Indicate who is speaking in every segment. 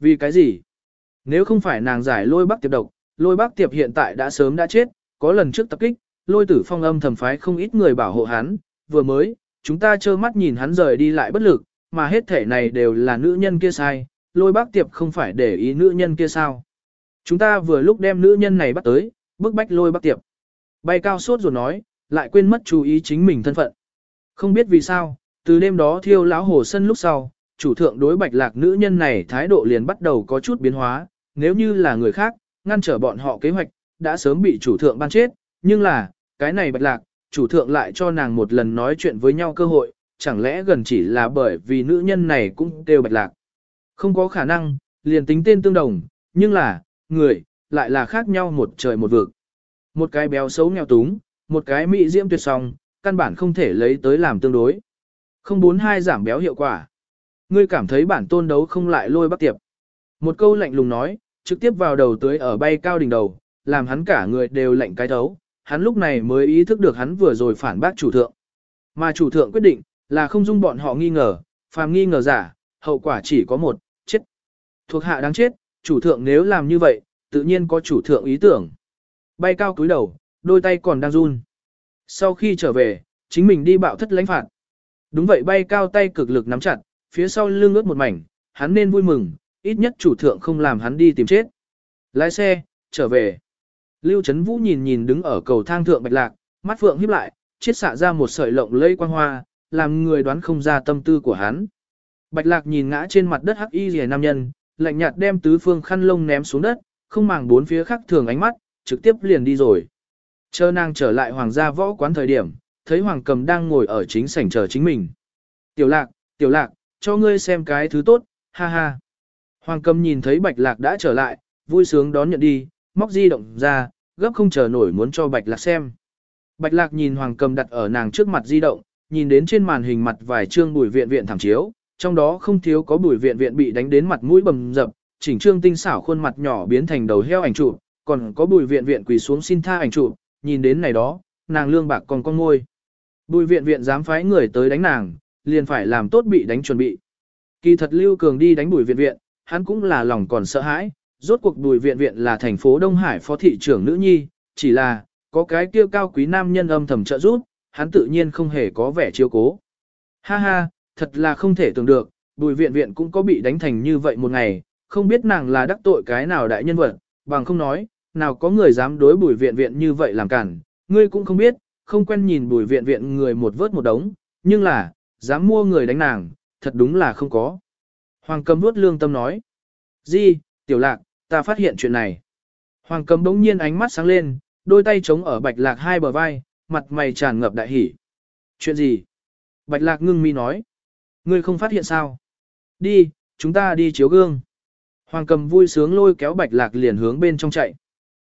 Speaker 1: Vì cái gì? Nếu không phải nàng giải lôi bác tiệp độc, lôi bác tiệp hiện tại đã sớm đã chết, có lần trước tập kích, lôi tử phong âm thầm phái không ít người bảo hộ hắn, vừa mới, chúng ta trơ mắt nhìn hắn rời đi lại bất lực, mà hết thể này đều là nữ nhân kia sai, lôi bác tiệp không phải để ý nữ nhân kia sao. Chúng ta vừa lúc đem nữ nhân này bắt tới, bức bách lôi bác tiệp. Bay cao suốt rồi nói, lại quên mất chú ý chính mình thân phận. Không biết vì sao, từ đêm đó thiêu lão hồ sân lúc sau, chủ thượng đối bạch lạc nữ nhân này thái độ liền bắt đầu có chút biến hóa, nếu như là người khác, ngăn trở bọn họ kế hoạch, đã sớm bị chủ thượng ban chết, nhưng là, cái này bạch lạc, chủ thượng lại cho nàng một lần nói chuyện với nhau cơ hội, chẳng lẽ gần chỉ là bởi vì nữ nhân này cũng kêu bạch lạc. Không có khả năng, liền tính tên tương đồng, nhưng là, người, lại là khác nhau một trời một vực. Một cái béo xấu nghèo túng, một cái mỹ diễm tuyệt song, căn bản không thể lấy tới làm tương đối. Không bốn hai giảm béo hiệu quả. Ngươi cảm thấy bản tôn đấu không lại lôi bắc tiệp. Một câu lạnh lùng nói, trực tiếp vào đầu tới ở bay cao đỉnh đầu, làm hắn cả người đều lạnh cái thấu. Hắn lúc này mới ý thức được hắn vừa rồi phản bác chủ thượng. Mà chủ thượng quyết định, là không dung bọn họ nghi ngờ, phàm nghi ngờ giả, hậu quả chỉ có một, chết. Thuộc hạ đáng chết, chủ thượng nếu làm như vậy, tự nhiên có chủ thượng ý tưởng. Bay cao túi đầu, đôi tay còn đang run. Sau khi trở về, chính mình đi bạo thất lãnh phạt. Đúng vậy bay cao tay cực lực nắm chặt, phía sau lưng ướt một mảnh, hắn nên vui mừng, ít nhất chủ thượng không làm hắn đi tìm chết. Lái xe, trở về. Lưu Trấn Vũ nhìn nhìn đứng ở cầu thang thượng bạch lạc, mắt phượng híp lại, chiết xạ ra một sợi lộng lây quang hoa, làm người đoán không ra tâm tư của hắn. Bạch lạc nhìn ngã trên mặt đất hắc y rìa nam nhân, lạnh nhạt đem tứ phương khăn lông ném xuống đất, không màng bốn phía khác thường ánh mắt, trực tiếp liền đi rồi. Chờ nàng trở lại hoàng gia võ quán thời điểm, thấy hoàng cầm đang ngồi ở chính sảnh chờ chính mình. Tiểu lạc, tiểu lạc, cho ngươi xem cái thứ tốt, ha ha. Hoàng cầm nhìn thấy bạch lạc đã trở lại, vui sướng đón nhận đi, móc di động ra, gấp không chờ nổi muốn cho bạch lạc xem. Bạch lạc nhìn hoàng cầm đặt ở nàng trước mặt di động, nhìn đến trên màn hình mặt vài chương bùi viện viện thảm chiếu, trong đó không thiếu có bùi viện viện bị đánh đến mặt mũi bầm dập, chỉnh trương tinh xảo khuôn mặt nhỏ biến thành đầu heo ảnh chụp, còn có bùi viện viện quỳ xuống xin tha ảnh chụp, nhìn đến này đó, nàng lương bạc còn con ngôi. Bùi viện viện dám phái người tới đánh nàng, liền phải làm tốt bị đánh chuẩn bị. Kỳ thật Lưu Cường đi đánh bùi viện viện, hắn cũng là lòng còn sợ hãi, rốt cuộc bùi viện viện là thành phố Đông Hải phó thị trưởng nữ nhi, chỉ là, có cái kia cao quý nam nhân âm thầm trợ giúp, hắn tự nhiên không hề có vẻ chiếu cố. Ha ha, thật là không thể tưởng được, bùi viện viện cũng có bị đánh thành như vậy một ngày, không biết nàng là đắc tội cái nào đại nhân vật, bằng không nói, nào có người dám đối bùi viện viện như vậy làm cản, ngươi cũng không biết, không quen nhìn bùi viện viện người một vớt một đống, nhưng là, dám mua người đánh nàng, thật đúng là không có. Hoàng cầm vuốt lương tâm nói, Di, tiểu lạc, ta phát hiện chuyện này. Hoàng cầm đống nhiên ánh mắt sáng lên, đôi tay chống ở bạch lạc hai bờ vai, mặt mày tràn ngập đại hỉ. Chuyện gì? Bạch lạc ngưng mi nói. Ngươi không phát hiện sao? Đi, chúng ta đi chiếu gương. Hoàng cầm vui sướng lôi kéo bạch lạc liền hướng bên trong chạy.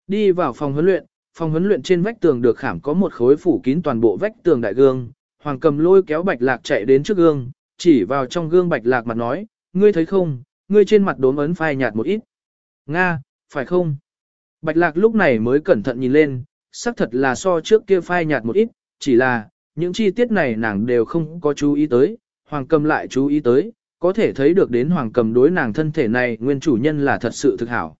Speaker 1: Đi vào phòng huấn luyện, phòng huấn luyện trên vách tường được khảm có một khối phủ kín toàn bộ vách tường đại gương. Hoàng cầm lôi kéo bạch lạc chạy đến trước gương, chỉ vào trong gương bạch lạc mặt nói, ngươi thấy không, ngươi trên mặt đốm ấn phai nhạt một ít. Nga, phải không? Bạch lạc lúc này mới cẩn thận nhìn lên, xác thật là so trước kia phai nhạt một ít, chỉ là, những chi tiết này nàng đều không có chú ý tới, hoàng cầm lại chú ý tới, có thể thấy được đến hoàng cầm đối nàng thân thể này nguyên chủ nhân là thật sự thực hảo.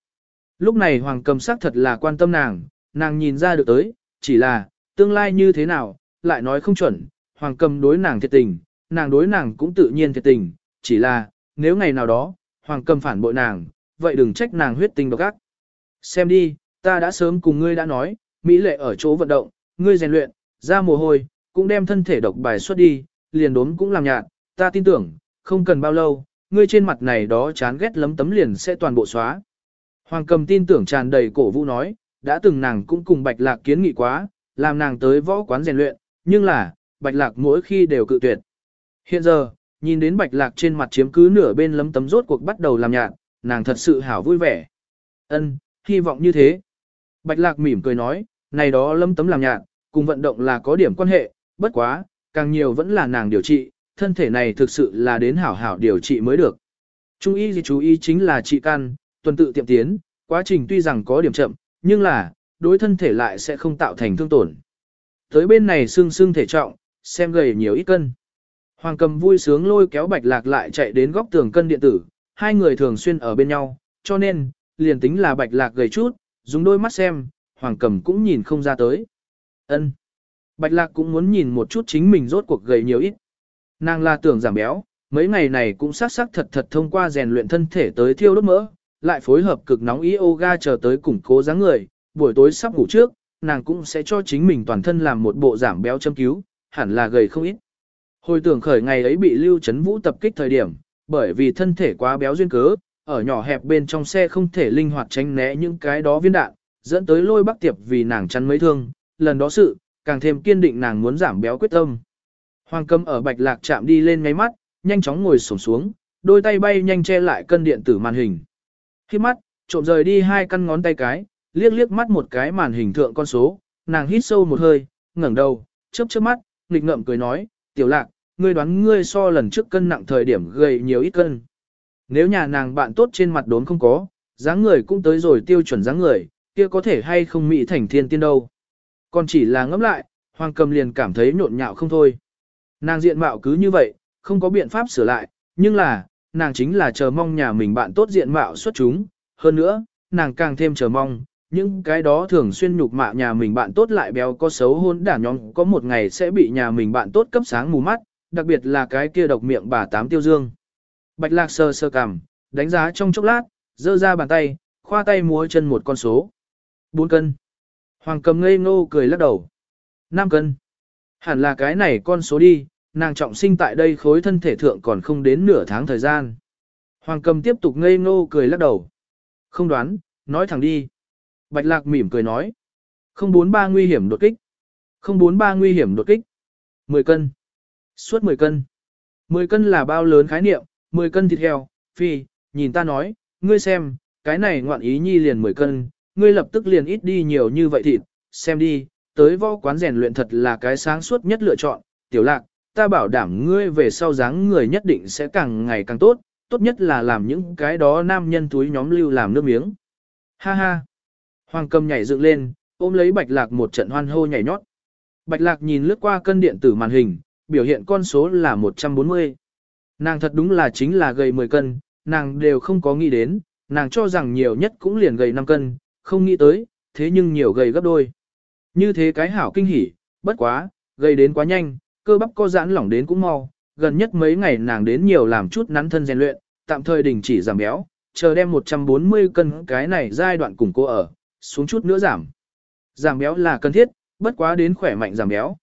Speaker 1: Lúc này hoàng cầm xác thật là quan tâm nàng, nàng nhìn ra được tới, chỉ là, tương lai như thế nào, lại nói không chuẩn, hoàng cầm đối nàng thiệt tình, nàng đối nàng cũng tự nhiên thiệt tình, chỉ là, nếu ngày nào đó, hoàng cầm phản bội nàng, vậy đừng trách nàng huyết tình độc ác. Xem đi, ta đã sớm cùng ngươi đã nói, Mỹ lệ ở chỗ vận động, ngươi rèn luyện, ra mồ hôi, cũng đem thân thể độc bài xuất đi, liền đốm cũng làm nhạt, ta tin tưởng, không cần bao lâu, ngươi trên mặt này đó chán ghét lấm tấm liền sẽ toàn bộ xóa. Hoàng cầm tin tưởng tràn đầy cổ vũ nói, đã từng nàng cũng cùng bạch lạc kiến nghị quá, làm nàng tới võ quán rèn luyện, nhưng là, bạch lạc mỗi khi đều cự tuyệt. Hiện giờ, nhìn đến bạch lạc trên mặt chiếm cứ nửa bên lấm tấm rốt cuộc bắt đầu làm nhạt, nàng thật sự hảo vui vẻ. Ân, hy vọng như thế. Bạch lạc mỉm cười nói, này đó lấm tấm làm nhạt, cùng vận động là có điểm quan hệ, bất quá, càng nhiều vẫn là nàng điều trị, thân thể này thực sự là đến hảo hảo điều trị mới được. Trung y gì chú ý chính là trị căn, tuần tự tiệm tiến, quá trình tuy rằng có điểm chậm, nhưng là, đối thân thể lại sẽ không tạo thành thương tổn. Tới bên này xương xương thể trọng, xem gầy nhiều ít cân. Hoàng cầm vui sướng lôi kéo bạch lạc lại chạy đến góc tường cân điện tử, hai người thường xuyên ở bên nhau, cho nên, liền tính là bạch lạc gầy chút, dùng đôi mắt xem, hoàng cầm cũng nhìn không ra tới. ân Bạch lạc cũng muốn nhìn một chút chính mình rốt cuộc gầy nhiều ít. Nàng là tưởng giảm béo, mấy ngày này cũng sắc sắc thật thật thông qua rèn luyện thân thể tới thiêu đốt mỡ, lại phối hợp cực nóng yoga chờ tới củng cố dáng người, buổi tối sắp ngủ trước, nàng cũng sẽ cho chính mình toàn thân làm một bộ giảm béo châm cứu, hẳn là gầy không ít. Hồi tưởng khởi ngày ấy bị Lưu Trấn Vũ tập kích thời điểm, bởi vì thân thể quá béo duyên cớ, ở nhỏ hẹp bên trong xe không thể linh hoạt tránh né những cái đó viên đạn, dẫn tới lôi bắc tiệp vì nàng chắn mấy thương, lần đó sự, càng thêm kiên định nàng muốn giảm béo quyết tâm. Hoàng cầm ở bạch lạc chạm đi lên ngay mắt, nhanh chóng ngồi xổm xuống, đôi tay bay nhanh che lại cân điện tử màn hình. Khi mắt, trộm rời đi hai căn ngón tay cái, liếc liếc mắt một cái màn hình thượng con số, nàng hít sâu một hơi, ngẩng đầu, chớp chớp mắt, nghịch ngợm cười nói, tiểu lạc, ngươi đoán ngươi so lần trước cân nặng thời điểm gầy nhiều ít cân. Nếu nhà nàng bạn tốt trên mặt đốn không có, dáng người cũng tới rồi tiêu chuẩn dáng người, kia có thể hay không mỹ thành thiên tiên đâu. Còn chỉ là ngẫm lại, hoàng cầm liền cảm thấy nhộn nhạo không thôi. Nàng diện mạo cứ như vậy, không có biện pháp sửa lại, nhưng là, nàng chính là chờ mong nhà mình bạn tốt diện mạo xuất chúng. Hơn nữa, nàng càng thêm chờ mong, những cái đó thường xuyên nhục mạ nhà mình bạn tốt lại béo có xấu hôn đả nhóm có một ngày sẽ bị nhà mình bạn tốt cấp sáng mù mắt, đặc biệt là cái kia độc miệng bà tám tiêu dương. Bạch lạc sơ sơ cằm, đánh giá trong chốc lát, giơ ra bàn tay, khoa tay múa chân một con số. 4 cân. Hoàng cầm ngây ngô cười lắc đầu. 5 cân. Hẳn là cái này con số đi, nàng trọng sinh tại đây khối thân thể thượng còn không đến nửa tháng thời gian. Hoàng cầm tiếp tục ngây ngô cười lắc đầu. Không đoán, nói thẳng đi. Bạch lạc mỉm cười nói. 043 nguy hiểm đột kích. 043 nguy hiểm đột kích. 10 cân. Suốt 10 cân. 10 cân là bao lớn khái niệm, 10 cân thịt heo, phi, nhìn ta nói, ngươi xem, cái này ngoạn ý nhi liền 10 cân, ngươi lập tức liền ít đi nhiều như vậy thịt, xem đi, tới võ quán rèn luyện thật là cái sáng suốt nhất lựa chọn, tiểu lạc, ta bảo đảm ngươi về sau dáng người nhất định sẽ càng ngày càng tốt, tốt nhất là làm những cái đó nam nhân túi nhóm lưu làm nước miếng. Ha ha. Hoàng cầm nhảy dựng lên, ôm lấy bạch lạc một trận hoan hô nhảy nhót. Bạch lạc nhìn lướt qua cân điện tử màn hình, biểu hiện con số là 140. Nàng thật đúng là chính là gầy 10 cân, nàng đều không có nghĩ đến, nàng cho rằng nhiều nhất cũng liền gầy 5 cân, không nghĩ tới, thế nhưng nhiều gầy gấp đôi. Như thế cái hảo kinh hỉ, bất quá, gầy đến quá nhanh, cơ bắp co giãn lỏng đến cũng mau, gần nhất mấy ngày nàng đến nhiều làm chút nắn thân rèn luyện, tạm thời đình chỉ giảm béo, chờ đem 140 cân cái này giai đoạn cùng cô ở, xuống chút nữa giảm. Giảm béo là cần thiết, bất quá đến khỏe mạnh giảm béo.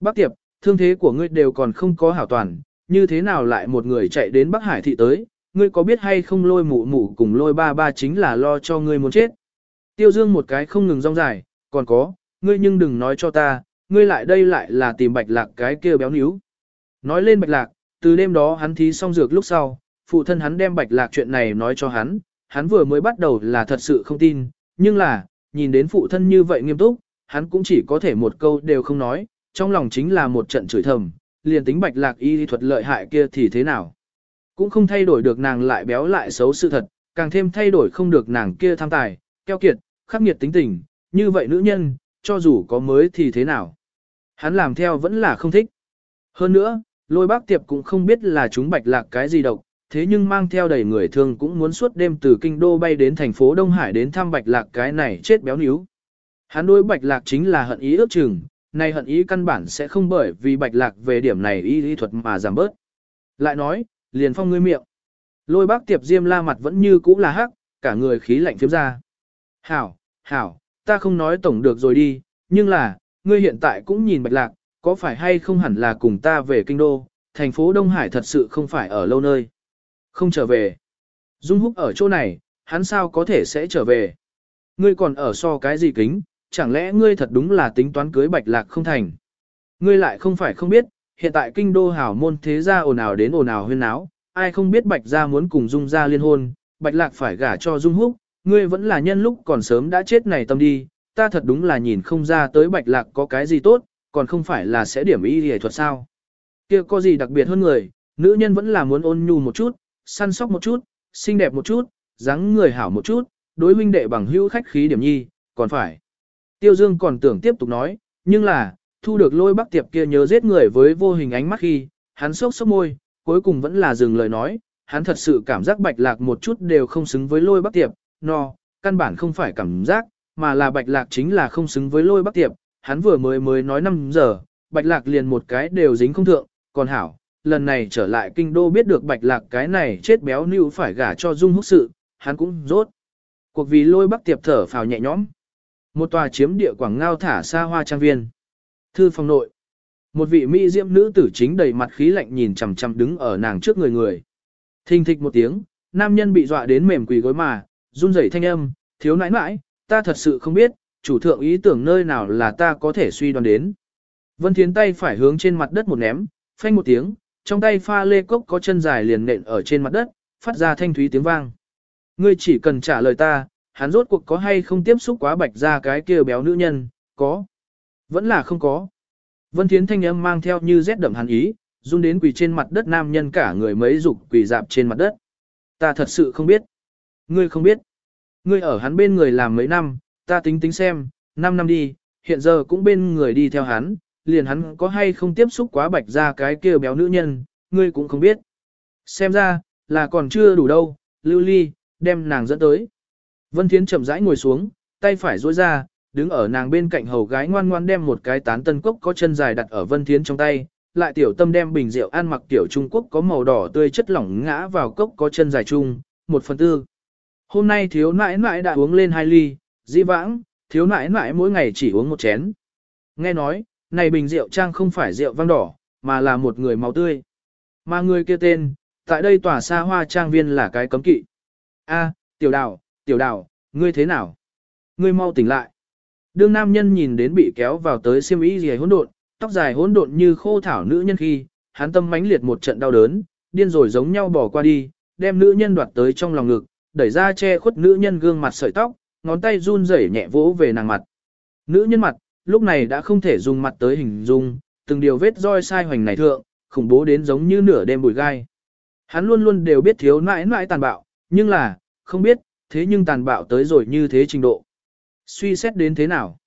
Speaker 1: Bác Tiệp, thương thế của ngươi đều còn không có hảo toàn, như thế nào lại một người chạy đến Bắc Hải thị tới, ngươi có biết hay không lôi mụ mụ cùng lôi ba ba chính là lo cho ngươi muốn chết. Tiêu Dương một cái không ngừng rong dài, còn có, ngươi nhưng đừng nói cho ta, ngươi lại đây lại là tìm bạch lạc cái kia béo níu. Nói lên bạch lạc, từ đêm đó hắn thí xong dược lúc sau, phụ thân hắn đem bạch lạc chuyện này nói cho hắn, hắn vừa mới bắt đầu là thật sự không tin, nhưng là, nhìn đến phụ thân như vậy nghiêm túc, hắn cũng chỉ có thể một câu đều không nói, trong lòng chính là một trận chửi thầm, liền tính bạch lạc y thuật lợi hại kia thì thế nào. Cũng không thay đổi được nàng lại béo lại xấu sự thật, càng thêm thay đổi không được nàng kia tham tài, keo kiệt, khắc nghiệt tính tình, như vậy nữ nhân, cho dù có mới thì thế nào. Hắn làm theo vẫn là không thích. Hơn nữa, lôi bác tiệp cũng không biết là chúng bạch lạc cái gì độc, thế nhưng mang theo đầy người thương cũng muốn suốt đêm từ kinh đô bay đến thành phố Đông Hải đến thăm bạch lạc cái này chết béo níu. Hắn đối bạch lạc chính là hận ý ước chừng, này hận ý căn bản sẽ không bởi vì bạch lạc về điểm này y lý thuật mà giảm bớt. Lại nói, liền phong ngươi miệng. Lôi bác tiệp diêm la mặt vẫn như cũ là hắc, cả người khí lạnh phiếm ra. Hảo, hảo, ta không nói tổng được rồi đi, nhưng là, ngươi hiện tại cũng nhìn bạch lạc, có phải hay không hẳn là cùng ta về kinh đô, thành phố Đông Hải thật sự không phải ở lâu nơi. Không trở về. Dung húc ở chỗ này, hắn sao có thể sẽ trở về. Ngươi còn ở so cái gì kính, chẳng lẽ ngươi thật đúng là tính toán cưới bạch lạc không thành. Ngươi lại không phải không biết, hiện tại kinh đô hảo môn thế gia ồn ào đến ồn ào huyên náo, ai không biết bạch gia muốn cùng dung gia liên hôn, bạch lạc phải gả cho dung húc, ngươi vẫn là nhân lúc còn sớm đã chết này tâm đi, ta thật đúng là nhìn không ra tới bạch lạc có cái gì tốt, còn không phải là sẽ điểm y hề thuật sao. kia có gì đặc biệt hơn người, nữ nhân vẫn là muốn ôn nhu một chút, săn sóc một chút, xinh đẹp một chút, dáng người hảo một chút, đối huynh đệ bằng hữu khách khí điểm nhi, còn phải. Tiêu Dương còn tưởng tiếp tục nói, nhưng là, thu được lôi bắc tiệp kia nhớ giết người với vô hình ánh mắt khi, hắn sốc sốc môi, cuối cùng vẫn là dừng lời nói, hắn thật sự cảm giác bạch lạc một chút đều không xứng với lôi bắc tiệp, no, căn bản không phải cảm giác, mà là bạch lạc chính là không xứng với lôi bắc tiệp, hắn vừa mới mới nói 5 giờ, bạch lạc liền một cái đều dính không thượng, còn hảo, lần này trở lại kinh đô biết được bạch lạc cái này chết béo níu phải gả cho dung húc sự, hắn cũng rốt. Cuộc vì lôi bắc tiệp thở phào nhẹ nhõm. Một tòa chiếm địa quảng ngao thả xa hoa trang viên. Thư phòng nội. Một vị mỹ diễm nữ tử chính đầy mặt khí lạnh nhìn chằm chằm đứng ở nàng trước người người. Thình thịch một tiếng, nam nhân bị dọa đến mềm quỳ gối mà, run rẩy thanh âm, thiếu nãi nãi, ta thật sự không biết, chủ thượng ý tưởng nơi nào là ta có thể suy đoán đến. Vân Thiến tay phải hướng trên mặt đất một ném, phanh một tiếng, trong tay pha lê cốc có chân dài liền nện ở trên mặt đất, phát ra thanh thúy tiếng vang. Ngươi chỉ cần trả lời ta, hắn rốt cuộc có hay không tiếp xúc quá bạch ra cái kia béo nữ nhân, có. Vẫn là không có. Vân Thiến thanh âm mang theo như rét đậm hắn ý, run đến quỳ trên mặt đất nam nhân cả người mấy dục quỳ dạp trên mặt đất. Ta thật sự không biết. Ngươi không biết. Ngươi ở hắn bên người làm mấy năm, ta tính tính xem, 5 năm đi, hiện giờ cũng bên người đi theo hắn, liền hắn có hay không tiếp xúc quá bạch ra cái kia béo nữ nhân, ngươi cũng không biết. Xem ra, là còn chưa đủ đâu, lưu ly, đem nàng dẫn tới. Vân Thiến chậm rãi ngồi xuống, tay phải duỗi ra, đứng ở nàng bên cạnh hầu gái ngoan ngoan đem một cái tán tân cốc có chân dài đặt ở Vân Thiến trong tay, lại tiểu tâm đem bình rượu ăn mặc tiểu Trung Quốc có màu đỏ tươi chất lỏng ngã vào cốc có chân dài chung, một phần tư. Hôm nay thiếu nãi nãi đã uống lên hai ly, di vãng, thiếu nãi nãi mỗi ngày chỉ uống một chén. Nghe nói, này bình rượu trang không phải rượu vang đỏ, mà là một người máu tươi. Mà người kia tên, tại đây tòa xa hoa trang viên là cái cấm kỵ. A, tiểu đào, tiểu đào, ngươi thế nào? Ngươi mau tỉnh lại. Đương nam nhân nhìn đến bị kéo vào tới xiêm y gì hỗn độn, tóc dài hỗn độn như khô thảo nữ nhân khi, hắn tâm mãnh liệt một trận đau đớn, điên rồi giống nhau bỏ qua đi, đem nữ nhân đoạt tới trong lòng ngực, đẩy ra che khuất nữ nhân gương mặt sợi tóc, ngón tay run rẩy nhẹ vỗ về nàng mặt. Nữ nhân mặt, lúc này đã không thể dùng mặt tới hình dung, từng điều vết roi sai hoành này thượng, khủng bố đến giống như nửa đêm bụi gai. Hắn luôn luôn đều biết thiếu nãi nãi tàn bạo, nhưng là, không biết, thế nhưng tàn bạo tới rồi như thế trình độ. Suy xét đến thế nào?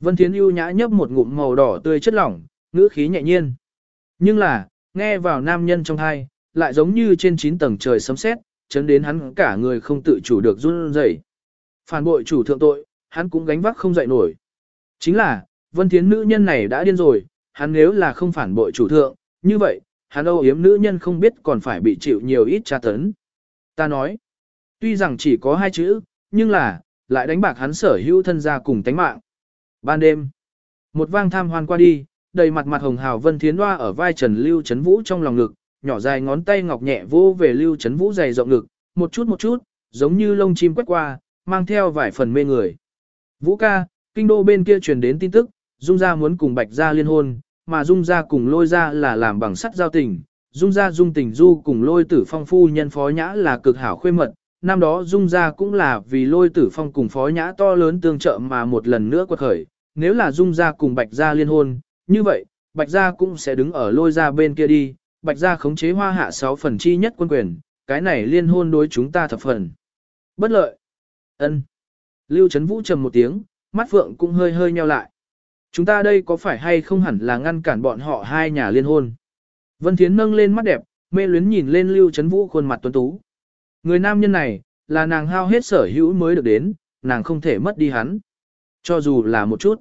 Speaker 1: Vân Thiến ưu nhã nhấp một ngụm màu đỏ tươi chất lỏng, ngữ khí nhẹ nhiên. Nhưng là, nghe vào nam nhân trong thai, lại giống như trên 9 tầng trời sấm sét, chấn đến hắn cả người không tự chủ được run rẩy. Phản bội chủ thượng tội, hắn cũng gánh vác không dậy nổi. Chính là, Vân Thiến nữ nhân này đã điên rồi, hắn nếu là không phản bội chủ thượng, như vậy, hắn âu yếm nữ nhân không biết còn phải bị chịu nhiều ít tra tấn. Ta nói, tuy rằng chỉ có hai chữ, nhưng là, lại đánh bạc hắn sở hữu thân gia cùng tánh mạng. Ban đêm, một vang tham hoan qua đi, đầy mặt mặt hồng hào Vân Thiến Hoa ở vai Trần Lưu Chấn Vũ trong lòng ngực, nhỏ dài ngón tay ngọc nhẹ vô về Lưu Chấn Vũ dày rộng ngực, một chút một chút, giống như lông chim quét qua, mang theo vài phần mê người. Vũ ca, kinh đô bên kia truyền đến tin tức, Dung gia muốn cùng Bạch gia liên hôn, mà Dung gia cùng Lôi gia là làm bằng sắt giao tình. Dung gia Dung Tình Du cùng Lôi Tử Phong phu nhân phó nhã là cực hảo khuê mật, năm đó Dung gia cũng là vì Lôi Tử Phong cùng phó nhã to lớn tương trợ mà một lần nữa quật khởi. Nếu là Dung gia cùng Bạch gia liên hôn, như vậy, Bạch gia cũng sẽ đứng ở Lôi gia bên kia đi, Bạch gia khống chế hoa hạ 6 phần chi nhất quân quyền, cái này liên hôn đối chúng ta thập phần. Bất lợi. Ân. Lưu Trấn Vũ trầm một tiếng, mắt phượng cũng hơi hơi nheo lại. Chúng ta đây có phải hay không hẳn là ngăn cản bọn họ hai nhà liên hôn. Vân Thiến nâng lên mắt đẹp, mê luyến nhìn lên Lưu Trấn Vũ khuôn mặt tuấn tú. Người nam nhân này, là nàng hao hết sở hữu mới được đến, nàng không thể mất đi hắn. Cho dù là một chút.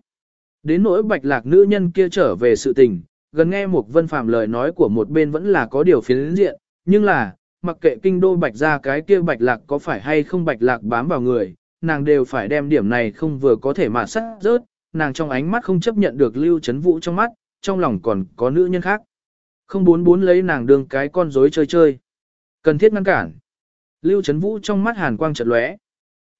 Speaker 1: Đến nỗi bạch lạc nữ nhân kia trở về sự tình, gần nghe một vân phạm lời nói của một bên vẫn là có điều phiến diện, nhưng là, mặc kệ kinh đô bạch ra cái kia bạch lạc có phải hay không bạch lạc bám vào người, nàng đều phải đem điểm này không vừa có thể mà sắt rớt, nàng trong ánh mắt không chấp nhận được lưu chấn vũ trong mắt, trong lòng còn có nữ nhân khác. Không muốn muốn lấy nàng đương cái con rối chơi chơi. Cần thiết ngăn cản. Lưu chấn vũ trong mắt hàn quang chợt lóe.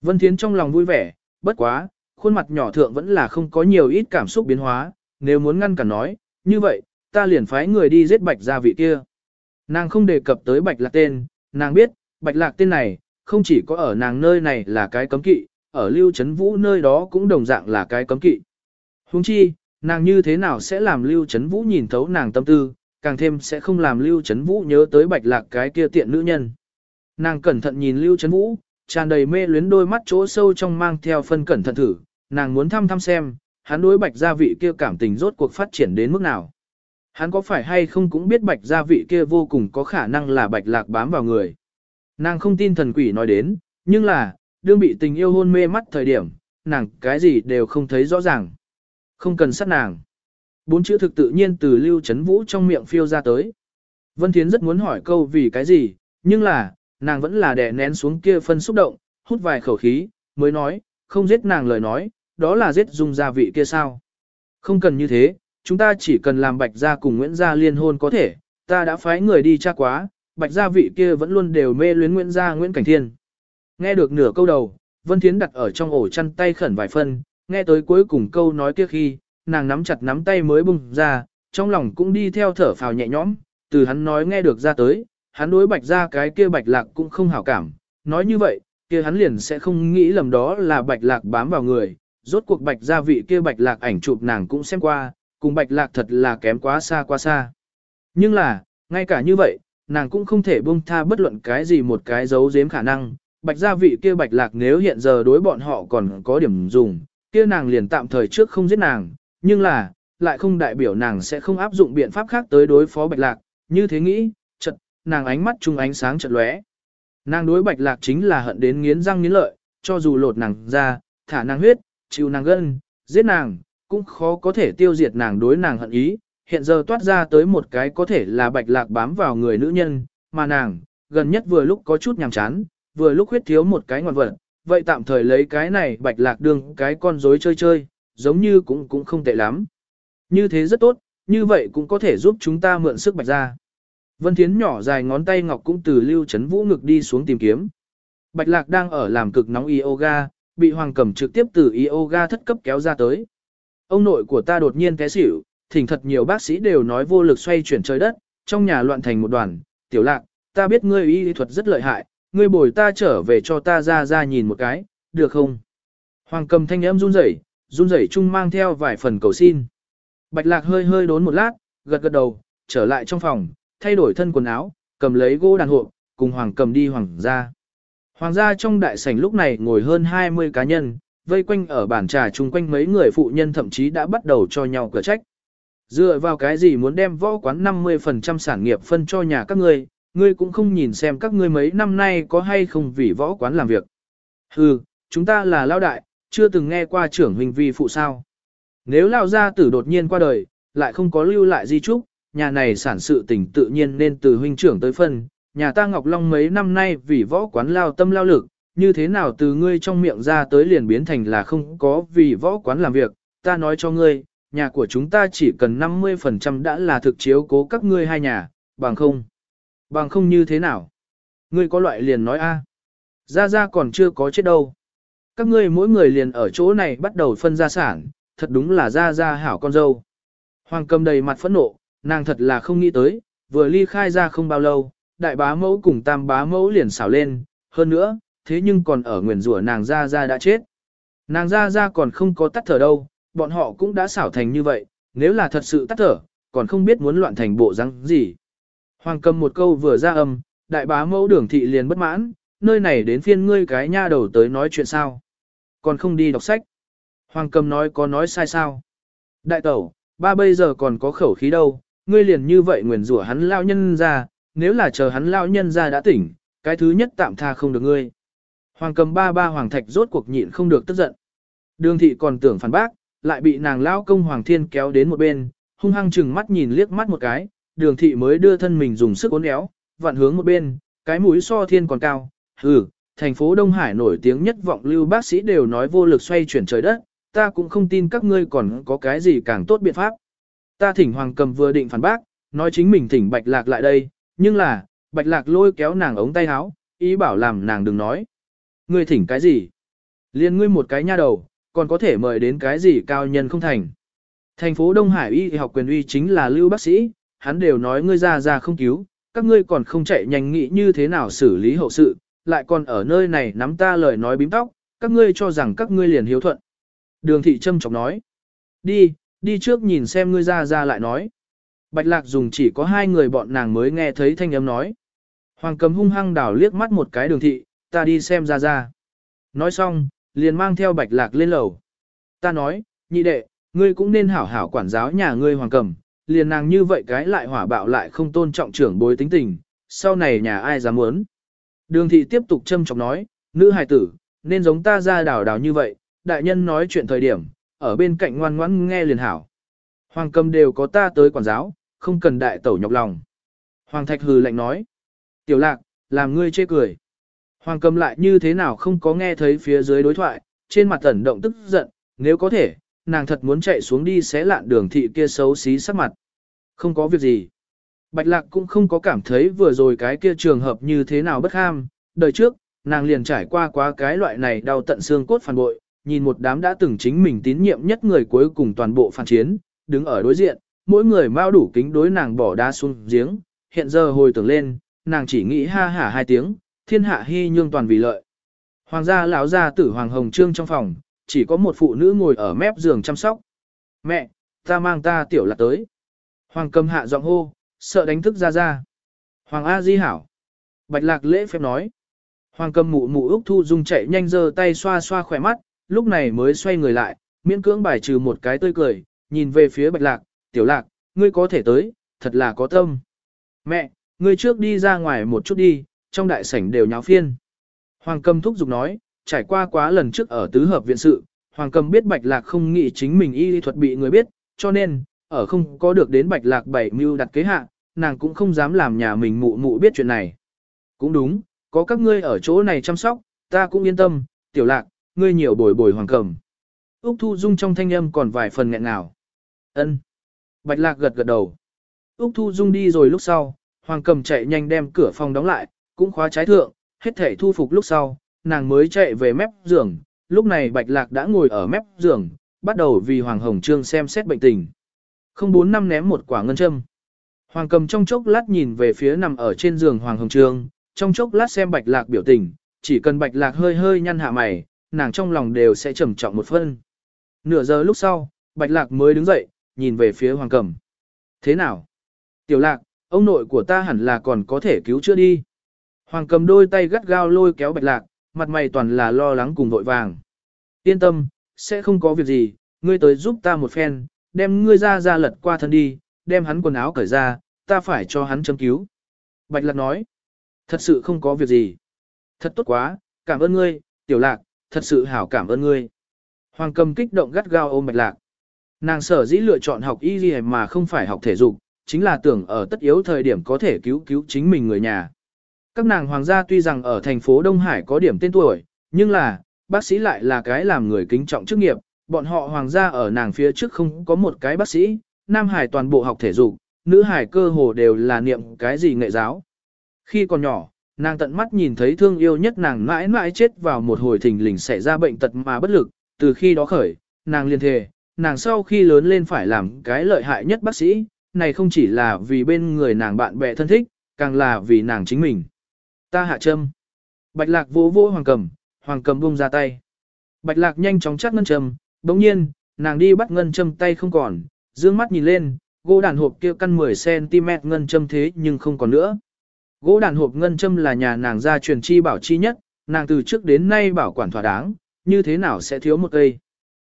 Speaker 1: Vân Thiến trong lòng vui vẻ, bất quá, khuôn mặt nhỏ thượng vẫn là không có nhiều ít cảm xúc biến hóa, nếu muốn ngăn cản nói, như vậy, ta liền phái người đi giết bạch gia vị kia. Nàng không đề cập tới bạch lạc tên, nàng biết, bạch lạc tên này, không chỉ có ở nàng nơi này là cái cấm kỵ, ở Lưu Trấn Vũ nơi đó cũng đồng dạng là cái cấm kỵ. Huống chi, nàng như thế nào sẽ làm Lưu Trấn Vũ nhìn thấu nàng tâm tư, càng thêm sẽ không làm Lưu Trấn Vũ nhớ tới bạch lạc cái kia tiện nữ nhân. Nàng cẩn thận nhìn Lưu Trấn Vũ, tràn đầy mê luyến đôi mắt chỗ sâu trong mang theo phân cẩn thận thử, nàng muốn thăm thăm xem, hắn đối bạch gia vị kia cảm tình rốt cuộc phát triển đến mức nào. Hắn có phải hay không cũng biết bạch gia vị kia vô cùng có khả năng là bạch lạc bám vào người. Nàng không tin thần quỷ nói đến, nhưng là, đương bị tình yêu hôn mê mắt thời điểm, nàng cái gì đều không thấy rõ ràng. Không cần sát nàng. Bốn chữ thực tự nhiên từ lưu chấn vũ trong miệng phiêu ra tới. Vân Thiến rất muốn hỏi câu vì cái gì, nhưng là, nàng vẫn là đè nén xuống kia phân xúc động, hút vài khẩu khí, mới nói, không giết nàng lời nói, đó là giết dung gia vị kia sao. Không cần như thế, chúng ta chỉ cần làm bạch gia cùng Nguyễn gia liên hôn có thể, ta đã phái người đi tra quá, bạch gia vị kia vẫn luôn đều mê luyến Nguyễn gia Nguyễn Cảnh Thiên. Nghe được nửa câu đầu, Vân Thiến đặt ở trong ổ chăn tay khẩn vài phân, nghe tới cuối cùng câu nói kia khi, nàng nắm chặt nắm tay mới bung ra, trong lòng cũng đi theo thở phào nhẹ nhõm, từ hắn nói nghe được ra tới, hắn đối bạch gia cái kia bạch lạc cũng không hảo cảm, nói như vậy, kia hắn liền sẽ không nghĩ lầm đó là bạch lạc bám vào người, rốt cuộc bạch gia vị kia bạch lạc ảnh chụp nàng cũng xem qua, cùng bạch lạc thật là kém quá xa quá xa. Nhưng là, ngay cả như vậy, nàng cũng không thể buông tha bất luận cái gì một cái giấu giếm khả năng, bạch gia vị kia bạch lạc nếu hiện giờ đối bọn họ còn có điểm dùng, kia nàng liền tạm thời trước không giết nàng, nhưng là, lại không đại biểu nàng sẽ không áp dụng biện pháp khác tới đối phó bạch lạc, như thế nghĩ, chật, nàng ánh mắt trung ánh sáng chợt lóe. Nàng đối bạch lạc chính là hận đến nghiến răng nghiến lợi, cho dù lột nàng ra, thả nàng huyết, chịu nàng gân, giết nàng, cũng khó có thể tiêu diệt nàng đối nàng hận ý, hiện giờ toát ra tới một cái có thể là bạch lạc bám vào người nữ nhân, mà nàng, gần nhất vừa lúc có chút nhàm chán, vừa lúc huyết thiếu một cái ngoạn vật, vậy tạm thời lấy cái này bạch lạc đương cái con rối chơi chơi, giống như cũng cũng không tệ lắm. Như thế rất tốt, như vậy cũng có thể giúp chúng ta mượn sức bạch ra. Vân Thiến nhỏ dài ngón tay ngọc cũng từ lưu chấn vũ ngực đi xuống tìm kiếm. Bạch lạc đang ở làm cực nóng yoga, bị hoàng cầm trực tiếp từ yoga thất cấp kéo ra tới. Ông nội của ta đột nhiên té xỉu, thỉnh thật nhiều bác sĩ đều nói vô lực xoay chuyển trời đất, trong nhà loạn thành một đoàn, tiểu lạc, ta biết ngươi y thuật rất lợi hại, ngươi bồi ta trở về cho ta ra ra nhìn một cái, được không? Hoàng cầm thanh âm run rẩy, run rẩy chung mang theo vài phần cầu xin. Bạch lạc hơi hơi đốn một lát, gật gật đầu, trở lại trong phòng, thay đổi thân quần áo, cầm lấy gỗ đàn hộ, cùng hoàng cầm đi hoàng gia. Hoàng gia trong đại sảnh lúc này ngồi hơn 20 cá nhân, vây quanh ở bàn trà chung quanh mấy người phụ nhân thậm chí đã bắt đầu cho nhau cửa trách. Dựa vào cái gì muốn đem võ quán 50% sản nghiệp phân cho nhà các ngươi, ngươi cũng không nhìn xem các ngươi mấy năm nay có hay không vì võ quán làm việc. Hừ, chúng ta là lao đại, chưa từng nghe qua trưởng huynh vi phụ sao. Nếu lao gia tử đột nhiên qua đời, lại không có lưu lại di trúc, nhà này sản sự tình tự nhiên nên từ huynh trưởng tới phân, nhà ta Ngọc Long mấy năm nay vì võ quán lao tâm lao lực, như thế nào từ ngươi trong miệng ra tới liền biến thành là không có vì võ quán làm việc, ta nói cho ngươi, nhà của chúng ta chỉ cần 50% đã là thực chiếu cố các ngươi hai nhà, bằng không. Bằng không như thế nào? Ngươi có loại liền nói a. Ra ra còn chưa có chết đâu. Các ngươi mỗi người liền ở chỗ này bắt đầu phân gia sản, thật đúng là ra ra hảo con dâu. Hoàng cầm đầy mặt phẫn nộ, nàng thật là không nghĩ tới, vừa ly khai ra không bao lâu, đại bá mẫu cùng tam bá mẫu liền xảo lên, hơn nữa, thế nhưng còn ở nguyền rủa nàng ra ra đã chết. Nàng ra ra còn không có tắt thở đâu, bọn họ cũng đã xảo thành như vậy, nếu là thật sự tắt thở, còn không biết muốn loạn thành bộ răng gì. Hoàng cầm một câu vừa ra âm, đại bá mẫu đường thị liền bất mãn, nơi này đến phiên ngươi cái nha đầu tới nói chuyện sao. Còn không đi đọc sách. Hoàng cầm nói có nói sai sao. Đại tẩu, ba bây giờ còn có khẩu khí đâu, ngươi liền như vậy nguyền rủa hắn lao nhân ra, nếu là chờ hắn lao nhân ra đã tỉnh, cái thứ nhất tạm tha không được ngươi. Hoàng cầm ba ba hoàng thạch rốt cuộc nhịn không được tức giận. Đường thị còn tưởng phản bác, lại bị nàng lao công hoàng thiên kéo đến một bên, hung hăng chừng mắt nhìn liếc mắt một cái, đường thị mới đưa thân mình dùng sức uốn éo, vặn hướng một bên, cái mũi so thiên còn cao, hừ, thành phố Đông Hải nổi tiếng nhất vọng lưu bác sĩ đều nói vô lực xoay chuyển trời đất, ta cũng không tin các ngươi còn có cái gì càng tốt biện pháp. Ta thỉnh Hoàng Cầm vừa định phản bác, nói chính mình thỉnh Bạch Lạc lại đây, nhưng là, Bạch Lạc lôi kéo nàng ống tay áo, ý bảo làm nàng đừng nói. Ngươi thỉnh cái gì? Liên ngươi một cái nha đầu, còn có thể mời đến cái gì cao nhân không thành. Thành phố Đông Hải y học quyền uy chính là lưu bác sĩ, hắn đều nói ngươi ra ra không cứu, các ngươi còn không chạy nhanh nghĩ như thế nào xử lý hậu sự, lại còn ở nơi này nắm ta lời nói bím tóc, các ngươi cho rằng các ngươi liền hiếu thuận. Đường thị trâm trọng nói, đi, đi trước nhìn xem ngươi ra ra lại nói. Bạch lạc dùng chỉ có hai người bọn nàng mới nghe thấy thanh âm nói. Hoàng cầm hung hăng đảo liếc mắt một cái đường thị, ta đi xem ra ra. Nói xong, liền mang theo bạch lạc lên lầu. Ta nói, nhị đệ, ngươi cũng nên hảo hảo quản giáo nhà ngươi hoàng cầm, liền nàng như vậy cái lại hỏa bạo lại không tôn trọng trưởng bối tính tình, sau này nhà ai dám muốn. Đường thị tiếp tục châm chọc nói, nữ hài tử, nên giống ta ra đảo đảo như vậy, đại nhân nói chuyện thời điểm, ở bên cạnh ngoan ngoãn nghe liền hảo. Hoàng cầm đều có ta tới quản giáo, không cần đại tẩu nhọc lòng. Hoàng thạch hừ lạnh nói, tiểu lạc, làm ngươi chê cười. Hoàng cầm lại như thế nào không có nghe thấy phía dưới đối thoại, trên mặt tẩn động tức giận, nếu có thể, nàng thật muốn chạy xuống đi xé lạn đường thị kia xấu xí sắc mặt. Không có việc gì. Bạch lạc cũng không có cảm thấy vừa rồi cái kia trường hợp như thế nào bất ham, đời trước, nàng liền trải qua quá cái loại này đau tận xương cốt phản bội, nhìn một đám đã từng chính mình tín nhiệm nhất người cuối cùng toàn bộ phản chiến, đứng ở đối diện, mỗi người mau đủ kính đối nàng bỏ đá xuống giếng, hiện giờ hồi tưởng lên, nàng chỉ nghĩ ha hả hai tiếng, thiên hạ hy nhương toàn vì lợi. Hoàng gia lão gia tử Hoàng Hồng Trương trong phòng, chỉ có một phụ nữ ngồi ở mép giường chăm sóc. Mẹ, ta mang ta tiểu lạc tới. Hoàng cầm hạ giọng hô, sợ đánh thức ra ra. Hoàng A Di hảo. Bạch lạc lễ phép nói. Hoàng cầm mụ mụ Úc Thu Dung chạy nhanh giơ tay xoa xoa khỏe mắt, lúc này mới xoay người lại, miễn cưỡng bài trừ một cái tươi cười, nhìn về phía bạch lạc, tiểu lạc, ngươi có thể tới, thật là có tâm. Mẹ, ngươi trước đi ra ngoài một chút đi, trong đại sảnh đều nháo phiên. Hoàng cầm thúc giục nói, trải qua quá lần trước ở tứ hợp viện sự, Hoàng cầm biết bạch lạc không nghĩ chính mình y lý thuật bị người biết, cho nên, ở không có được đến bạch lạc bảy mưu đặt kế hạ, nàng cũng không dám làm nhà mình mụ mụ biết chuyện này. Cũng đúng, có các ngươi ở chỗ này chăm sóc, ta cũng yên tâm, tiểu lạc, ngươi nhiều bồi bồi hoàng cầm. Úc Thu Dung trong thanh âm còn vài phần nghẹn ngào ân Bạch lạc gật gật đầu. Úc Thu Dung đi rồi lúc sau, hoàng cầm chạy nhanh đem cửa phòng đóng lại, cũng khóa trái thượng, hết thể thu phục lúc sau, nàng mới chạy về mép giường, lúc này Bạch Lạc đã ngồi ở mép giường, bắt đầu vì Hoàng Hồng Trương xem xét bệnh tình. Không bốn năm ném một quả ngân châm. Hoàng cầm trong chốc lát nhìn về phía nằm ở trên giường Hoàng Hồng Trương, trong chốc lát xem Bạch Lạc biểu tình, chỉ cần Bạch Lạc hơi hơi nhăn hạ mày, nàng trong lòng đều sẽ trầm trọng một phân. Nửa giờ lúc sau, Bạch Lạc mới đứng dậy, nhìn về phía Hoàng cầm. Thế nào? Tiểu Lạc, ông nội của ta hẳn là còn có thể cứu chữa đi. Hoàng cầm đôi tay gắt gao lôi kéo Bạch Lạc, mặt mày toàn là lo lắng cùng vội vàng. Yên tâm, sẽ không có việc gì, ngươi tới giúp ta một phen, đem ngươi ra ra lật qua thân đi, đem hắn quần áo cởi ra, ta phải cho hắn châm cứu. Bạch lạc nói, thật sự không có việc gì. Thật tốt quá, cảm ơn ngươi, tiểu lạc, thật sự hảo cảm ơn ngươi. Hoàng cầm kích động gắt gao ôm bạch lạc. Nàng sở dĩ lựa chọn học y gì mà không phải học thể dục, chính là tưởng ở tất yếu thời điểm có thể cứu cứu chính mình người nhà. Các nàng hoàng gia tuy rằng ở thành phố Đông Hải có điểm tên tuổi, nhưng là, bác sĩ lại là cái làm người kính trọng chức nghiệp, bọn họ hoàng gia ở nàng phía trước không có một cái bác sĩ, nam hải toàn bộ học thể dục, nữ hải cơ hồ đều là niệm cái gì nghệ giáo. Khi còn nhỏ, nàng tận mắt nhìn thấy thương yêu nhất nàng mãi mãi chết vào một hồi thình lình xảy ra bệnh tật mà bất lực, từ khi đó khởi, nàng liên thề, nàng sau khi lớn lên phải làm cái lợi hại nhất bác sĩ, này không chỉ là vì bên người nàng bạn bè thân thích, càng là vì nàng chính mình. Ta hạ châm. Bạch lạc vô vỗ hoàng cầm, hoàng cầm buông ra tay. Bạch lạc nhanh chóng chắc ngân châm, bỗng nhiên, nàng đi bắt ngân châm tay không còn, dương mắt nhìn lên, gỗ đàn hộp kia căn 10cm ngân châm thế nhưng không còn nữa. Gỗ đàn hộp ngân châm là nhà nàng gia truyền chi bảo chi nhất, nàng từ trước đến nay bảo quản thỏa đáng, như thế nào sẽ thiếu một cây.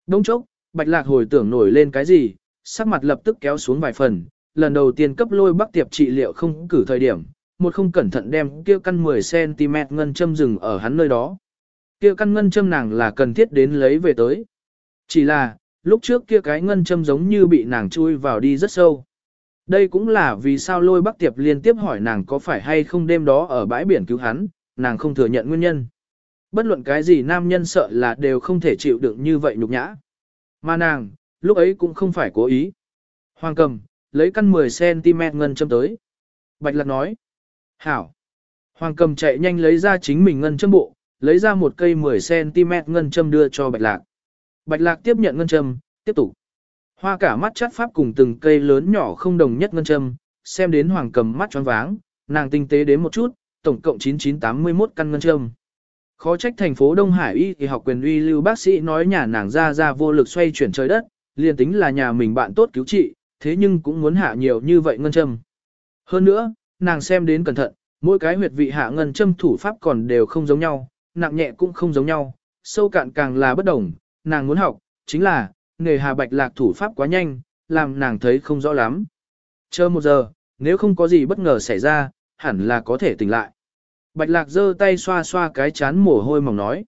Speaker 1: Đông chốc, bạch lạc hồi tưởng nổi lên cái gì, sắc mặt lập tức kéo xuống vài phần, lần đầu tiên cấp lôi bắc tiệp trị liệu không cử thời điểm, một không cẩn thận đem kia căn 10cm ngân châm rừng ở hắn nơi đó. Kia căn ngân châm nàng là cần thiết đến lấy về tới. Chỉ là, lúc trước kia cái ngân châm giống như bị nàng chui vào đi rất sâu. Đây cũng là vì sao lôi bắc tiệp liên tiếp hỏi nàng có phải hay không đêm đó ở bãi biển cứu hắn, nàng không thừa nhận nguyên nhân. Bất luận cái gì nam nhân sợ là đều không thể chịu đựng như vậy nhục nhã. Mà nàng, lúc ấy cũng không phải cố ý. Hoàng cầm, lấy căn 10cm ngân châm tới. Bạch lạc nói. Hảo. Hoàng cầm chạy nhanh lấy ra chính mình ngân châm bộ, lấy ra một cây 10cm ngân châm đưa cho bạch lạc. Bạch lạc tiếp nhận ngân châm, tiếp tục. Hoa cả mắt chắt pháp cùng từng cây lớn nhỏ không đồng nhất ngân châm, xem đến hoàng cầm mắt tròn váng, nàng tinh tế đến một chút, tổng cộng 9981 căn ngân châm. Khó trách thành phố Đông Hải y thì học quyền uy lưu bác sĩ nói nhà nàng ra ra vô lực xoay chuyển trời đất, liền tính là nhà mình bạn tốt cứu trị, thế nhưng cũng muốn hạ nhiều như vậy ngân châm. Hơn nữa, nàng xem đến cẩn thận, mỗi cái huyệt vị hạ ngân châm thủ pháp còn đều không giống nhau, nặng nhẹ cũng không giống nhau, sâu cạn càng là bất đồng, nàng muốn học, chính là, nghề hà bạch lạc thủ pháp quá nhanh, làm nàng thấy không rõ lắm. Chờ một giờ, nếu không có gì bất ngờ xảy ra, hẳn là có thể tỉnh lại. Bạch lạc giơ tay xoa xoa cái chán mồ hôi mỏng nói.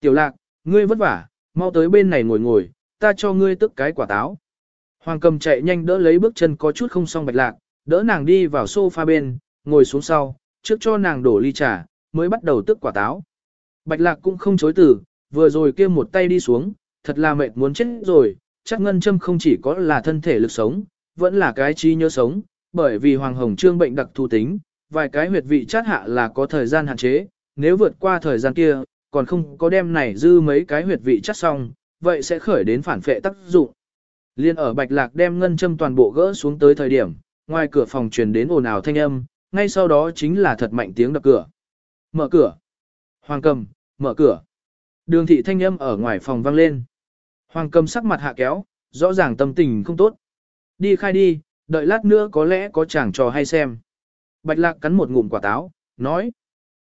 Speaker 1: Tiểu lạc, ngươi vất vả, mau tới bên này ngồi ngồi, ta cho ngươi tức cái quả táo. Hoàng cầm chạy nhanh đỡ lấy bước chân có chút không xong bạch lạc, đỡ nàng đi vào sofa bên, ngồi xuống sau, trước cho nàng đổ ly trà, mới bắt đầu tức quả táo. Bạch lạc cũng không chối từ, vừa rồi kia một tay đi xuống, thật là mệt muốn chết rồi, chắc ngân châm không chỉ có là thân thể lực sống, vẫn là cái trí nhớ sống, bởi vì Hoàng Hồng Trương bệnh đặc thù tính, vài cái huyệt vị chát hạ là có thời gian hạn chế, nếu vượt qua thời gian kia, còn không có đem này dư mấy cái huyệt vị chát xong, vậy sẽ khởi đến phản phệ tác dụng. Liên ở Bạch Lạc đem ngân châm toàn bộ gỡ xuống tới thời điểm, ngoài cửa phòng truyền đến ồn ào thanh âm, ngay sau đó chính là thật mạnh tiếng đập cửa. Mở cửa. Hoàng cầm, mở cửa. Đường thị thanh âm ở ngoài phòng vang lên. Hoàng cầm sắc mặt hạ kéo, rõ ràng tâm tình không tốt. Đi khai đi, đợi lát nữa có lẽ có chàng trò hay xem. Bạch lạc cắn một ngụm quả táo, nói.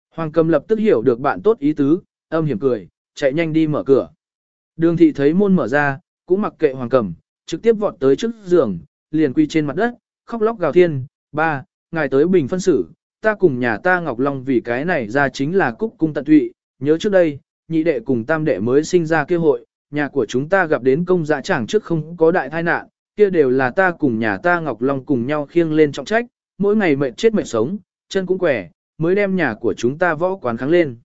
Speaker 1: Hoàng cầm lập tức hiểu được bạn tốt ý tứ, âm hiểm cười, chạy nhanh đi mở cửa. Đường thị thấy môn mở ra, cũng mặc kệ hoàng cầm, trực tiếp vọt tới trước giường, liền quy trên mặt đất, khóc lóc gào thiên, ba, ngài tới bình phân xử, ta cùng nhà ta Ngọc Long vì cái này ra chính là cúc cung tận tụy, nhớ trước đây, nhị đệ cùng tam đệ mới sinh ra kêu hội, nhà của chúng ta gặp đến công dạ chẳng trước không có đại tai nạn, kia đều là ta cùng nhà ta Ngọc Long cùng nhau khiêng lên trọng trách, mỗi ngày mệt chết mệt sống, chân cũng quẻ, mới đem nhà của chúng ta võ quán kháng lên.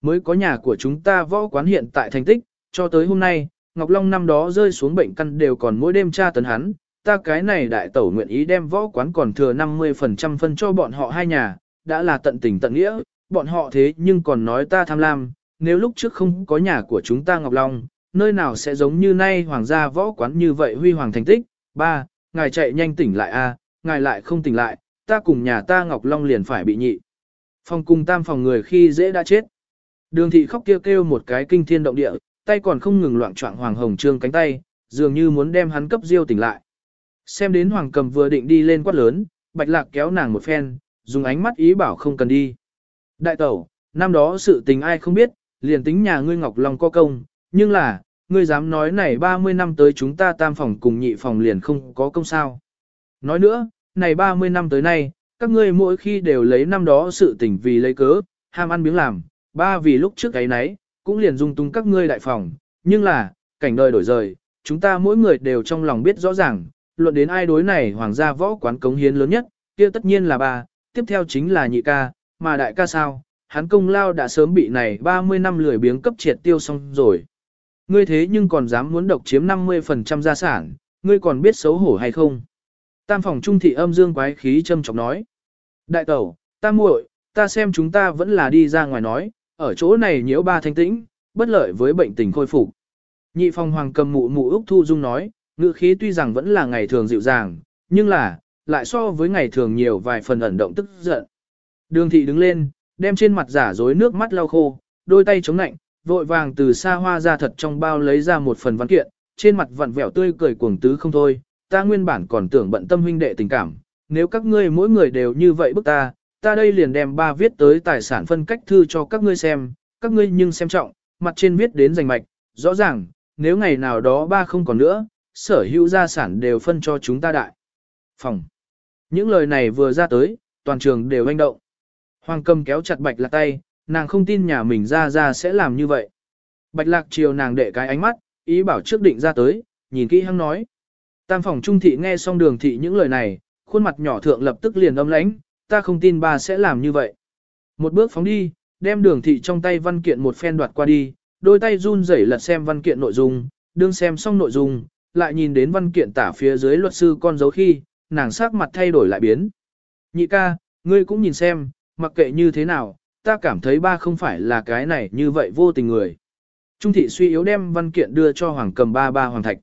Speaker 1: Mới có nhà của chúng ta võ quán hiện tại thành tích, cho tới hôm nay, Ngọc Long năm đó rơi xuống bệnh căn đều còn mỗi đêm tra tấn hắn, ta cái này đại tẩu nguyện ý đem võ quán còn thừa 50% phân cho bọn họ hai nhà, đã là tận tình tận nghĩa, bọn họ thế nhưng còn nói ta tham lam, nếu lúc trước không có nhà của chúng ta Ngọc Long, nơi nào sẽ giống như nay hoàng gia võ quán như vậy huy hoàng thành tích. Ba, ngài chạy nhanh tỉnh lại a, ngài lại không tỉnh lại, ta cùng nhà ta Ngọc Long liền phải bị nhị. Phòng cùng tam phòng người khi dễ đã chết. Đường thị khóc kêu kêu một cái kinh thiên động địa, tay còn không ngừng loạn trọng hoàng hồng trương cánh tay, dường như muốn đem hắn cấp diêu tỉnh lại. Xem đến hoàng cầm vừa định đi lên quát lớn, bạch lạc kéo nàng một phen, dùng ánh mắt ý bảo không cần đi. Đại tẩu, năm đó sự tình ai không biết, liền tính nhà ngươi Ngọc Long có công, nhưng là, ngươi dám nói này 30 năm tới chúng ta tam phòng cùng nhị phòng liền không có công sao. Nói nữa, này 30 năm tới nay, các ngươi mỗi khi đều lấy năm đó sự tình vì lấy cớ, ham ăn miếng làm, ba vì lúc trước cái nấy, cũng liền dung tung các ngươi đại phòng, nhưng là, cảnh đời đổi rời, chúng ta mỗi người đều trong lòng biết rõ ràng, luận đến ai đối này hoàng gia võ quán cống hiến lớn nhất, kia tất nhiên là ba, tiếp theo chính là nhị ca, mà đại ca sao, hắn công lao đã sớm bị này 30 năm lười biếng cấp triệt tiêu xong rồi. Ngươi thế nhưng còn dám muốn độc chiếm 50% gia sản, ngươi còn biết xấu hổ hay không? Tam phòng trung thị âm dương quái khí châm chọc nói. Đại tẩu, ta muội, ta xem chúng ta vẫn là đi ra ngoài nói, ở chỗ này nhiễu ba thanh tĩnh, bất lợi với bệnh tình khôi phục. Nhị phòng hoàng cầm mụ mụ Úc Thu Dung nói, ngữ khí tuy rằng vẫn là ngày thường dịu dàng, nhưng là, lại so với ngày thường nhiều vài phần ẩn động tức giận. Đường thị đứng lên, đem trên mặt giả dối nước mắt lau khô, đôi tay chống nạnh, vội vàng từ xa hoa ra thật trong bao lấy ra một phần văn kiện, trên mặt vặn vẹo tươi cười cuồng tứ không thôi, ta nguyên bản còn tưởng bận tâm huynh đệ tình cảm, nếu các ngươi mỗi người đều như vậy bức ta, ta đây liền đem ba viết tới tài sản phân cách thư cho các ngươi xem, các ngươi nhưng xem trọng, mặt trên viết đến rành mạch, rõ ràng, nếu ngày nào đó ba không còn nữa, sở hữu gia sản đều phân cho chúng ta đại. Phòng. Những lời này vừa ra tới, toàn trường đều anh động. Hoàng cầm kéo chặt bạch lạc tay, nàng không tin nhà mình ra ra sẽ làm như vậy. Bạch lạc chiều nàng đệ cái ánh mắt, ý bảo trước định ra tới, nhìn kỹ hăng nói. Tam phòng trung thị nghe xong đường thị những lời này, khuôn mặt nhỏ thượng lập tức liền âm lãnh, ta không tin bà sẽ làm như vậy. Một bước phóng đi, đem đường thị trong tay văn kiện một phen đoạt qua đi, đôi tay run rẩy lật xem văn kiện nội dung, đương xem xong nội dung, lại nhìn đến văn kiện tả phía dưới luật sư con dấu khi, nàng sắc mặt thay đổi lại biến. Nhị ca, ngươi cũng nhìn xem, mặc kệ như thế nào, ta cảm thấy ba không phải là cái này như vậy vô tình người. Trung thị suy yếu đem văn kiện đưa cho Hoàng cầm ba ba Hoàng Thạch.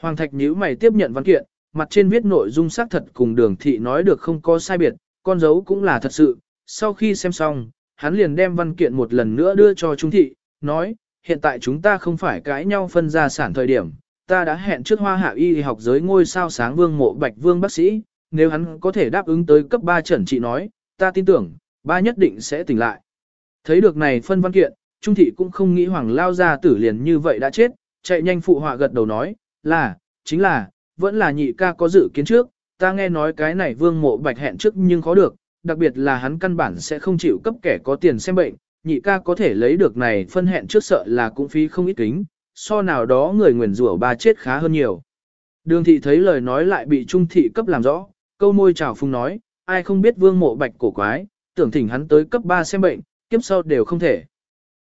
Speaker 1: Hoàng Thạch nhíu mày tiếp nhận văn kiện, mặt trên viết nội dung xác thật cùng đường thị nói được không có sai biệt, con dấu cũng là thật sự. Sau khi xem xong, hắn liền đem văn kiện một lần nữa đưa cho Trung thị, nói, hiện tại chúng ta không phải cãi nhau phân gia sản thời điểm, ta đã hẹn trước hoa hạ y học giới ngôi sao sáng vương mộ bạch vương bác sĩ, nếu hắn có thể đáp ứng tới cấp 3 Trần trị nói, ta tin tưởng, ba nhất định sẽ tỉnh lại. Thấy được này phân văn kiện, Trung thị cũng không nghĩ hoàng lao ra tử liền như vậy đã chết, chạy nhanh phụ họa gật đầu nói, là, chính là, vẫn là nhị ca có dự kiến trước, ta nghe nói cái này vương mộ bạch hẹn trước nhưng khó được, đặc biệt là hắn căn bản sẽ không chịu cấp kẻ có tiền xem bệnh, nhị ca có thể lấy được này phân hẹn trước sợ là cũng phí không ít kính, so nào đó người nguyền rủa ba chết khá hơn nhiều. Đường thị thấy lời nói lại bị trung thị cấp làm rõ, câu môi trào phung nói, ai không biết vương mộ bạch cổ quái, tưởng thỉnh hắn tới cấp 3 xem bệnh, kiếp sau đều không thể.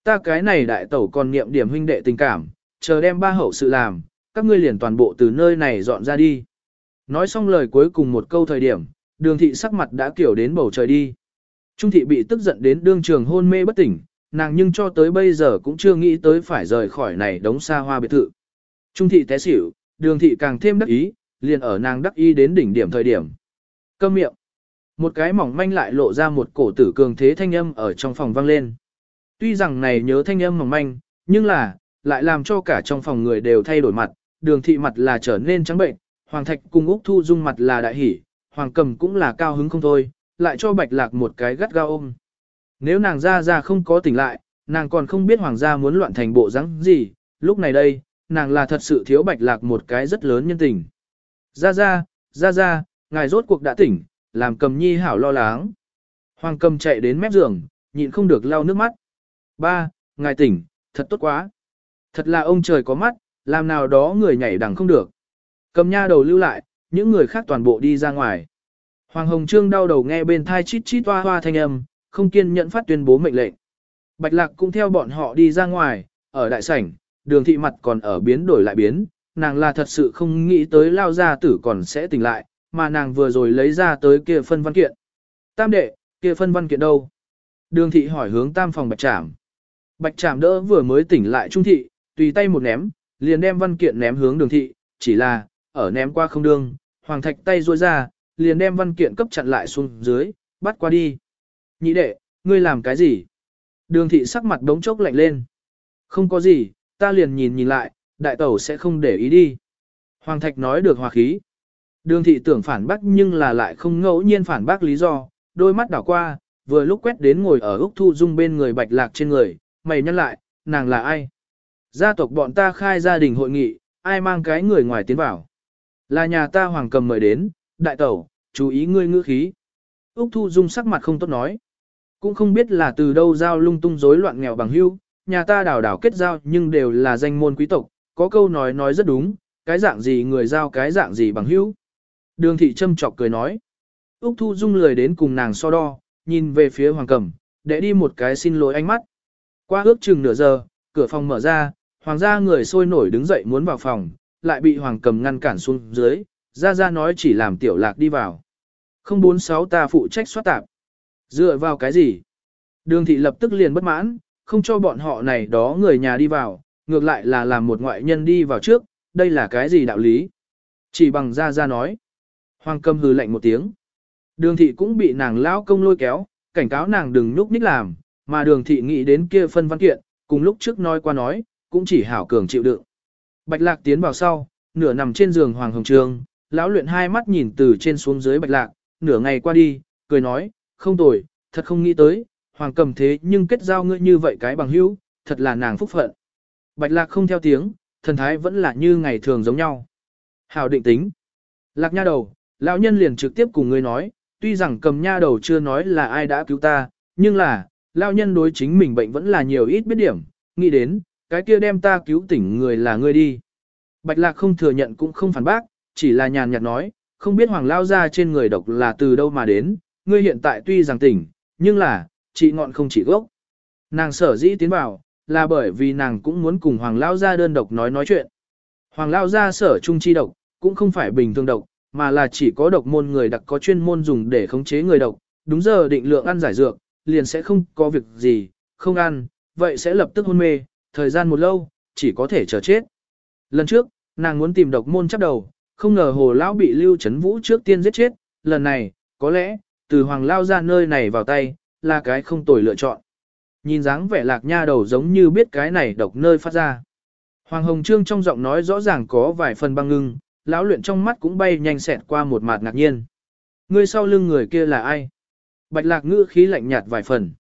Speaker 1: Ta cái này đại tẩu còn niệm điểm huynh đệ tình cảm, chờ đem ba hậu sự làm, các ngươi liền toàn bộ từ nơi này dọn ra đi. Nói xong lời cuối cùng một câu thời điểm, đường thị sắc mặt đã kiểu đến bầu trời đi. Trung thị bị tức giận đến đương trường hôn mê bất tỉnh, nàng nhưng cho tới bây giờ cũng chưa nghĩ tới phải rời khỏi này đống xa hoa biệt thự. Trung thị té xỉu, đường thị càng thêm đắc ý, liền ở nàng đắc ý đến đỉnh điểm thời điểm. Câm miệng. Một cái mỏng manh lại lộ ra một cổ tử cường thế thanh âm ở trong phòng vang lên. Tuy rằng này nhớ thanh âm mỏng manh, nhưng là, lại làm cho cả trong phòng người đều thay đổi mặt, đường thị mặt là trở nên trắng bệnh, Hoàng Thạch cùng Úc Thu Dung mặt là đại hỉ, Hoàng Cầm cũng là cao hứng không thôi, lại cho Bạch Lạc một cái gắt gao ôm. Nếu nàng ra ra không có tỉnh lại, nàng còn không biết Hoàng gia muốn loạn thành bộ rắn gì, lúc này đây, nàng là thật sự thiếu Bạch Lạc một cái rất lớn nhân tình. Ra ra, ra ra, ngài rốt cuộc đã tỉnh, làm cầm nhi hảo lo lắng. Hoàng cầm chạy đến mép giường, nhịn không được lau nước mắt. Ba, ngài tỉnh, thật tốt quá. Thật là ông trời có mắt, làm nào đó người nhảy đằng không được. Cầm nha đầu lưu lại, những người khác toàn bộ đi ra ngoài. Hoàng Hồng Trương đau đầu nghe bên thai chít chít toa hoa thanh âm, không kiên nhẫn phát tuyên bố mệnh lệnh. Bạch Lạc cũng theo bọn họ đi ra ngoài, ở đại sảnh, đường thị mặt còn ở biến đổi lại biến, nàng là thật sự không nghĩ tới lao gia tử còn sẽ tỉnh lại, mà nàng vừa rồi lấy ra tới kia phân văn kiện. Tam đệ, kia phân văn kiện đâu? Đường thị hỏi hướng tam phòng bạch trảm. Bạch trảm đỡ vừa mới tỉnh lại trung thị, tùy tay một ném, liền đem văn kiện ném hướng đường thị, chỉ là, ở ném qua không đương, hoàng thạch tay ruôi ra, liền đem văn kiện cấp chặn lại xuống dưới, bắt qua đi. Nhị đệ, ngươi làm cái gì? Đường thị sắc mặt đống chốc lạnh lên. Không có gì, ta liền nhìn nhìn lại, đại tẩu sẽ không để ý đi. Hoàng thạch nói được hòa khí. Đường thị tưởng phản bác nhưng là lại không ngẫu nhiên phản bác lý do, đôi mắt đảo qua, vừa lúc quét đến ngồi ở Úc Thu Dung bên người bạch lạc trên người, mày nhăn lại, nàng là ai? Gia tộc bọn ta khai gia đình hội nghị, ai mang cái người ngoài tiến vào? Là nhà ta hoàng cầm mời đến, đại tẩu, chú ý ngươi ngữ khí. Úc Thu Dung sắc mặt không tốt nói. Cũng không biết là từ đâu giao lung tung rối loạn nghèo bằng hưu, nhà ta đảo đảo kết giao nhưng đều là danh môn quý tộc, có câu nói nói rất đúng, cái dạng gì người giao cái dạng gì bằng hữu. Đường thị châm chọc cười nói. Úc Thu Dung lười đến cùng nàng so đo, nhìn về phía Hoàng Cẩm, để đi một cái xin lỗi ánh mắt. Qua ước chừng nửa giờ, cửa phòng mở ra, Hoàng gia người sôi nổi đứng dậy muốn vào phòng, lại bị Hoàng Cầm ngăn cản xuống dưới, ra ra nói chỉ làm tiểu lạc đi vào. 046 ta phụ trách soát tạp. Dựa vào cái gì? Đường thị lập tức liền bất mãn, không cho bọn họ này đó người nhà đi vào, ngược lại là làm một ngoại nhân đi vào trước, đây là cái gì đạo lý? Chỉ bằng ra ra nói. Hoàng cầm hừ lạnh một tiếng. Đường thị cũng bị nàng lão công lôi kéo, cảnh cáo nàng đừng nhúc nhích làm, mà đường thị nghĩ đến kia phân văn kiện, cùng lúc trước nói qua nói, cũng chỉ hảo cường chịu đựng. Bạch lạc tiến vào sau, nửa nằm trên giường Hoàng Hồng Trường, lão luyện hai mắt nhìn từ trên xuống dưới bạch lạc, nửa ngày qua đi, cười nói, không tồi, thật không nghĩ tới, Hoàng cầm thế nhưng kết giao ngươi như vậy cái bằng hữu, thật là nàng phúc phận. Bạch lạc không theo tiếng, thần thái vẫn là như ngày thường giống nhau. Hảo định tính. Lạc nha đầu, lão nhân liền trực tiếp cùng ngươi nói, tuy rằng cầm nha đầu chưa nói là ai đã cứu ta, nhưng là, lão nhân đối chính mình bệnh vẫn là nhiều ít biết điểm, nghĩ đến, cái kia đem ta cứu tỉnh người là ngươi đi. Bạch lạc không thừa nhận cũng không phản bác, chỉ là nhàn nhạt nói, không biết hoàng lao ra trên người độc là từ đâu mà đến, ngươi hiện tại tuy rằng tỉnh, nhưng là, chị ngọn không chỉ gốc. Nàng sở dĩ tiến vào, là bởi vì nàng cũng muốn cùng hoàng lao gia đơn độc nói nói chuyện. Hoàng lao gia sở trung chi độc, cũng không phải bình thường độc, mà là chỉ có độc môn người đặc có chuyên môn dùng để khống chế người độc, đúng giờ định lượng ăn giải dược, liền sẽ không có việc gì, không ăn, vậy sẽ lập tức hôn mê, thời gian một lâu, chỉ có thể chờ chết. Lần trước, nàng muốn tìm độc môn chấp đầu, không ngờ hồ lão bị lưu chấn vũ trước tiên giết chết, lần này, có lẽ, từ hoàng lao ra nơi này vào tay, là cái không tồi lựa chọn. Nhìn dáng vẻ lạc nha đầu giống như biết cái này độc nơi phát ra. Hoàng Hồng Trương trong giọng nói rõ ràng có vài phần băng ngưng, lão luyện trong mắt cũng bay nhanh xẹt qua một mặt ngạc nhiên. Người sau lưng người kia là ai? Bạch lạc ngữ khí lạnh nhạt vài phần.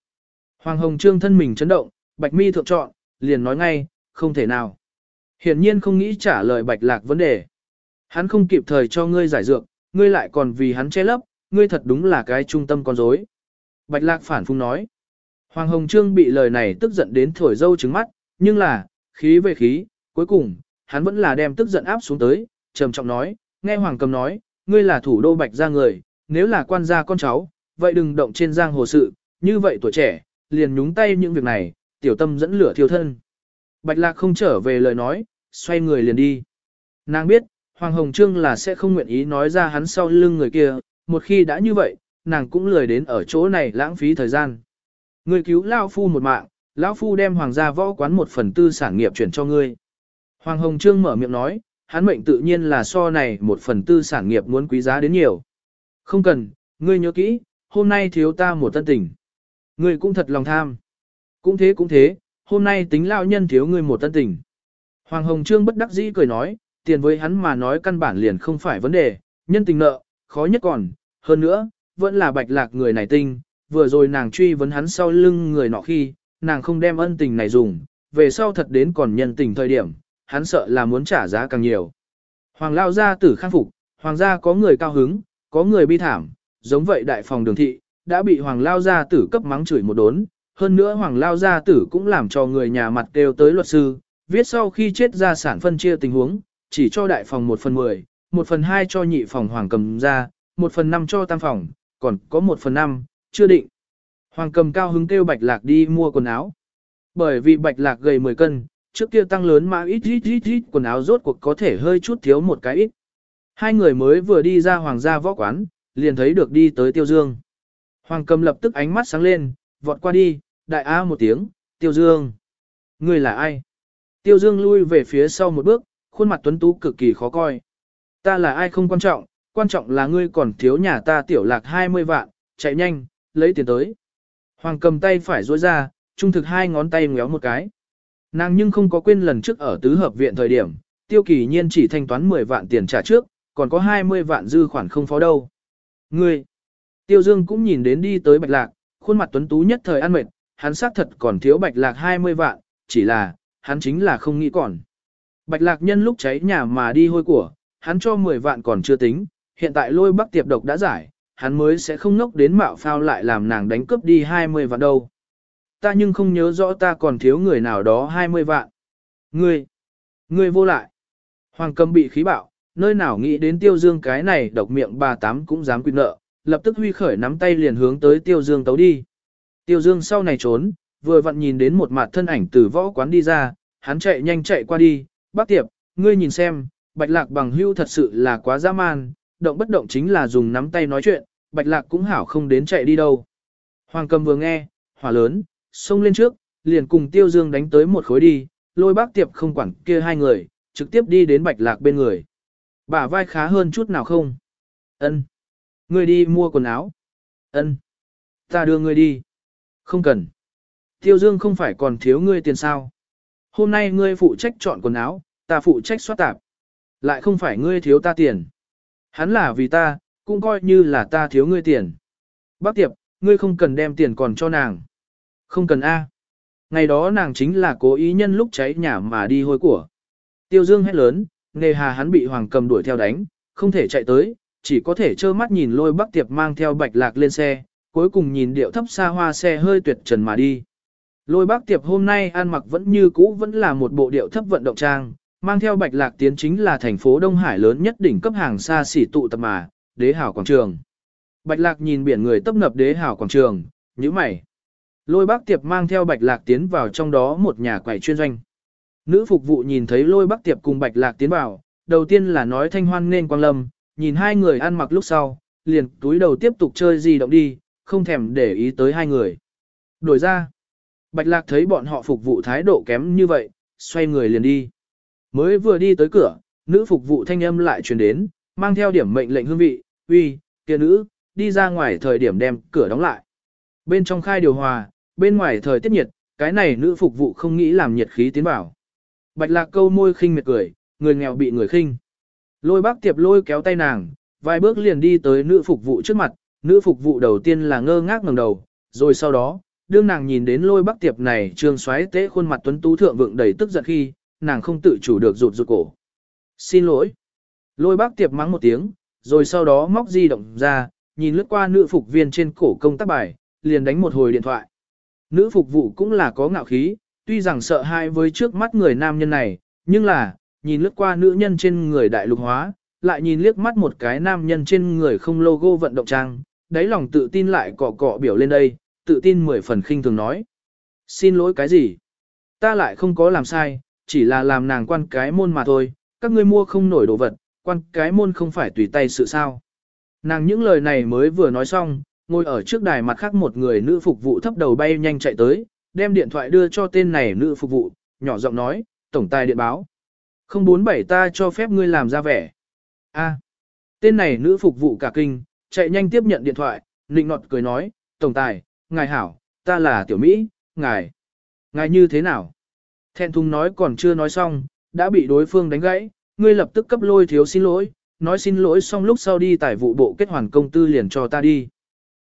Speaker 1: Hoàng Hồng Trương thân mình chấn động, bạch mi thượng chọn, liền nói ngay, không thể nào. Hiển nhiên không nghĩ trả lời bạch lạc vấn đề. Hắn không kịp thời cho ngươi giải dược, ngươi lại còn vì hắn che lấp, ngươi thật đúng là cái trung tâm con rối. Bạch Lạc phản phung nói. Hoàng Hồng Trương bị lời này tức giận đến thổi dâu trứng mắt, nhưng là, khí về khí, cuối cùng, hắn vẫn là đem tức giận áp xuống tới, trầm trọng nói, nghe Hoàng Cầm nói, ngươi là thủ đô Bạch gia người, nếu là quan gia con cháu, vậy đừng động trên giang hồ sự, như vậy tuổi trẻ, liền nhúng tay những việc này, tiểu tâm dẫn lửa thiêu thân. Bạch Lạc không trở về lời nói, xoay người liền đi. Nàng biết, Hoàng Hồng Trương là sẽ không nguyện ý nói ra hắn sau lưng người kia, một khi đã như vậy, nàng cũng lười đến ở chỗ này lãng phí thời gian. Ngươi cứu Lao Phu một mạng, Lão Phu đem hoàng gia võ quán một phần tư sản nghiệp chuyển cho ngươi. Hoàng Hồng Trương mở miệng nói, hắn mệnh tự nhiên là so này một phần tư sản nghiệp muốn quý giá đến nhiều. Không cần, ngươi nhớ kỹ, hôm nay thiếu ta một tân tình. Ngươi cũng thật lòng tham. Cũng thế cũng thế, hôm nay tính lão nhân thiếu ngươi một tân tình. Hoàng Hồng Trương bất đắc dĩ cười nói, tiền với hắn mà nói căn bản liền không phải vấn đề, nhân tình nợ, khó nhất còn, hơn nữa, vẫn là bạch lạc người này tinh, vừa rồi nàng truy vấn hắn sau lưng người nọ khi, nàng không đem ân tình này dùng, về sau thật đến còn nhân tình thời điểm, hắn sợ là muốn trả giá càng nhiều. Hoàng lao gia tử khang phục, hoàng gia có người cao hứng, có người bi thảm, giống vậy đại phòng đường thị, đã bị hoàng lao gia tử cấp mắng chửi một đốn, hơn nữa hoàng lao gia tử cũng làm cho người nhà mặt đều tới luật sư, viết sau khi chết ra sản phân chia tình huống, chỉ cho đại phòng một phần 10, một phần hai cho nhị phòng hoàng cầm ra, một phần năm cho tam phòng, còn có một phần năm chưa định. Hoàng cầm cao hứng kêu bạch lạc đi mua quần áo. Bởi vì bạch lạc gầy 10 cân, trước kia tăng lớn mà ít ít ít ít quần áo rốt cuộc có thể hơi chút thiếu một cái ít. Hai người mới vừa đi ra hoàng gia võ quán, liền thấy được đi tới tiêu dương. Hoàng cầm lập tức ánh mắt sáng lên, vọt qua đi, đại a một tiếng, tiêu dương. Người là ai? Tiêu dương lui về phía sau một bước, khuôn mặt tuấn tú cực kỳ khó coi. Ta là ai không quan trọng, quan trọng là ngươi còn thiếu nhà ta tiểu lạc 20 vạn, chạy nhanh, lấy tiền tới. Hoàng cầm tay phải duỗi ra, trung thực hai ngón tay ngéo một cái. Nàng nhưng không có quên lần trước ở tứ hợp viện thời điểm, tiêu kỳ nhiên chỉ thanh toán 10 vạn tiền trả trước, còn có 20 vạn dư khoản không phó đâu. Ngươi, tiêu dương cũng nhìn đến đi tới bạch lạc, khuôn mặt tuấn tú nhất thời ăn mệt, hắn xác thật còn thiếu bạch lạc 20 vạn, chỉ là, hắn chính là không nghĩ còn. Bạch lạc nhân lúc cháy nhà mà đi hôi của, hắn cho 10 vạn còn chưa tính, hiện tại lôi bắc tiệp độc đã giải, hắn mới sẽ không ngốc đến mạo phao lại làm nàng đánh cướp đi 20 vạn đâu. Ta nhưng không nhớ rõ ta còn thiếu người nào đó 20 vạn. Ngươi, ngươi vô lại. Hoàng cầm bị khí bạo, nơi nào nghĩ đến tiêu dương cái này độc miệng bà tám cũng dám quyết nợ, lập tức huy khởi nắm tay liền hướng tới tiêu dương tấu đi. Tiêu dương sau này trốn, vừa vặn nhìn đến một mặt thân ảnh từ võ quán đi ra, hắn chạy nhanh chạy qua đi, bác tiệp, ngươi nhìn xem, bạch lạc bằng hưu thật sự là quá dã man, động bất động chính là dùng nắm tay nói chuyện, bạch lạc cũng hảo không đến chạy đi đâu. Hoàng cầm vừa nghe, hỏa lớn, xông lên trước, liền cùng tiêu dương đánh tới một khối đi, lôi bác tiệp không quản kia hai người, trực tiếp đi đến bạch lạc bên người. Bả vai khá hơn chút nào không? Ân. Ngươi đi mua quần áo. Ân. Ta đưa ngươi đi. Không cần. Tiêu Dương không phải còn thiếu ngươi tiền sao? Hôm nay ngươi phụ trách chọn quần áo, ta phụ trách soát tạp. Lại không phải ngươi thiếu ta tiền. Hắn là vì ta, cũng coi như là ta thiếu ngươi tiền. Bác tiệp, ngươi không cần đem tiền còn cho nàng. Không cần A. Ngày đó nàng chính là cố ý nhân lúc cháy nhà mà đi hôi của. Tiêu Dương hét lớn, nề hà hắn bị hoàng cầm đuổi theo đánh, không thể chạy tới, chỉ có thể trơ mắt nhìn lôi bắc tiệp mang theo bạch lạc lên xe, cuối cùng nhìn điệu thấp xa hoa xe hơi tuyệt trần mà đi. Lôi bác tiệp hôm nay ăn mặc vẫn như cũ vẫn là một bộ điệu thấp vận động trang, mang theo bạch lạc tiến chính là thành phố Đông Hải lớn nhất đỉnh cấp hàng xa xỉ tụ tập mà, đế hảo quảng trường. Bạch lạc nhìn biển người tấp nập đế hảo quảng trường, như mày. Lôi bác tiệp mang theo bạch lạc tiến vào trong đó một nhà quầy chuyên doanh. Nữ phục vụ nhìn thấy lôi bác tiệp cùng bạch lạc tiến vào, đầu tiên là nói thanh hoan nên quang lâm, nhìn hai người ăn mặc lúc sau, liền túi đầu tiếp tục chơi gì động đi, không thèm để ý tới hai người. Đổi ra, bạch lạc thấy bọn họ phục vụ thái độ kém như vậy, xoay người liền đi. Mới vừa đi tới cửa, nữ phục vụ thanh âm lại truyền đến, mang theo điểm mệnh lệnh hương vị, uy, kia nữ, đi ra ngoài thời điểm đem cửa đóng lại. Bên trong khai điều hòa, bên ngoài thời tiết nhiệt, cái này nữ phục vụ không nghĩ làm nhiệt khí tiến vào. Bạch lạc câu môi khinh miệt cười, người nghèo bị người khinh. Lôi bác tiệp lôi kéo tay nàng, vài bước liền đi tới nữ phục vụ trước mặt, nữ phục vụ đầu tiên là ngơ ngác ngẩng đầu, rồi sau đó, đương nàng nhìn đến lôi bác tiệp này trương xoáy tế khuôn mặt tuấn tú thượng vượng đầy tức giận khi, nàng không tự chủ được rụt rụt cổ. Xin lỗi. Lôi bác tiệp mắng một tiếng, rồi sau đó móc di động ra, nhìn lướt qua nữ phục viên trên cổ công tác bài, liền đánh một hồi điện thoại. Nữ phục vụ cũng là có ngạo khí, tuy rằng sợ hãi với trước mắt người nam nhân này, nhưng là, nhìn lướt qua nữ nhân trên người đại lục hóa, lại nhìn liếc mắt một cái nam nhân trên người không logo vận động trang, đáy lòng tự tin lại cọ cọ biểu lên đây, tự tin mười phần khinh thường nói. Xin lỗi cái gì? Ta lại không có làm sai, chỉ là làm nàng quan cái môn mà thôi, các ngươi mua không nổi đồ vật, quan cái môn không phải tùy tay sự sao. Nàng những lời này mới vừa nói xong, ngồi ở trước đài mặt khác một người nữ phục vụ thấp đầu bay nhanh chạy tới, đem điện thoại đưa cho tên này nữ phục vụ, nhỏ giọng nói, tổng tài điện báo. 047 ta cho phép ngươi làm ra vẻ. A. tên này nữ phục vụ cả kinh, chạy nhanh tiếp nhận điện thoại, nịnh nọt cười nói, tổng tài, ngài hảo, ta là tiểu Mỹ, ngài. Ngài như thế nào? Thẹn thùng nói còn chưa nói xong, đã bị đối phương đánh gãy, ngươi lập tức cấp lôi thiếu xin lỗi, nói xin lỗi xong lúc sau đi tải vụ bộ kết hoàn công tư liền cho ta đi.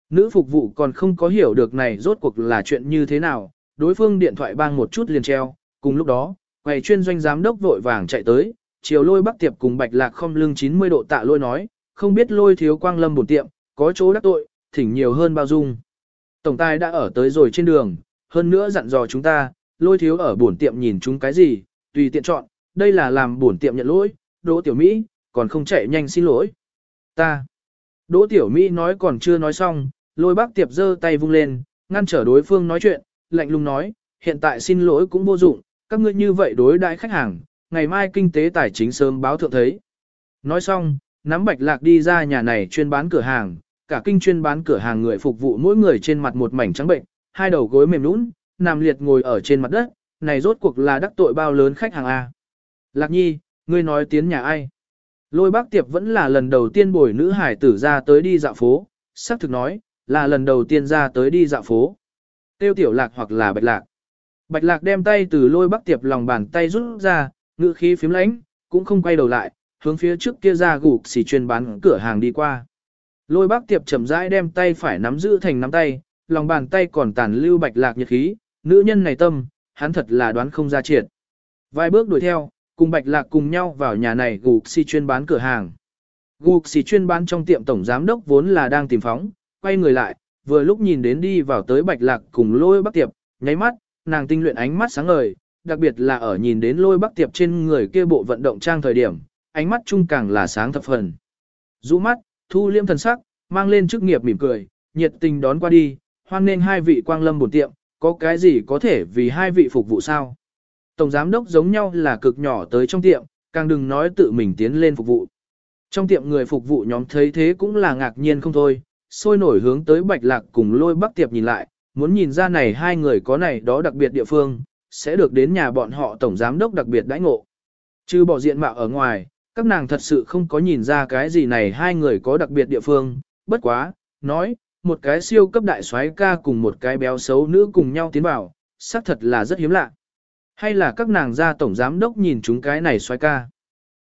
Speaker 1: Nữ phục vụ còn không có hiểu được này rốt cuộc là chuyện như thế nào, đối phương điện thoại bang một chút liền treo, cùng lúc đó, quầy chuyên doanh giám đốc vội vàng chạy tới, chiều lôi bắc tiệp cùng bạch lạc không lưng 90 độ tạ lôi nói, không biết lôi thiếu quang lâm bổn tiệm, có chỗ đắc tội, thỉnh nhiều hơn bao dung. Tổng tài đã ở tới rồi trên đường, hơn nữa dặn dò chúng ta, lôi thiếu ở bổn tiệm nhìn chúng cái gì, tùy tiện chọn, đây là làm bổn tiệm nhận lỗi, đỗ tiểu Mỹ, còn không chạy nhanh xin lỗi. Ta. Đỗ tiểu Mỹ nói còn chưa nói xong, lôi bác tiệp giơ tay vung lên, ngăn trở đối phương nói chuyện, lạnh lùng nói, hiện tại xin lỗi cũng vô dụng, các ngươi như vậy đối đãi khách hàng, ngày mai kinh tế tài chính sớm báo thượng thấy. Nói xong, nắm bạch lạc đi ra nhà này chuyên bán cửa hàng, cả kinh chuyên bán cửa hàng người phục vụ mỗi người trên mặt một mảnh trắng bệnh, hai đầu gối mềm nũng, nằm liệt ngồi ở trên mặt đất, này rốt cuộc là đắc tội bao lớn khách hàng A. Lạc nhi, ngươi nói tiếng nhà ai? Lôi bác tiệp vẫn là lần đầu tiên bồi nữ hải tử ra tới đi dạo phố, xác thực nói, là lần đầu tiên ra tới đi dạo phố. Tiêu tiểu lạc hoặc là bạch lạc. Bạch lạc đem tay từ lôi bác tiệp lòng bàn tay rút ra, ngữ khí phím lãnh, cũng không quay đầu lại, hướng phía trước kia ra gục xỉ chuyên bán cửa hàng đi qua. Lôi bác tiệp chậm rãi đem tay phải nắm giữ thành nắm tay, lòng bàn tay còn tàn lưu bạch lạc nhiệt khí, nữ nhân này tâm, hắn thật là đoán không ra triệt. Vài bước đuổi theo, cùng bạch lạc cùng nhau vào nhà này gục xỉ chuyên bán cửa hàng. Gục xỉ chuyên bán trong tiệm tổng giám đốc vốn là đang tìm phóng, quay người lại, vừa lúc nhìn đến đi vào tới bạch lạc cùng lôi bắc tiệp, nháy mắt, nàng tinh luyện ánh mắt sáng ngời, đặc biệt là ở nhìn đến lôi bắc tiệp trên người kia bộ vận động trang thời điểm, ánh mắt chung càng là sáng thập phần. dụ mắt, thu liêm thần sắc, mang lên chức nghiệp mỉm cười, nhiệt tình đón qua đi, hoan nên hai vị quang lâm bổn tiệm, có cái gì có thể vì hai vị phục vụ sao? Tổng giám đốc giống nhau là cực nhỏ tới trong tiệm, càng đừng nói tự mình tiến lên phục vụ. Trong tiệm người phục vụ nhóm thấy thế cũng là ngạc nhiên không thôi, sôi nổi hướng tới bạch lạc cùng lôi bắc tiệp nhìn lại, muốn nhìn ra này hai người có này đó đặc biệt địa phương, sẽ được đến nhà bọn họ tổng giám đốc đặc biệt đãi ngộ. Chứ bỏ diện mạo ở ngoài, các nàng thật sự không có nhìn ra cái gì này hai người có đặc biệt địa phương, bất quá, nói, một cái siêu cấp đại soái ca cùng một cái béo xấu nữ cùng nhau tiến vào, xác thật là rất hiếm lạ. Hay là các nàng gia tổng giám đốc nhìn chúng cái này soái ca.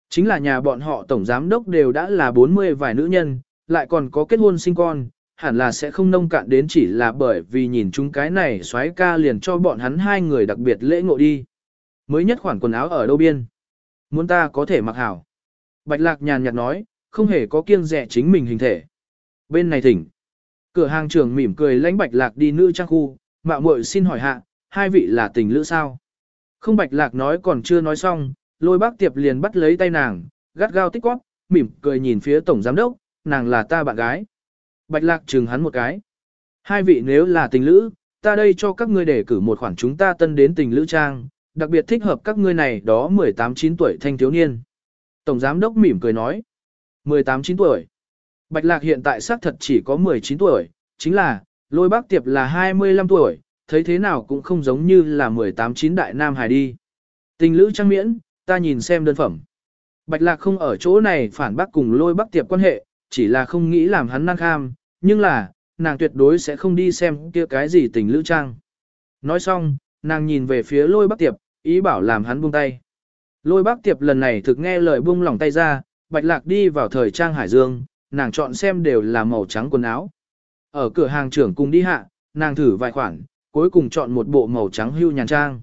Speaker 1: Chính là nhà bọn họ tổng giám đốc đều đã là 40 vài nữ nhân, lại còn có kết hôn sinh con, hẳn là sẽ không nông cạn đến chỉ là bởi vì nhìn chúng cái này soái ca liền cho bọn hắn hai người đặc biệt lễ ngộ đi. Mới nhất khoản quần áo ở đâu biên? Muốn ta có thể mặc hảo. Bạch lạc nhàn nhạt nói, không hề có kiêng rẻ chính mình hình thể. Bên này thỉnh. Cửa hàng trưởng mỉm cười lãnh bạch lạc đi nữ trang khu, mạo muội xin hỏi hạ, hai vị là tình lữ sao? Không bạch lạc nói còn chưa nói xong, lôi bác tiệp liền bắt lấy tay nàng, gắt gao tích quát, mỉm cười nhìn phía tổng giám đốc, nàng là ta bạn gái. Bạch lạc chừng hắn một cái. Hai vị nếu là tình lữ, ta đây cho các ngươi để cử một khoản chúng ta tân đến tình lữ trang, đặc biệt thích hợp các ngươi này đó 18-9 tuổi thanh thiếu niên. Tổng giám đốc mỉm cười nói. 18-9 tuổi. Bạch lạc hiện tại xác thật chỉ có 19 tuổi, chính là, lôi bác tiệp là 25 tuổi, thấy thế nào cũng không giống như là 18-9 đại nam hài đi. Tình lữ trang miễn, ta nhìn xem đơn phẩm. Bạch lạc không ở chỗ này phản bác cùng lôi bác tiệp quan hệ, chỉ là không nghĩ làm hắn năng kham, nhưng là, nàng tuyệt đối sẽ không đi xem kia cái gì tình lữ trang. Nói xong, nàng nhìn về phía lôi bác tiệp, ý bảo làm hắn buông tay. Lôi bác tiệp lần này thực nghe lời buông lỏng tay ra, bạch lạc đi vào thời trang hải dương, nàng chọn xem đều là màu trắng quần áo. Ở cửa hàng trưởng cùng đi hạ, nàng thử vài khoản, cuối cùng chọn một bộ màu trắng hưu nhàn trang.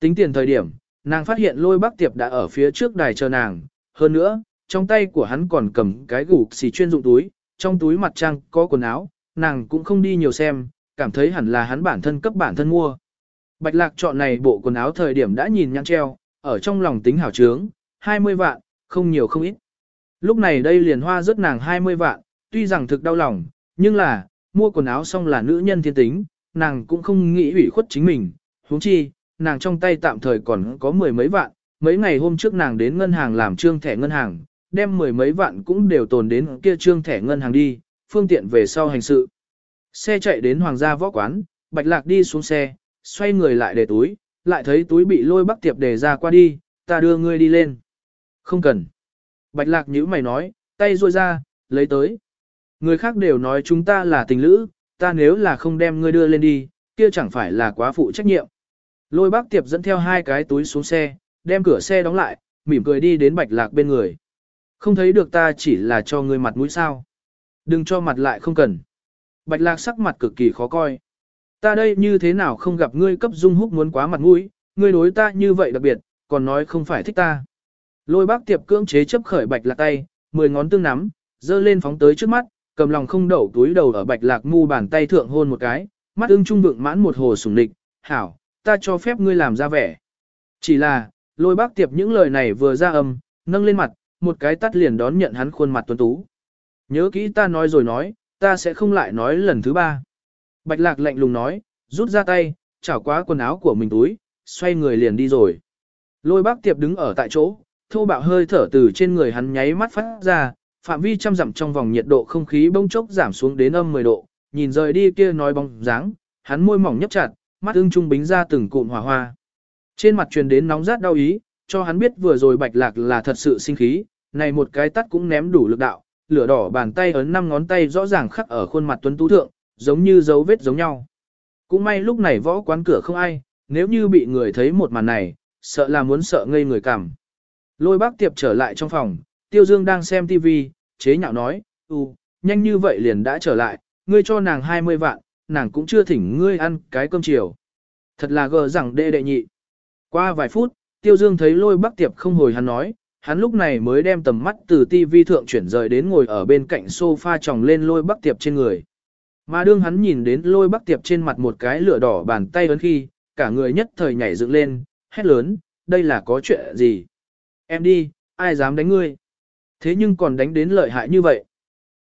Speaker 1: Tính tiền thời điểm, nàng phát hiện lôi bác tiệp đã ở phía trước đài chờ nàng, hơn nữa, trong tay của hắn còn cầm cái gủ xì chuyên dụng túi, trong túi mặt trang có quần áo, nàng cũng không đi nhiều xem, cảm thấy hẳn là hắn bản thân cấp bản thân mua. Bạch lạc chọn này bộ quần áo thời điểm đã nhìn nhăn treo, ở trong lòng tính hảo trướng, 20 vạn, không nhiều không ít. Lúc này đây liền hoa rất nàng 20 vạn, tuy rằng thực đau lòng, nhưng là, mua quần áo xong là nữ nhân thiên tính, nàng cũng không nghĩ ủy khuất chính mình, huống chi, nàng trong tay tạm thời còn có mười mấy vạn, mấy ngày hôm trước nàng đến ngân hàng làm trương thẻ ngân hàng, đem mười mấy vạn cũng đều tồn đến kia trương thẻ ngân hàng đi, phương tiện về sau hành sự. Xe chạy đến hoàng gia võ quán, bạch lạc đi xuống xe, xoay người lại để túi, lại thấy túi bị lôi bắc tiệp để ra qua đi, ta đưa ngươi đi lên. Không cần. Bạch lạc nhữ mày nói, tay ruôi ra, lấy tới. Người khác đều nói chúng ta là tình lữ, ta nếu là không đem ngươi đưa lên đi, kia chẳng phải là quá phụ trách nhiệm. Lôi bác tiệp dẫn theo hai cái túi xuống xe, đem cửa xe đóng lại, mỉm cười đi đến bạch lạc bên người. Không thấy được ta chỉ là cho ngươi mặt mũi sao. Đừng cho mặt lại không cần. Bạch lạc sắc mặt cực kỳ khó coi. Ta đây như thế nào không gặp ngươi cấp dung húc muốn quá mặt mũi, ngươi đối ta như vậy đặc biệt, còn nói không phải thích ta. Lôi bác tiệp cưỡng chế chấp khởi bạch lạc tay, mười ngón tương nắm, dơ lên phóng tới trước mắt, cầm lòng không đậu túi đầu ở bạch lạc mu bàn tay thượng hôn một cái, mắt ưng trung vượng mãn một hồ sùng địch, hảo, ta cho phép ngươi làm ra vẻ. Chỉ là, lôi bác tiệp những lời này vừa ra âm, nâng lên mặt, một cái tắt liền đón nhận hắn khuôn mặt tuấn tú. Nhớ kỹ ta nói rồi nói, ta sẽ không lại nói lần thứ ba. Bạch lạc lạnh lùng nói, rút ra tay, chảo quá quần áo của mình túi, xoay người liền đi rồi. Lôi bác tiệp đứng ở tại chỗ, thô bạo hơi thở từ trên người hắn nháy mắt phát ra, phạm vi trăm dặm trong vòng nhiệt độ không khí bỗng chốc giảm xuống đến âm 10 độ, nhìn rời đi kia nói bóng dáng, hắn môi mỏng nhấp chặt, mắt ưng trung bính ra từng cụm hỏa hoa. Trên mặt truyền đến nóng rát đau ý, cho hắn biết vừa rồi bạch lạc là thật sự sinh khí, này một cái tắt cũng ném đủ lực đạo, lửa đỏ bàn tay ấn năm ngón tay rõ ràng khắc ở khuôn mặt tuấn tú thượng, giống như dấu vết giống nhau. Cũng may lúc này võ quán cửa không ai, nếu như bị người thấy một màn này, sợ là muốn sợ ngây người cảm. Lôi bác tiệp trở lại trong phòng, Tiêu Dương đang xem TV, chế nhạo nói, ừ, nhanh như vậy liền đã trở lại, ngươi cho nàng 20 vạn, nàng cũng chưa thỉnh ngươi ăn cái cơm chiều. Thật là gờ rằng đệ đệ nhị. Qua vài phút, Tiêu Dương thấy lôi bắc tiệp không hồi hắn nói, hắn lúc này mới đem tầm mắt từ TV thượng chuyển rời đến ngồi ở bên cạnh sofa tròng lên lôi bắc tiệp trên người. Mà đương hắn nhìn đến lôi bắc tiệp trên mặt một cái lửa đỏ bàn tay ấn khi, cả người nhất thời nhảy dựng lên, hét lớn, đây là có chuyện gì? Em đi, ai dám đánh ngươi? Thế nhưng còn đánh đến lợi hại như vậy.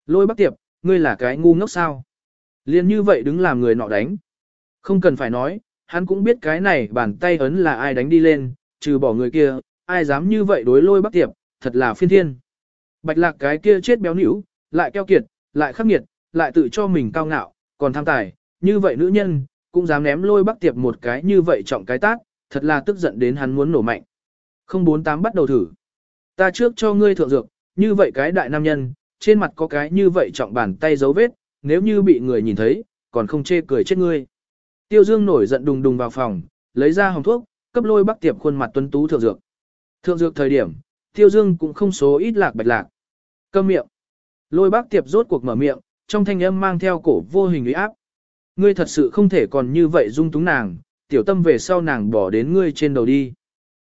Speaker 1: Lôi bắc tiệp, ngươi là cái ngu ngốc sao? Liên như vậy đứng làm người nọ đánh. Không cần phải nói, hắn cũng biết cái này bàn tay ấn là ai đánh đi lên, trừ bỏ người kia, ai dám như vậy đối lôi bắc tiệp, thật là phiên thiên. Bạch lạc cái kia chết béo nỉu, lại keo kiệt, lại khắc nghiệt, lại tự cho mình cao ngạo, còn tham tài, như vậy nữ nhân, cũng dám ném lôi bắc tiệp một cái như vậy trọng cái tác, thật là tức giận đến hắn muốn nổ mạnh. 048 bắt đầu thử. Ta trước cho ngươi thượng dược, như vậy cái đại nam nhân, trên mặt có cái như vậy trọng bàn tay dấu vết, nếu như bị người nhìn thấy, còn không chê cười chết ngươi. Tiêu Dương nổi giận đùng đùng vào phòng, lấy ra hồng thuốc, cấp lôi bắc tiệp khuôn mặt tuấn tú thượng dược. Thượng dược thời điểm, Tiêu Dương cũng không số ít lạc bạch lạc. Câm miệng. Lôi bắc tiệp rốt cuộc mở miệng, trong thanh âm mang theo cổ vô hình uy áp. Ngươi thật sự không thể còn như vậy dung túng nàng, tiểu tâm về sau nàng bỏ đến ngươi trên đầu đi.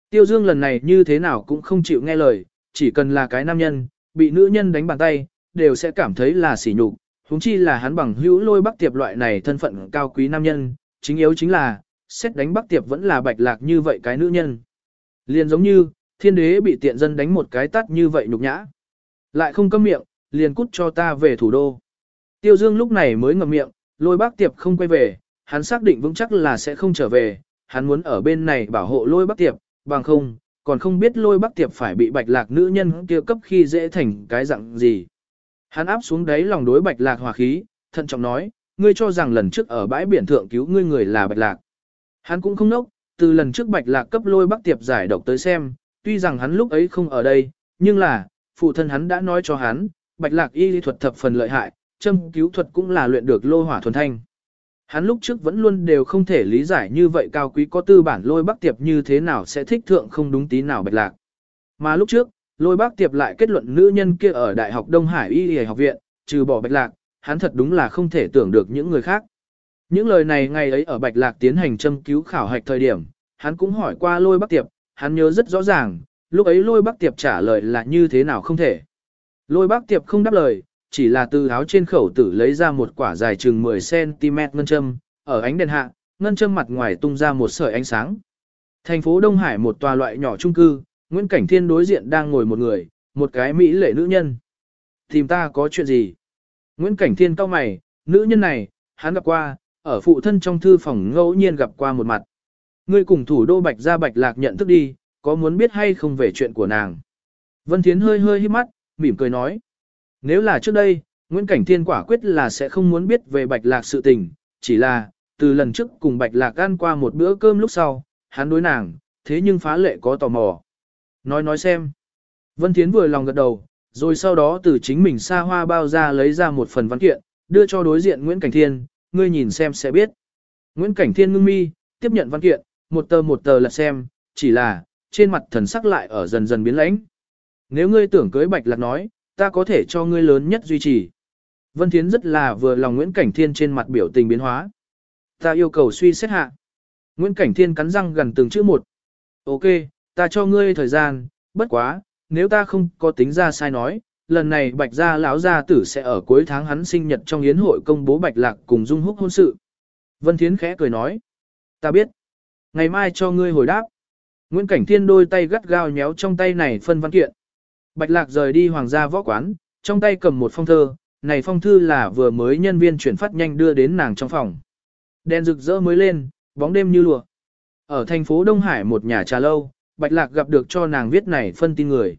Speaker 1: Tiêu Dương lần này như thế nào cũng không chịu nghe lời, chỉ cần là cái nam nhân, bị nữ nhân đánh bàn tay, đều sẽ cảm thấy là sỉ nhục. Húng chi là hắn bằng hữu lôi bắc tiệp loại này thân phận cao quý nam nhân, chính yếu chính là, xét đánh bắc tiệp vẫn là bạch lạc như vậy cái nữ nhân. Liền giống như, thiên đế bị tiện dân đánh một cái tắt như vậy nhục nhã. Lại không cấm miệng, liền cút cho ta về thủ đô. Tiêu Dương lúc này mới ngậm miệng, lôi Bắc tiệp không quay về, hắn xác định vững chắc là sẽ không trở về, hắn muốn ở bên này bảo hộ lôi Bắc tiệp, bằng không, còn không biết lôi bác tiệp phải bị bạch lạc nữ nhân kia cấp khi dễ thành cái dạng gì. Hắn áp xuống đáy lòng đối bạch lạc hòa khí, thận trọng nói, ngươi cho rằng lần trước ở bãi biển thượng cứu ngươi người là bạch lạc. Hắn cũng không nốc, từ lần trước bạch lạc cấp lôi bác tiệp giải độc tới xem, tuy rằng hắn lúc ấy không ở đây, nhưng là, phụ thân hắn đã nói cho hắn, bạch lạc y lý thuật thập phần lợi hại, châm cứu thuật cũng là luyện được lô hỏa thuần thanh. Hắn lúc trước vẫn luôn đều không thể lý giải như vậy cao quý có tư bản lôi bác tiệp như thế nào sẽ thích thượng không đúng tí nào bạch lạc. Mà lúc trước, lôi bác tiệp lại kết luận nữ nhân kia ở Đại học Đông Hải Y Y học viện, trừ bỏ bạch lạc, hắn thật đúng là không thể tưởng được những người khác. Những lời này ngày ấy ở bạch lạc tiến hành châm cứu khảo hạch thời điểm, hắn cũng hỏi qua lôi bác tiệp, hắn nhớ rất rõ ràng, lúc ấy lôi bác tiệp trả lời là như thế nào không thể. Lôi bác tiệp không đáp lời, chỉ là từ áo trên khẩu tử lấy ra một quả dài chừng 10cm ngân châm, ở ánh đèn hạ, ngân châm mặt ngoài tung ra một sợi ánh sáng. Thành phố Đông Hải một tòa loại nhỏ trung cư, Nguyễn Cảnh Thiên đối diện đang ngồi một người, một cái mỹ lệ nữ nhân. Tìm ta có chuyện gì? Nguyễn Cảnh Thiên cau mày, nữ nhân này, hắn gặp qua, ở phụ thân trong thư phòng ngẫu nhiên gặp qua một mặt. Ngươi cùng thủ đô Bạch gia Bạch Lạc nhận thức đi, có muốn biết hay không về chuyện của nàng. Vân Thiến hơi hơi hít mắt, mỉm cười nói. Nếu là trước đây, Nguyễn Cảnh Thiên quả quyết là sẽ không muốn biết về Bạch Lạc sự tình, chỉ là, từ lần trước cùng Bạch Lạc ăn qua một bữa cơm lúc sau, hắn đối nàng, thế nhưng phá lệ có tò mò. Nói nói xem. Vân Thiến vừa lòng gật đầu, rồi sau đó từ chính mình xa hoa bao ra lấy ra một phần văn kiện, đưa cho đối diện Nguyễn Cảnh Thiên, ngươi nhìn xem sẽ biết. Nguyễn Cảnh Thiên ngưng mi, tiếp nhận văn kiện, một tờ một tờ lật xem, chỉ là, trên mặt thần sắc lại ở dần dần biến lãnh. Nếu ngươi tưởng cưới Bạch Lạc nói, ta có thể cho ngươi lớn nhất duy trì. Vân Thiến rất là vừa lòng Nguyễn Cảnh Thiên trên mặt biểu tình biến hóa. Ta yêu cầu suy xét hạ. Nguyễn Cảnh Thiên cắn răng gần từng chữ một. Ok, ta cho ngươi thời gian, bất quá, nếu ta không có tính ra sai nói, lần này Bạch gia lão gia tử sẽ ở cuối tháng hắn sinh nhật trong yến hội công bố Bạch Lạc cùng Dung Húc hôn sự. Vân Thiến khẽ cười nói. Ta biết. Ngày mai cho ngươi hồi đáp. Nguyễn Cảnh Thiên đôi tay gắt gao nhéo trong tay này phân văn kiện. Bạch Lạc rời đi hoàng gia võ quán, trong tay cầm một phong thơ, này phong thư là vừa mới nhân viên chuyển phát nhanh đưa đến nàng trong phòng. Đèn rực rỡ mới lên, bóng đêm như lụa. Ở thành phố Đông Hải một nhà trà lâu, Bạch Lạc gặp được cho nàng viết này phân tin người.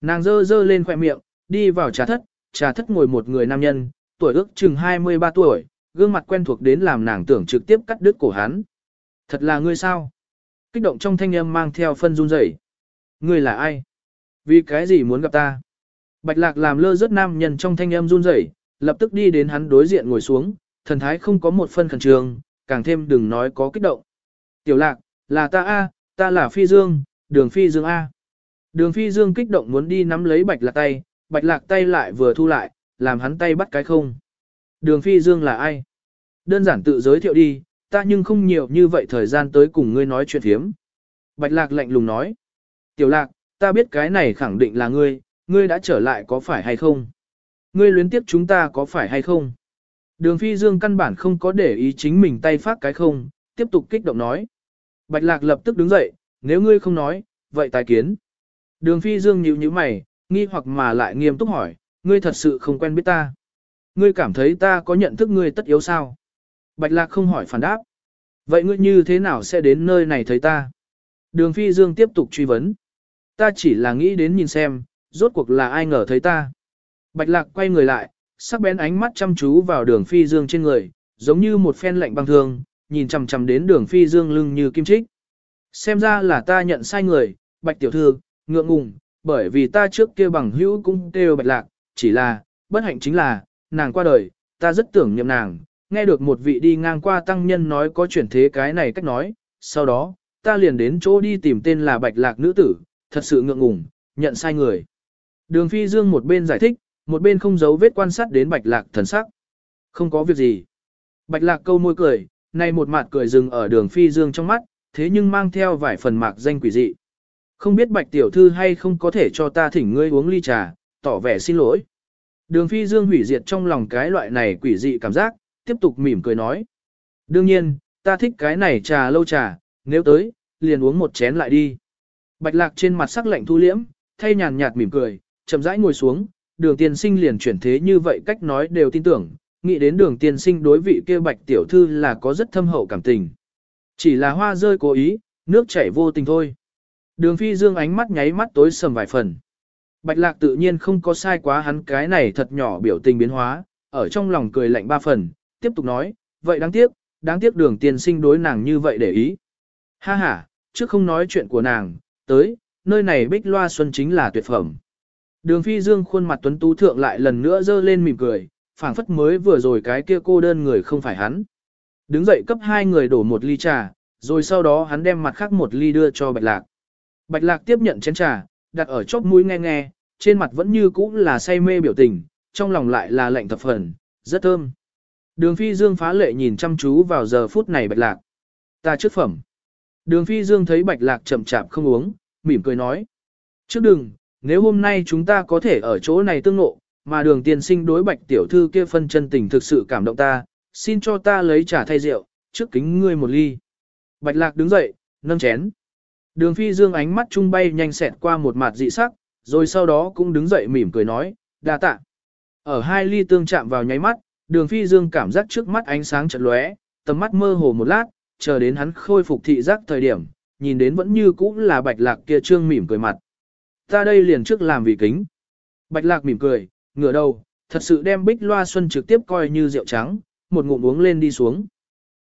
Speaker 1: Nàng dơ dơ lên khỏe miệng, đi vào trà thất, trà thất ngồi một người nam nhân, tuổi ước chừng 23 tuổi, gương mặt quen thuộc đến làm nàng tưởng trực tiếp cắt đứt cổ hắn. Thật là ngươi sao? Kích động trong thanh âm mang theo phân run rẩy. Ngươi là ai? Vì cái gì muốn gặp ta? Bạch lạc làm lơ rớt nam nhân trong thanh âm run rẩy, lập tức đi đến hắn đối diện ngồi xuống, thần thái không có một phân khẩn trương, càng thêm đừng nói có kích động. Tiểu lạc, là ta A, ta là Phi Dương, đường Phi Dương A. Đường Phi Dương kích động muốn đi nắm lấy bạch lạc tay, bạch lạc tay lại vừa thu lại, làm hắn tay bắt cái không. Đường Phi Dương là ai? Đơn giản tự giới thiệu đi, ta nhưng không nhiều như vậy thời gian tới cùng ngươi nói chuyện thiếm. Bạch lạc lạnh lùng nói. Tiểu lạc, ta biết cái này khẳng định là ngươi, ngươi đã trở lại có phải hay không? Ngươi luyến tiếp chúng ta có phải hay không? Đường phi dương căn bản không có để ý chính mình tay phát cái không, tiếp tục kích động nói. Bạch lạc lập tức đứng dậy, nếu ngươi không nói, vậy tài kiến. Đường phi dương nhíu nhíu mày, nghi hoặc mà lại nghiêm túc hỏi, ngươi thật sự không quen biết ta. Ngươi cảm thấy ta có nhận thức ngươi tất yếu sao? Bạch lạc không hỏi phản đáp. Vậy ngươi như thế nào sẽ đến nơi này thấy ta? Đường phi dương tiếp tục truy vấn. Ta chỉ là nghĩ đến nhìn xem, rốt cuộc là ai ngờ thấy ta. Bạch lạc quay người lại, sắc bén ánh mắt chăm chú vào đường phi dương trên người, giống như một phen lạnh băng thương, nhìn chằm chằm đến đường phi dương lưng như kim trích. Xem ra là ta nhận sai người, bạch tiểu thư, ngượng ngùng, bởi vì ta trước kia bằng hữu cũng kêu bạch lạc, chỉ là, bất hạnh chính là, nàng qua đời, ta rất tưởng niệm nàng, nghe được một vị đi ngang qua tăng nhân nói có chuyển thế cái này cách nói, sau đó, ta liền đến chỗ đi tìm tên là bạch lạc nữ tử, thật sự ngượng ngùng, nhận sai người. Đường Phi Dương một bên giải thích, một bên không giấu vết quan sát đến Bạch Lạc thần sắc. Không có việc gì. Bạch Lạc câu môi cười, này một mặt cười dừng ở đường Phi Dương trong mắt, thế nhưng mang theo vài phần mạc danh quỷ dị. Không biết Bạch Tiểu Thư hay không có thể cho ta thỉnh ngươi uống ly trà, tỏ vẻ xin lỗi. Đường Phi Dương hủy diệt trong lòng cái loại này quỷ dị cảm giác, tiếp tục mỉm cười nói. Đương nhiên, ta thích cái này trà lâu trà, nếu tới, liền uống một chén lại đi. Bạch lạc trên mặt sắc lạnh thu liễm, thay nhàn nhạt mỉm cười, chậm rãi ngồi xuống, đường tiên sinh liền chuyển thế như vậy cách nói đều tin tưởng, nghĩ đến đường tiên sinh đối vị kia bạch tiểu thư là có rất thâm hậu cảm tình. Chỉ là hoa rơi cố ý, nước chảy vô tình thôi. Đường phi dương ánh mắt nháy mắt tối sầm vài phần. Bạch lạc tự nhiên không có sai quá hắn cái này thật nhỏ biểu tình biến hóa, ở trong lòng cười lạnh ba phần, tiếp tục nói, vậy đáng tiếc, đáng tiếc đường tiên sinh đối nàng như vậy để ý. Ha ha, trước không nói chuyện của nàng, tới, nơi này bích loa xuân chính là tuyệt phẩm. Đường phi dương khuôn mặt tuấn tú thượng lại lần nữa dơ lên mỉm cười, phảng phất mới vừa rồi cái kia cô đơn người không phải hắn. Đứng dậy cấp hai người đổ một ly trà, rồi sau đó hắn đem mặt khác một ly đưa cho bạch lạc. Bạch lạc tiếp nhận chén trà, đặt ở chóp mũi nghe nghe, trên mặt vẫn như cũ là say mê biểu tình, trong lòng lại là lạnh thập phần, rất thơm. Đường phi dương phá lệ nhìn chăm chú vào giờ phút này bạch lạc. Ta trước phẩm. Đường phi dương thấy bạch lạc chậm chạp không uống, mỉm cười nói. Trước đừng, nếu hôm nay chúng ta có thể ở chỗ này tương ngộ, mà đường tiên sinh đối bạch tiểu thư kia phân chân tình thực sự cảm động ta, xin cho ta lấy trà thay rượu, trước kính ngươi một ly. Bạch lạc đứng dậy, nâng chén. Đường phi dương ánh mắt trung bay nhanh xẹt qua một mặt dị sắc, rồi sau đó cũng đứng dậy mỉm cười nói, đa tạ. Ở hai ly tương chạm vào nháy mắt, đường phi dương cảm giác trước mắt ánh sáng chợt lóe, tầm mắt mơ hồ một lát, chờ đến hắn khôi phục thị giác thời điểm, nhìn đến vẫn như cũ là bạch lạc kia trương mỉm cười mặt. Ta đây liền trước làm vì kính. Bạch lạc mỉm cười, ngửa đầu, thật sự đem bích loa xuân trực tiếp coi như rượu trắng, một ngụm uống lên đi xuống.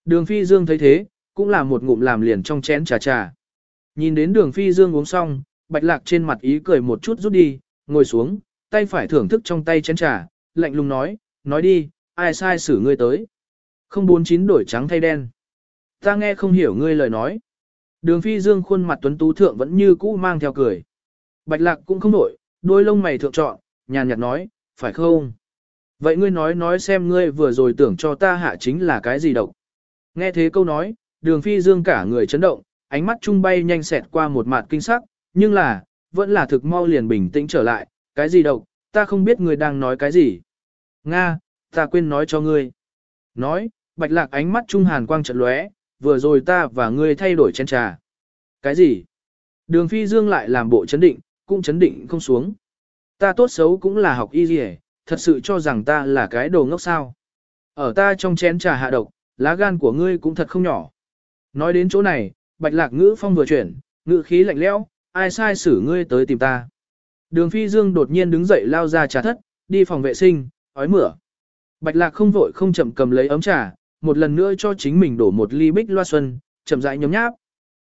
Speaker 1: Đường phi dương thấy thế, cũng là một ngụm làm liền trong chén trà trà. Nhìn đến đường phi dương uống xong, bạch lạc trên mặt ý cười một chút rút đi, ngồi xuống, tay phải thưởng thức trong tay chén trà, lạnh lùng nói, nói đi, ai sai xử ngươi tới. Không bốn chín đổi trắng thay đen. Ta nghe không hiểu ngươi lời nói. Đường phi dương khuôn mặt tuấn tú thượng vẫn như cũ mang theo cười. Bạch lạc cũng không đổi, đôi lông mày thượng trọn, nhàn nhạt nói, phải không? Vậy ngươi nói nói xem ngươi vừa rồi tưởng cho ta hạ chính là cái gì độc. Nghe thế câu nói, đường phi dương cả người chấn động, ánh mắt trung bay nhanh xẹt qua một mặt kinh sắc, nhưng là, vẫn là thực mau liền bình tĩnh trở lại, cái gì độc, ta không biết ngươi đang nói cái gì. Nga, ta quên nói cho ngươi. Nói, bạch lạc ánh mắt trung hàn quang trận lóe, vừa rồi ta và ngươi thay đổi chén trà. Cái gì? Đường phi dương lại làm bộ chấn định, cũng chấn định không xuống. Ta tốt xấu cũng là học y gì thật sự cho rằng ta là cái đồ ngốc sao. Ở ta trong chén trà hạ độc, lá gan của ngươi cũng thật không nhỏ. Nói đến chỗ này, bạch lạc ngữ phong vừa chuyển, ngữ khí lạnh lẽo, ai sai xử ngươi tới tìm ta. Đường phi dương đột nhiên đứng dậy lao ra trà thất, đi phòng vệ sinh, ói mửa. Bạch lạc không vội không chậm cầm lấy ấm trà, một lần nữa cho chính mình đổ một ly bích loa xuân, chậm rãi nhấm nháp.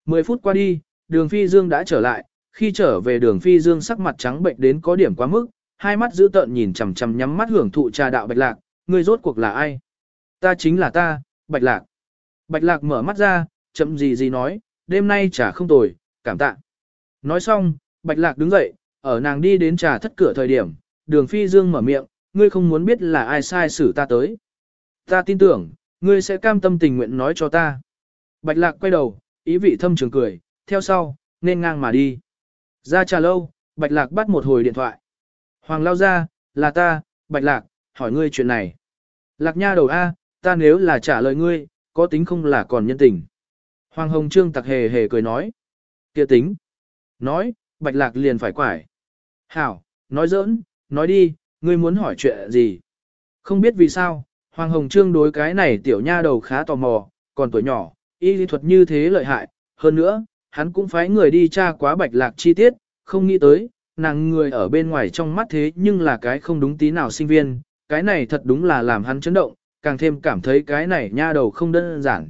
Speaker 1: Mười phút qua đi, đường phi dương đã trở lại, khi trở về đường phi dương sắc mặt trắng bệnh đến có điểm quá mức, hai mắt dữ tợn nhìn chằm chằm nhắm mắt hưởng thụ trà đạo bạch lạc, ngươi rốt cuộc là ai? Ta chính là ta, bạch lạc. Bạch lạc mở mắt ra, chậm gì gì nói, đêm nay trà không tồi, cảm tạ. Nói xong, bạch lạc đứng dậy, ở nàng đi đến trà thất cửa thời điểm, đường phi dương mở miệng, ngươi không muốn biết là ai sai xử ta tới. Ta tin tưởng, ngươi sẽ cam tâm tình nguyện nói cho ta. Bạch lạc quay đầu, ý vị thâm trường cười, theo sau, nên ngang mà đi. Ra trà lâu, bạch lạc bắt một hồi điện thoại. Hoàng lao ra, là ta, bạch lạc, hỏi ngươi chuyện này. Lạc nha đầu A, ta nếu là trả lời ngươi, có tính không là còn nhân tình. Hoàng hồng trương tặc hề hề cười nói. kia tính. Nói, bạch lạc liền phải quải. Hảo, nói giỡn, nói đi, ngươi muốn hỏi chuyện gì. Không biết vì sao, Hoàng Hồng Trương đối cái này tiểu nha đầu khá tò mò, còn tuổi nhỏ, y lý thuật như thế lợi hại. Hơn nữa, hắn cũng phái người đi tra quá bạch lạc chi tiết, không nghĩ tới, nàng người ở bên ngoài trong mắt thế nhưng là cái không đúng tí nào sinh viên, cái này thật đúng là làm hắn chấn động, càng thêm cảm thấy cái này nha đầu không đơn giản.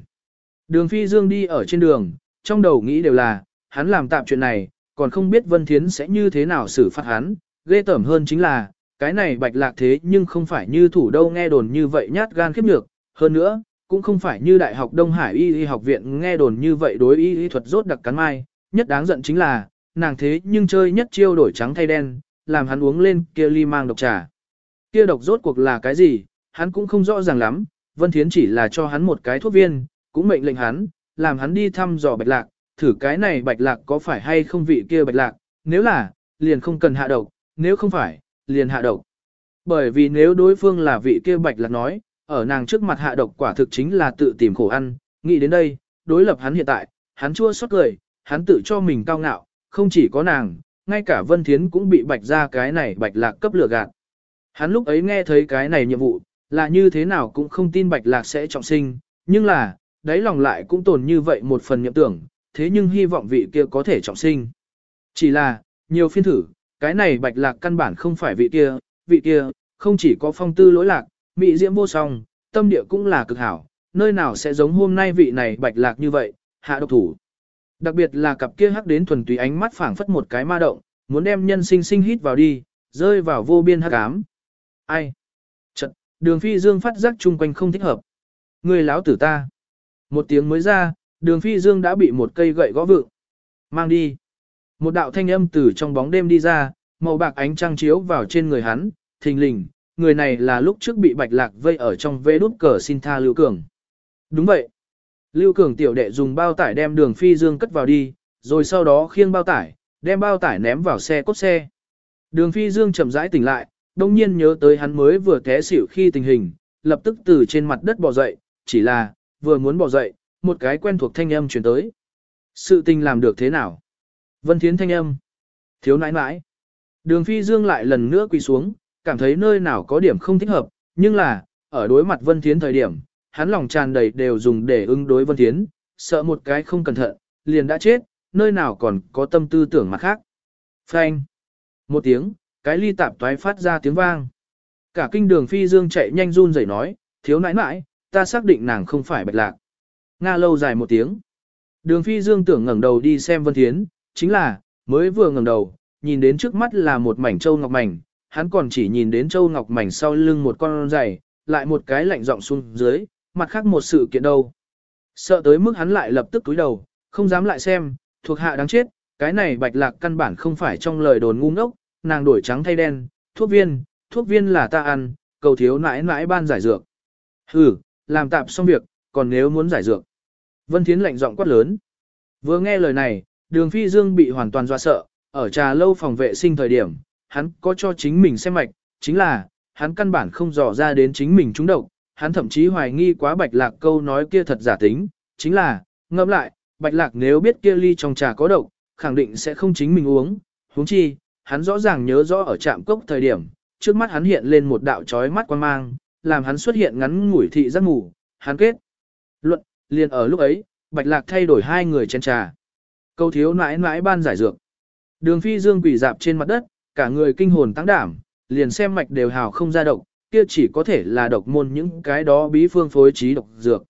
Speaker 1: Đường Phi Dương đi ở trên đường, trong đầu nghĩ đều là, hắn làm tạm chuyện này, còn không biết Vân Thiến sẽ như thế nào xử phạt hắn, ghê tởm hơn chính là, cái này bạch lạc thế nhưng không phải như thủ đâu nghe đồn như vậy nhát gan khiếp nhược, hơn nữa, cũng không phải như Đại học Đông Hải Y Y học viện nghe đồn như vậy đối y y thuật rốt đặc cắn mai, nhất đáng giận chính là, nàng thế nhưng chơi nhất chiêu đổi trắng thay đen, làm hắn uống lên kia ly mang độc trà. Kia độc rốt cuộc là cái gì, hắn cũng không rõ ràng lắm, Vân Thiến chỉ là cho hắn một cái thuốc viên, cũng mệnh lệnh hắn, làm hắn đi thăm dò bạch lạc, thử cái này bạch lạc có phải hay không vị kia bạch lạc, nếu là, liền không cần hạ độc, nếu không phải, liền hạ độc. Bởi vì nếu đối phương là vị kia bạch lạc nói, ở nàng trước mặt hạ độc quả thực chính là tự tìm khổ ăn, nghĩ đến đây, đối lập hắn hiện tại, hắn chua xót cười, hắn tự cho mình cao ngạo, không chỉ có nàng, ngay cả Vân Thiến cũng bị bạch ra cái này bạch lạc cấp lửa gạt. Hắn lúc ấy nghe thấy cái này nhiệm vụ, là như thế nào cũng không tin bạch lạc sẽ trọng sinh, nhưng là, đáy lòng lại cũng tồn như vậy một phần nhậm tưởng, thế nhưng hy vọng vị kia có thể trọng sinh. Chỉ là, nhiều phiên thử, cái này bạch lạc căn bản không phải vị kia, vị kia, không chỉ có phong tư lỗi lạc, mỹ diễm vô song, tâm địa cũng là cực hảo, nơi nào sẽ giống hôm nay vị này bạch lạc như vậy, hạ độc thủ. Đặc biệt là cặp kia hắc đến thuần túy ánh mắt phảng phất một cái ma động, muốn đem nhân sinh sinh hít vào đi, rơi vào vô biên hắc ám. Ai? Trận, đường phi dương phát giác chung quanh không thích hợp. Người láo tử ta. Một tiếng mới ra, đường phi dương đã bị một cây gậy gõ vựng. Mang đi. Một đạo thanh âm từ trong bóng đêm đi ra, màu bạc ánh trăng chiếu vào trên người hắn, thình lình, người này là lúc trước bị bạch lạc vây ở trong vế đút cờ xin tha Lưu Cường. Đúng vậy. Lưu Cường tiểu đệ dùng bao tải đem đường phi dương cất vào đi, rồi sau đó khiêng bao tải, đem bao tải ném vào xe cốt xe. Đường Phi Dương chậm rãi tỉnh lại, đông nhiên nhớ tới hắn mới vừa té xỉu khi tình hình, lập tức từ trên mặt đất bò dậy, chỉ là, vừa muốn bò dậy, một cái quen thuộc thanh âm truyền tới. Sự tình làm được thế nào? Vân Thiến thanh âm. Thiếu nãi nãi. Đường Phi Dương lại lần nữa quỳ xuống, cảm thấy nơi nào có điểm không thích hợp, nhưng là, ở đối mặt Vân Thiến thời điểm, hắn lòng tràn đầy đều dùng để ứng đối Vân Thiến, sợ một cái không cẩn thận, liền đã chết, nơi nào còn có tâm tư tưởng mặt khác. Phanh. Một tiếng, cái ly tạp toái phát ra tiếng vang. Cả kinh đường Phi Dương chạy nhanh run rẩy nói, thiếu nãi nãi, ta xác định nàng không phải bạch lạc. Nga lâu dài một tiếng. Đường Phi Dương tưởng ngẩng đầu đi xem Vân Thiến, chính là, mới vừa ngẩng đầu, nhìn đến trước mắt là một mảnh châu ngọc mảnh, hắn còn chỉ nhìn đến châu ngọc mảnh sau lưng một con giày, lại một cái lạnh giọng xuống dưới, mặt khác một sự kiện đâu. Sợ tới mức hắn lại lập tức túi đầu, không dám lại xem, thuộc hạ đáng chết, cái này bạch lạc căn bản không phải trong lời đồn ngu ngốc, nàng đổi trắng thay đen, thuốc viên, thuốc viên là ta ăn, cầu thiếu nãi nãi ban giải dược. Hừ, làm tạm xong việc, còn nếu muốn giải dược. Vân Thiến lạnh giọng quát lớn. Vừa nghe lời này, đường phi dương bị hoàn toàn dọa sợ, ở trà lâu phòng vệ sinh thời điểm, hắn có cho chính mình xem mạch, chính là, hắn căn bản không dò ra đến chính mình trúng độc, hắn thậm chí hoài nghi quá bạch lạc câu nói kia thật giả tính, chính là, ngẫm lại, bạch lạc nếu biết kia ly trong trà có độc, khẳng định sẽ không chính mình uống, huống chi, hắn rõ ràng nhớ rõ ở trạm cốc thời điểm, trước mắt hắn hiện lên một đạo chói mắt quan mang, làm hắn xuất hiện ngắn ngủi thị giác ngủ, hắn kết. Luận, liền ở lúc ấy, bạch lạc thay đổi hai người chén trà. Câu thiếu nãi nãi ban giải dược. Đường phi dương quỷ dạp trên mặt đất, cả người kinh hồn tăng đảm, liền xem mạch đều hào không ra độc, kia chỉ có thể là độc môn những cái đó bí phương phối trí độc dược.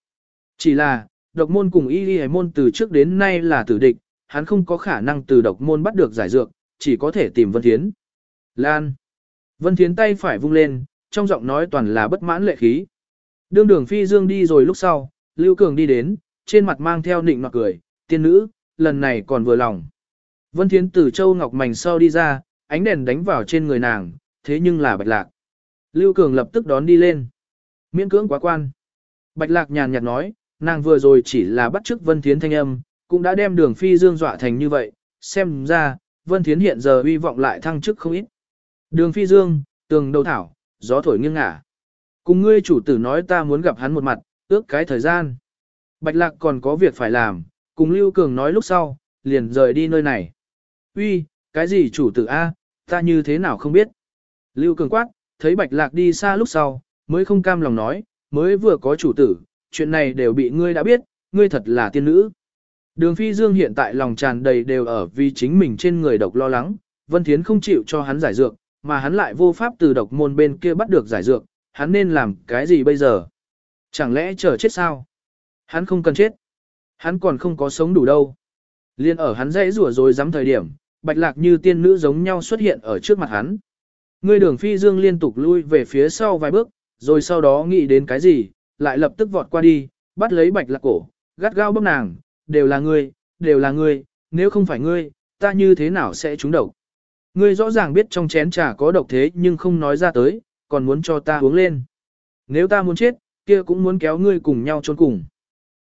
Speaker 1: Chỉ là, độc môn cùng y y môn từ trước đến nay là tử địch, hắn không có khả năng từ độc môn bắt được giải dược, chỉ có thể tìm Vân Thiến. Lan. Vân Thiến tay phải vung lên, trong giọng nói toàn là bất mãn lệ khí. Đương đường phi dương đi rồi lúc sau, Lưu Cường đi đến, trên mặt mang theo nịnh nọt cười, tiên nữ, lần này còn vừa lòng. Vân Thiến từ châu ngọc mảnh sau đi ra, ánh đèn đánh vào trên người nàng, thế nhưng là bạch lạc. Lưu Cường lập tức đón đi lên. Miễn cưỡng quá quan. Bạch lạc nhàn nhạt nói, nàng vừa rồi chỉ là bắt chước Vân Thiến thanh âm, cũng đã đem đường phi dương dọa thành như vậy, xem ra, Vân Thiến hiện giờ uy vọng lại thăng chức không ít. Đường phi dương, tường đầu thảo, gió thổi nghiêng ngả. Cùng ngươi chủ tử nói ta muốn gặp hắn một mặt, ước cái thời gian. Bạch lạc còn có việc phải làm, cùng Lưu Cường nói lúc sau, liền rời đi nơi này. Uy, cái gì chủ tử A, ta như thế nào không biết. Lưu Cường quát, thấy Bạch Lạc đi xa lúc sau, mới không cam lòng nói, mới vừa có chủ tử, chuyện này đều bị ngươi đã biết, ngươi thật là tiên nữ. Đường Phi Dương hiện tại lòng tràn đầy đều ở vì chính mình trên người độc lo lắng, Vân Thiến không chịu cho hắn giải dược, mà hắn lại vô pháp từ độc môn bên kia bắt được giải dược, hắn nên làm cái gì bây giờ? Chẳng lẽ chờ chết sao? Hắn không cần chết. Hắn còn không có sống đủ đâu. Liên ở hắn dãy rủa rồi dám thời điểm, bạch lạc như tiên nữ giống nhau xuất hiện ở trước mặt hắn. Người đường phi dương liên tục lui về phía sau vài bước, rồi sau đó nghĩ đến cái gì, lại lập tức vọt qua đi, bắt lấy bạch lạc cổ, gắt gao bóp nàng, đều là ngươi, đều là ngươi, nếu không phải ngươi, ta như thế nào sẽ trúng độc. Ngươi rõ ràng biết trong chén trà có độc thế nhưng không nói ra tới, còn muốn cho ta uống lên. Nếu ta muốn chết, kia cũng muốn kéo ngươi cùng nhau trốn cùng.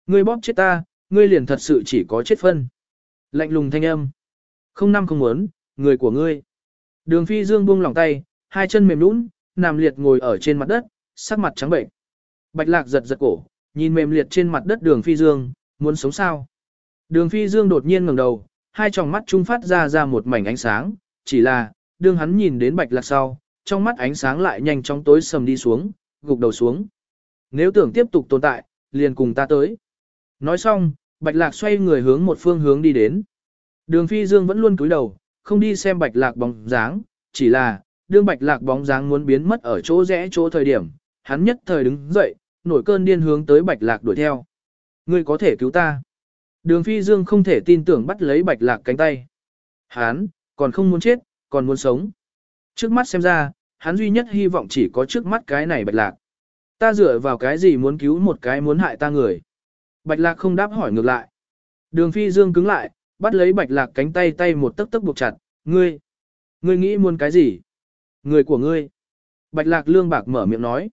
Speaker 1: Ngươi bóp chết ta, ngươi liền thật sự chỉ có chết phân. Lạnh lùng thanh âm. Không năm không muốn, người của ngươi. Đường phi dương buông lòng tay, hai chân mềm nũng, nằm liệt ngồi ở trên mặt đất, sắc mặt trắng bệnh. Bạch lạc giật giật cổ, nhìn mềm liệt trên mặt đất đường phi dương, muốn sống sao. Đường phi dương đột nhiên ngẩng đầu, hai tròng mắt trung phát ra ra một mảnh ánh sáng, chỉ là, đường hắn nhìn đến bạch lạc sau, trong mắt ánh sáng lại nhanh chóng tối sầm đi xuống, gục đầu xuống. Nếu tưởng tiếp tục tồn tại, liền cùng ta tới. Nói xong, bạch lạc xoay người hướng một phương hướng đi đến. Đường phi dương vẫn luôn cúi đầu, không đi xem bạch lạc bóng dáng, chỉ là, đương bạch lạc bóng dáng muốn biến mất ở chỗ rẽ chỗ thời điểm, hắn nhất thời đứng dậy, nổi cơn điên hướng tới bạch lạc đuổi theo. Ngươi có thể cứu ta. Đường phi dương không thể tin tưởng bắt lấy bạch lạc cánh tay. Hắn, còn không muốn chết, còn muốn sống. Trước mắt xem ra, hắn duy nhất hy vọng chỉ có trước mắt cái này bạch lạc. Ta dựa vào cái gì muốn cứu một cái muốn hại ta người. Bạch lạc không đáp hỏi ngược lại. Đường phi dương cứng lại, bắt lấy bạch lạc cánh tay tay một tấc tấc buộc chặt, ngươi, ngươi nghĩ muốn cái gì? Người của ngươi. Bạch lạc lương bạc mở miệng nói.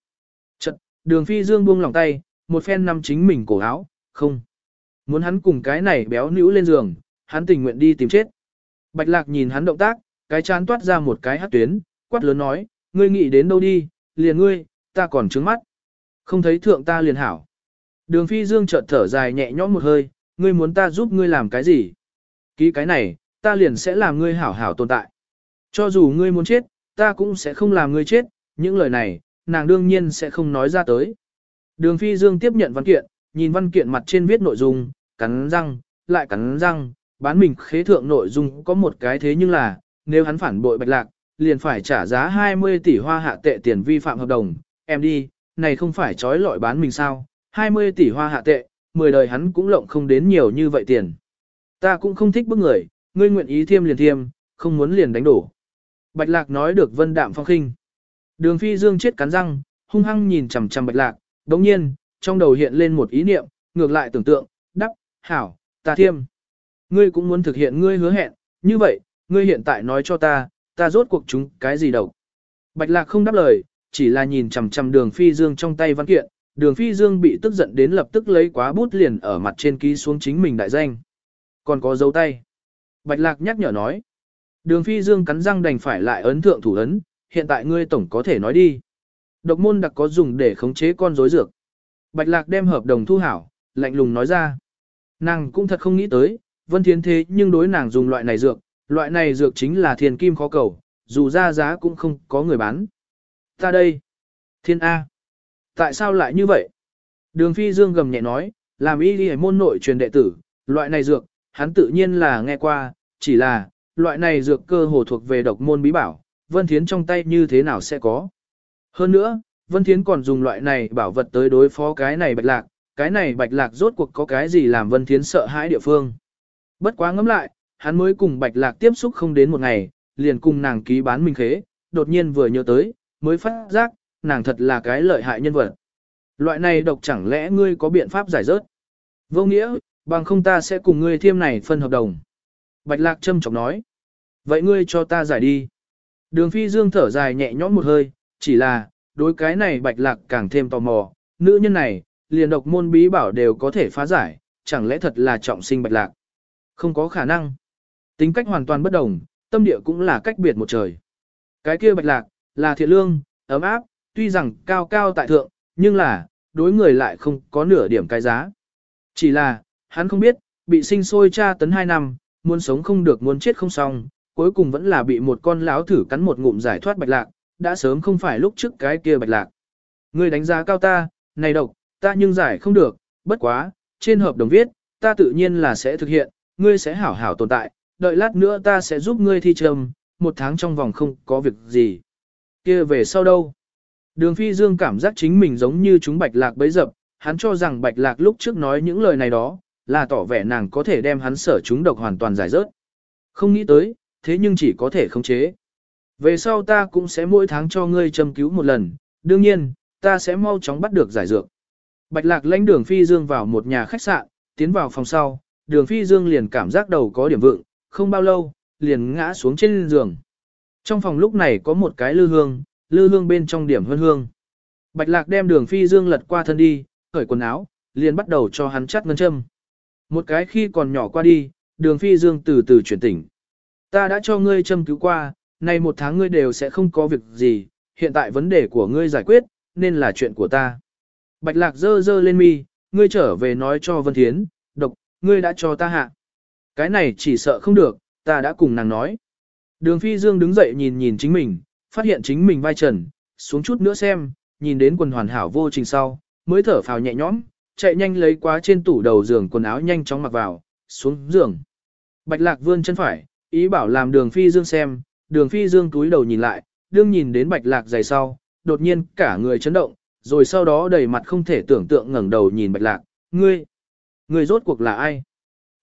Speaker 1: Chật, đường phi dương buông lòng tay, một phen nắm chính mình cổ áo, không. Muốn hắn cùng cái này béo nữ lên giường, hắn tình nguyện đi tìm chết. Bạch lạc nhìn hắn động tác, cái chán toát ra một cái hát tuyến, quát lớn nói, ngươi nghĩ đến đâu đi, liền ngươi, ta còn trướng mắt. Không thấy thượng ta liền hảo. Đường phi dương chợt thở dài nhẹ nhõm một hơi, ngươi muốn ta giúp ngươi làm cái gì? Ký cái này, ta liền sẽ làm ngươi hảo hảo tồn tại. Cho dù ngươi muốn chết, ta cũng sẽ không làm ngươi chết, những lời này, nàng đương nhiên sẽ không nói ra tới. Đường phi dương tiếp nhận văn kiện, nhìn văn kiện mặt trên viết nội dung, cắn răng, lại cắn răng, bán mình khế thượng nội dung có một cái thế nhưng là, nếu hắn phản bội bạch lạc, liền phải trả giá 20 tỷ hoa hạ tệ tiền vi phạm hợp đồng, em đi, này không phải trói lọi bán mình sao, 20 tỷ hoa hạ tệ, 10 đời hắn cũng lộng không đến nhiều như vậy tiền. Ta cũng không thích bức người, ngươi nguyện ý thiêm liền thiêm, không muốn liền đánh đổ. Bạch lạc nói được vân đạm phong khinh. Đường phi dương chết cắn răng, hung hăng nhìn chằm chằm bạch lạc, đồng nhiên, trong đầu hiện lên một ý niệm, ngược lại tưởng tượng, đắc, hảo, ta thiêm. Ngươi cũng muốn thực hiện ngươi hứa hẹn, như vậy, ngươi hiện tại nói cho ta, ta rốt cuộc chúng cái gì đâu. Bạch lạc không đáp lời, chỉ là nhìn chằm chằm đường phi dương trong tay văn kiện, đường phi dương bị tức giận đến lập tức lấy quá bút liền ở mặt trên ký xuống chính mình đại danh. Còn có dấu tay. Bạch lạc nhắc nhở nói. Đường phi dương cắn răng đành phải lại ấn thượng thủ ấn, hiện tại ngươi tổng có thể nói đi. Độc môn đặc có dùng để khống chế con rối dược. Bạch lạc đem hợp đồng thu hảo, lạnh lùng nói ra. Nàng cũng thật không nghĩ tới, vân thiến thế nhưng đối nàng dùng loại này dược, loại này dược chính là thiền kim khó cầu, dù ra giá cũng không có người bán. Ta đây. Thiên A. Tại sao lại như vậy? Đường phi dương gầm nhẹ nói, làm y đi môn nội truyền đệ tử, loại này dược, hắn tự nhiên là nghe qua, chỉ là, loại này dược cơ hồ thuộc về độc môn bí bảo, Vân Thiến trong tay như thế nào sẽ có. Hơn nữa, Vân Thiến còn dùng loại này bảo vật tới đối phó cái này bạch lạc, cái này bạch lạc rốt cuộc có cái gì làm Vân Thiến sợ hãi địa phương. Bất quá ngẫm lại, hắn mới cùng bạch lạc tiếp xúc không đến một ngày, liền cùng nàng ký bán minh khế, đột nhiên vừa nhớ tới, mới phát giác, nàng thật là cái lợi hại nhân vật. Loại này độc chẳng lẽ ngươi có biện pháp giải rớt? Vô nghĩa, bằng không ta sẽ cùng ngươi thiêm này phân hợp đồng. Bạch lạc châm chọc nói. Vậy ngươi cho ta giải đi. Đường phi dương thở dài nhẹ nhõm một hơi, chỉ là, đối cái này bạch lạc càng thêm tò mò, nữ nhân này, liền độc môn bí bảo đều có thể phá giải, chẳng lẽ thật là trọng sinh bạch lạc. Không có khả năng. Tính cách hoàn toàn bất đồng, tâm địa cũng là cách biệt một trời. Cái kia bạch lạc, là thiện lương, ấm áp, tuy rằng cao cao tại thượng, nhưng là, đối người lại không có nửa điểm cái giá. Chỉ là, hắn không biết, bị sinh sôi tra tấn 2 năm, muốn sống không được muốn chết không xong, cuối cùng vẫn là bị một con lão thử cắn một ngụm giải thoát bạch lạc, đã sớm không phải lúc trước cái kia bạch lạc. Người đánh giá cao ta, này độc, ta nhưng giải không được, bất quá, trên hợp đồng viết, ta tự nhiên là sẽ thực hiện, ngươi sẽ hảo hảo tồn tại, đợi lát nữa ta sẽ giúp ngươi thi trầm, một tháng trong vòng không có việc gì. kia về sau đâu? Đường phi dương cảm giác chính mình giống như chúng bạch lạc bấy dập, hắn cho rằng bạch lạc lúc trước nói những lời này đó, là tỏ vẻ nàng có thể đem hắn sở chúng độc hoàn toàn giải rớt. Không nghĩ tới, thế nhưng chỉ có thể khống chế. Về sau ta cũng sẽ mỗi tháng cho ngươi châm cứu một lần, đương nhiên, ta sẽ mau chóng bắt được giải dược. Bạch lạc lãnh đường phi dương vào một nhà khách sạn, tiến vào phòng sau, đường phi dương liền cảm giác đầu có điểm vượng, không bao lâu, liền ngã xuống trên giường. Trong phòng lúc này có một cái lư hương, lư hương bên trong điểm hương hương. Bạch lạc đem đường phi dương lật qua thân đi, khởi quần áo, liền bắt đầu cho hắn chắt ngân châm. Một cái khi còn nhỏ qua đi, đường phi dương từ từ chuyển tỉnh. Ta đã cho ngươi châm cứu qua, nay một tháng ngươi đều sẽ không có việc gì, hiện tại vấn đề của ngươi giải quyết, nên là chuyện của ta. Bạch lạc dơ dơ lên mi, ngươi trở về nói cho Vân Thiến, độc, ngươi đã cho ta hạ. Cái này chỉ sợ không được, ta đã cùng nàng nói. Đường phi dương đứng dậy nhìn nhìn chính mình, phát hiện chính mình vai trần, xuống chút nữa xem, nhìn đến quần hoàn hảo vô trình sau, mới thở phào nhẹ nhõm, chạy nhanh lấy quá trên tủ đầu giường quần áo nhanh chóng mặc vào, xuống giường. Bạch lạc vươn chân phải, ý bảo làm đường phi dương xem, đường phi dương túi đầu nhìn lại, đương nhìn đến bạch lạc giày sau, đột nhiên cả người chấn động, rồi sau đó đầy mặt không thể tưởng tượng ngẩng đầu nhìn bạch lạc, ngươi, ngươi rốt cuộc là ai?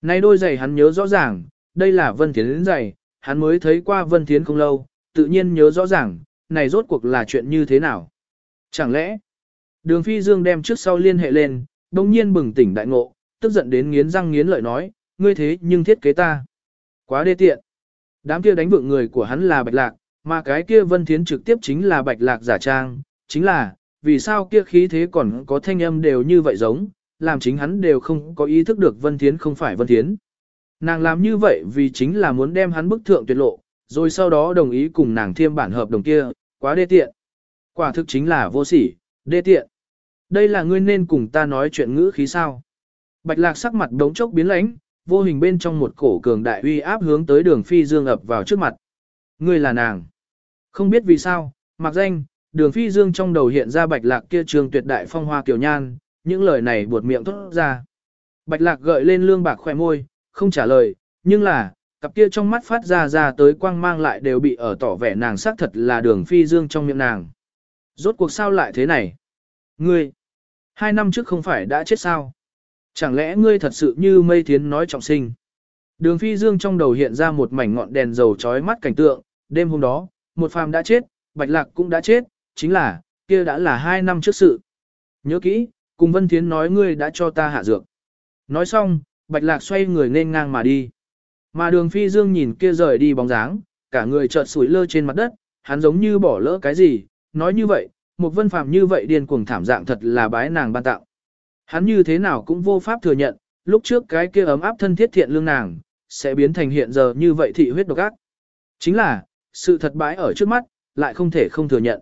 Speaker 1: nay đôi giày hắn nhớ rõ ràng, đây là Vân Thiến đến giày, hắn mới thấy qua Vân Thiến không lâu, tự nhiên nhớ rõ ràng, này rốt cuộc là chuyện như thế nào? Chẳng lẽ, đường phi dương đem trước sau liên hệ lên, đồng nhiên bừng tỉnh đại ngộ, tức giận đến nghiến răng nghiến lợi nói, ngươi thế nhưng thiết kế ta. Quá đê tiện. Đám kia đánh vượng người của hắn là bạch lạc, mà cái kia vân thiến trực tiếp chính là bạch lạc giả trang, chính là, vì sao kia khí thế còn có thanh âm đều như vậy giống, làm chính hắn đều không có ý thức được vân thiến không phải vân thiến. Nàng làm như vậy vì chính là muốn đem hắn bức thượng tuyệt lộ, rồi sau đó đồng ý cùng nàng thiêm bản hợp đồng kia, quá đê tiện. Quả thực chính là vô sỉ, đê tiện. Đây là ngươi nên cùng ta nói chuyện ngữ khí sao. Bạch lạc sắc mặt đống chốc biến lãnh, vô hình bên trong một cổ cường đại uy áp hướng tới đường phi dương ập vào trước mặt. Ngươi là nàng. Không biết vì sao, mặc danh, đường phi dương trong đầu hiện ra bạch lạc kia trường tuyệt đại phong hoa kiểu nhan, những lời này buột miệng thốt ra. Bạch lạc gợi lên lương bạc khỏe môi, không trả lời, nhưng là, cặp kia trong mắt phát ra ra tới quang mang lại đều bị ở tỏ vẻ nàng xác thật là đường phi dương trong miệng nàng. Rốt cuộc sao lại thế này? Ngươi, hai năm trước không phải đã chết sao? Chẳng lẽ ngươi thật sự như mây thiến nói trọng sinh? Đường phi dương trong đầu hiện ra một mảnh ngọn đèn dầu chói mắt cảnh tượng, đêm hôm đó, một phàm đã chết, bạch lạc cũng đã chết, chính là, kia đã là hai năm trước sự. Nhớ kỹ, cùng Vân Thiến nói ngươi đã cho ta hạ dược. Nói xong, bạch lạc xoay người nên ngang mà đi. Mà đường phi dương nhìn kia rời đi bóng dáng, cả người chợt sủi lơ trên mặt đất, hắn giống như bỏ lỡ cái gì, nói như vậy, một vân phàm như vậy điên cuồng thảm dạng thật là bái nàng ban tạo. Hắn như thế nào cũng vô pháp thừa nhận, lúc trước cái kia ấm áp thân thiết thiện lương nàng, sẽ biến thành hiện giờ như vậy thị huyết độc ác. Chính là, sự thật bãi ở trước mắt, lại không thể không thừa nhận.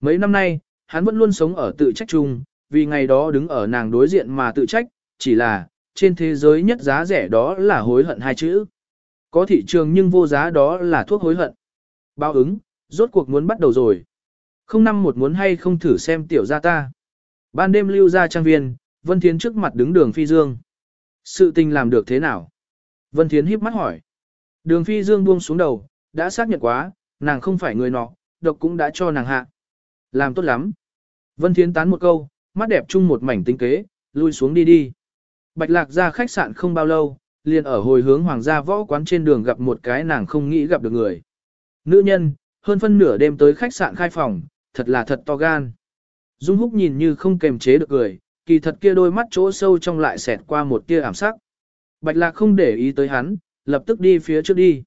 Speaker 1: Mấy năm nay, hắn vẫn luôn sống ở tự trách chung, vì ngày đó đứng ở nàng đối diện mà tự trách, chỉ là, trên thế giới nhất giá rẻ đó là hối hận hai chữ. Có thị trường nhưng vô giá đó là thuốc hối hận. Báo ứng, rốt cuộc muốn bắt đầu rồi. Không năm một muốn hay không thử xem tiểu gia ta. Ban đêm lưu ra trang viên, Vân Thiến trước mặt đứng đường Phi Dương. Sự tình làm được thế nào? Vân Thiến híp mắt hỏi. Đường Phi Dương buông xuống đầu, đã xác nhận quá, nàng không phải người nọ, độc cũng đã cho nàng hạ. Làm tốt lắm. Vân Thiến tán một câu, mắt đẹp chung một mảnh tinh kế, lui xuống đi đi. Bạch Lạc ra khách sạn không bao lâu, liền ở hồi hướng hoàng gia võ quán trên đường gặp một cái nàng không nghĩ gặp được người. Nữ nhân, hơn phân nửa đêm tới khách sạn khai phòng, thật là thật to gan. Dung Húc nhìn như không kềm chế được cười, kỳ thật kia đôi mắt chỗ sâu trong lại xẹt qua một tia ảm sắc. Bạch Lạc không để ý tới hắn, lập tức đi phía trước đi.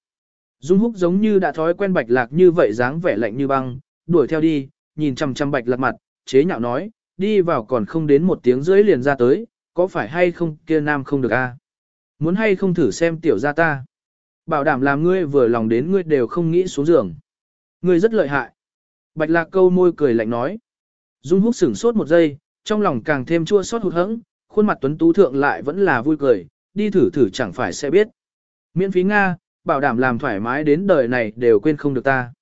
Speaker 1: Dung Húc giống như đã thói quen Bạch Lạc như vậy dáng vẻ lạnh như băng, đuổi theo đi, nhìn chăm chăm Bạch Lạc mặt, chế nhạo nói, đi vào còn không đến một tiếng rưỡi liền ra tới, có phải hay không kia nam không được a? Muốn hay không thử xem tiểu gia ta? Bảo đảm làm ngươi vừa lòng đến ngươi đều không nghĩ xuống giường. Ngươi rất lợi hại. Bạch lạc câu môi cười lạnh nói. Dung húc sửng sốt một giây, trong lòng càng thêm chua xót hụt hẫng, khuôn mặt tuấn tú thượng lại vẫn là vui cười, đi thử thử chẳng phải sẽ biết. Miễn phí Nga, bảo đảm làm thoải mái đến đời này đều quên không được ta.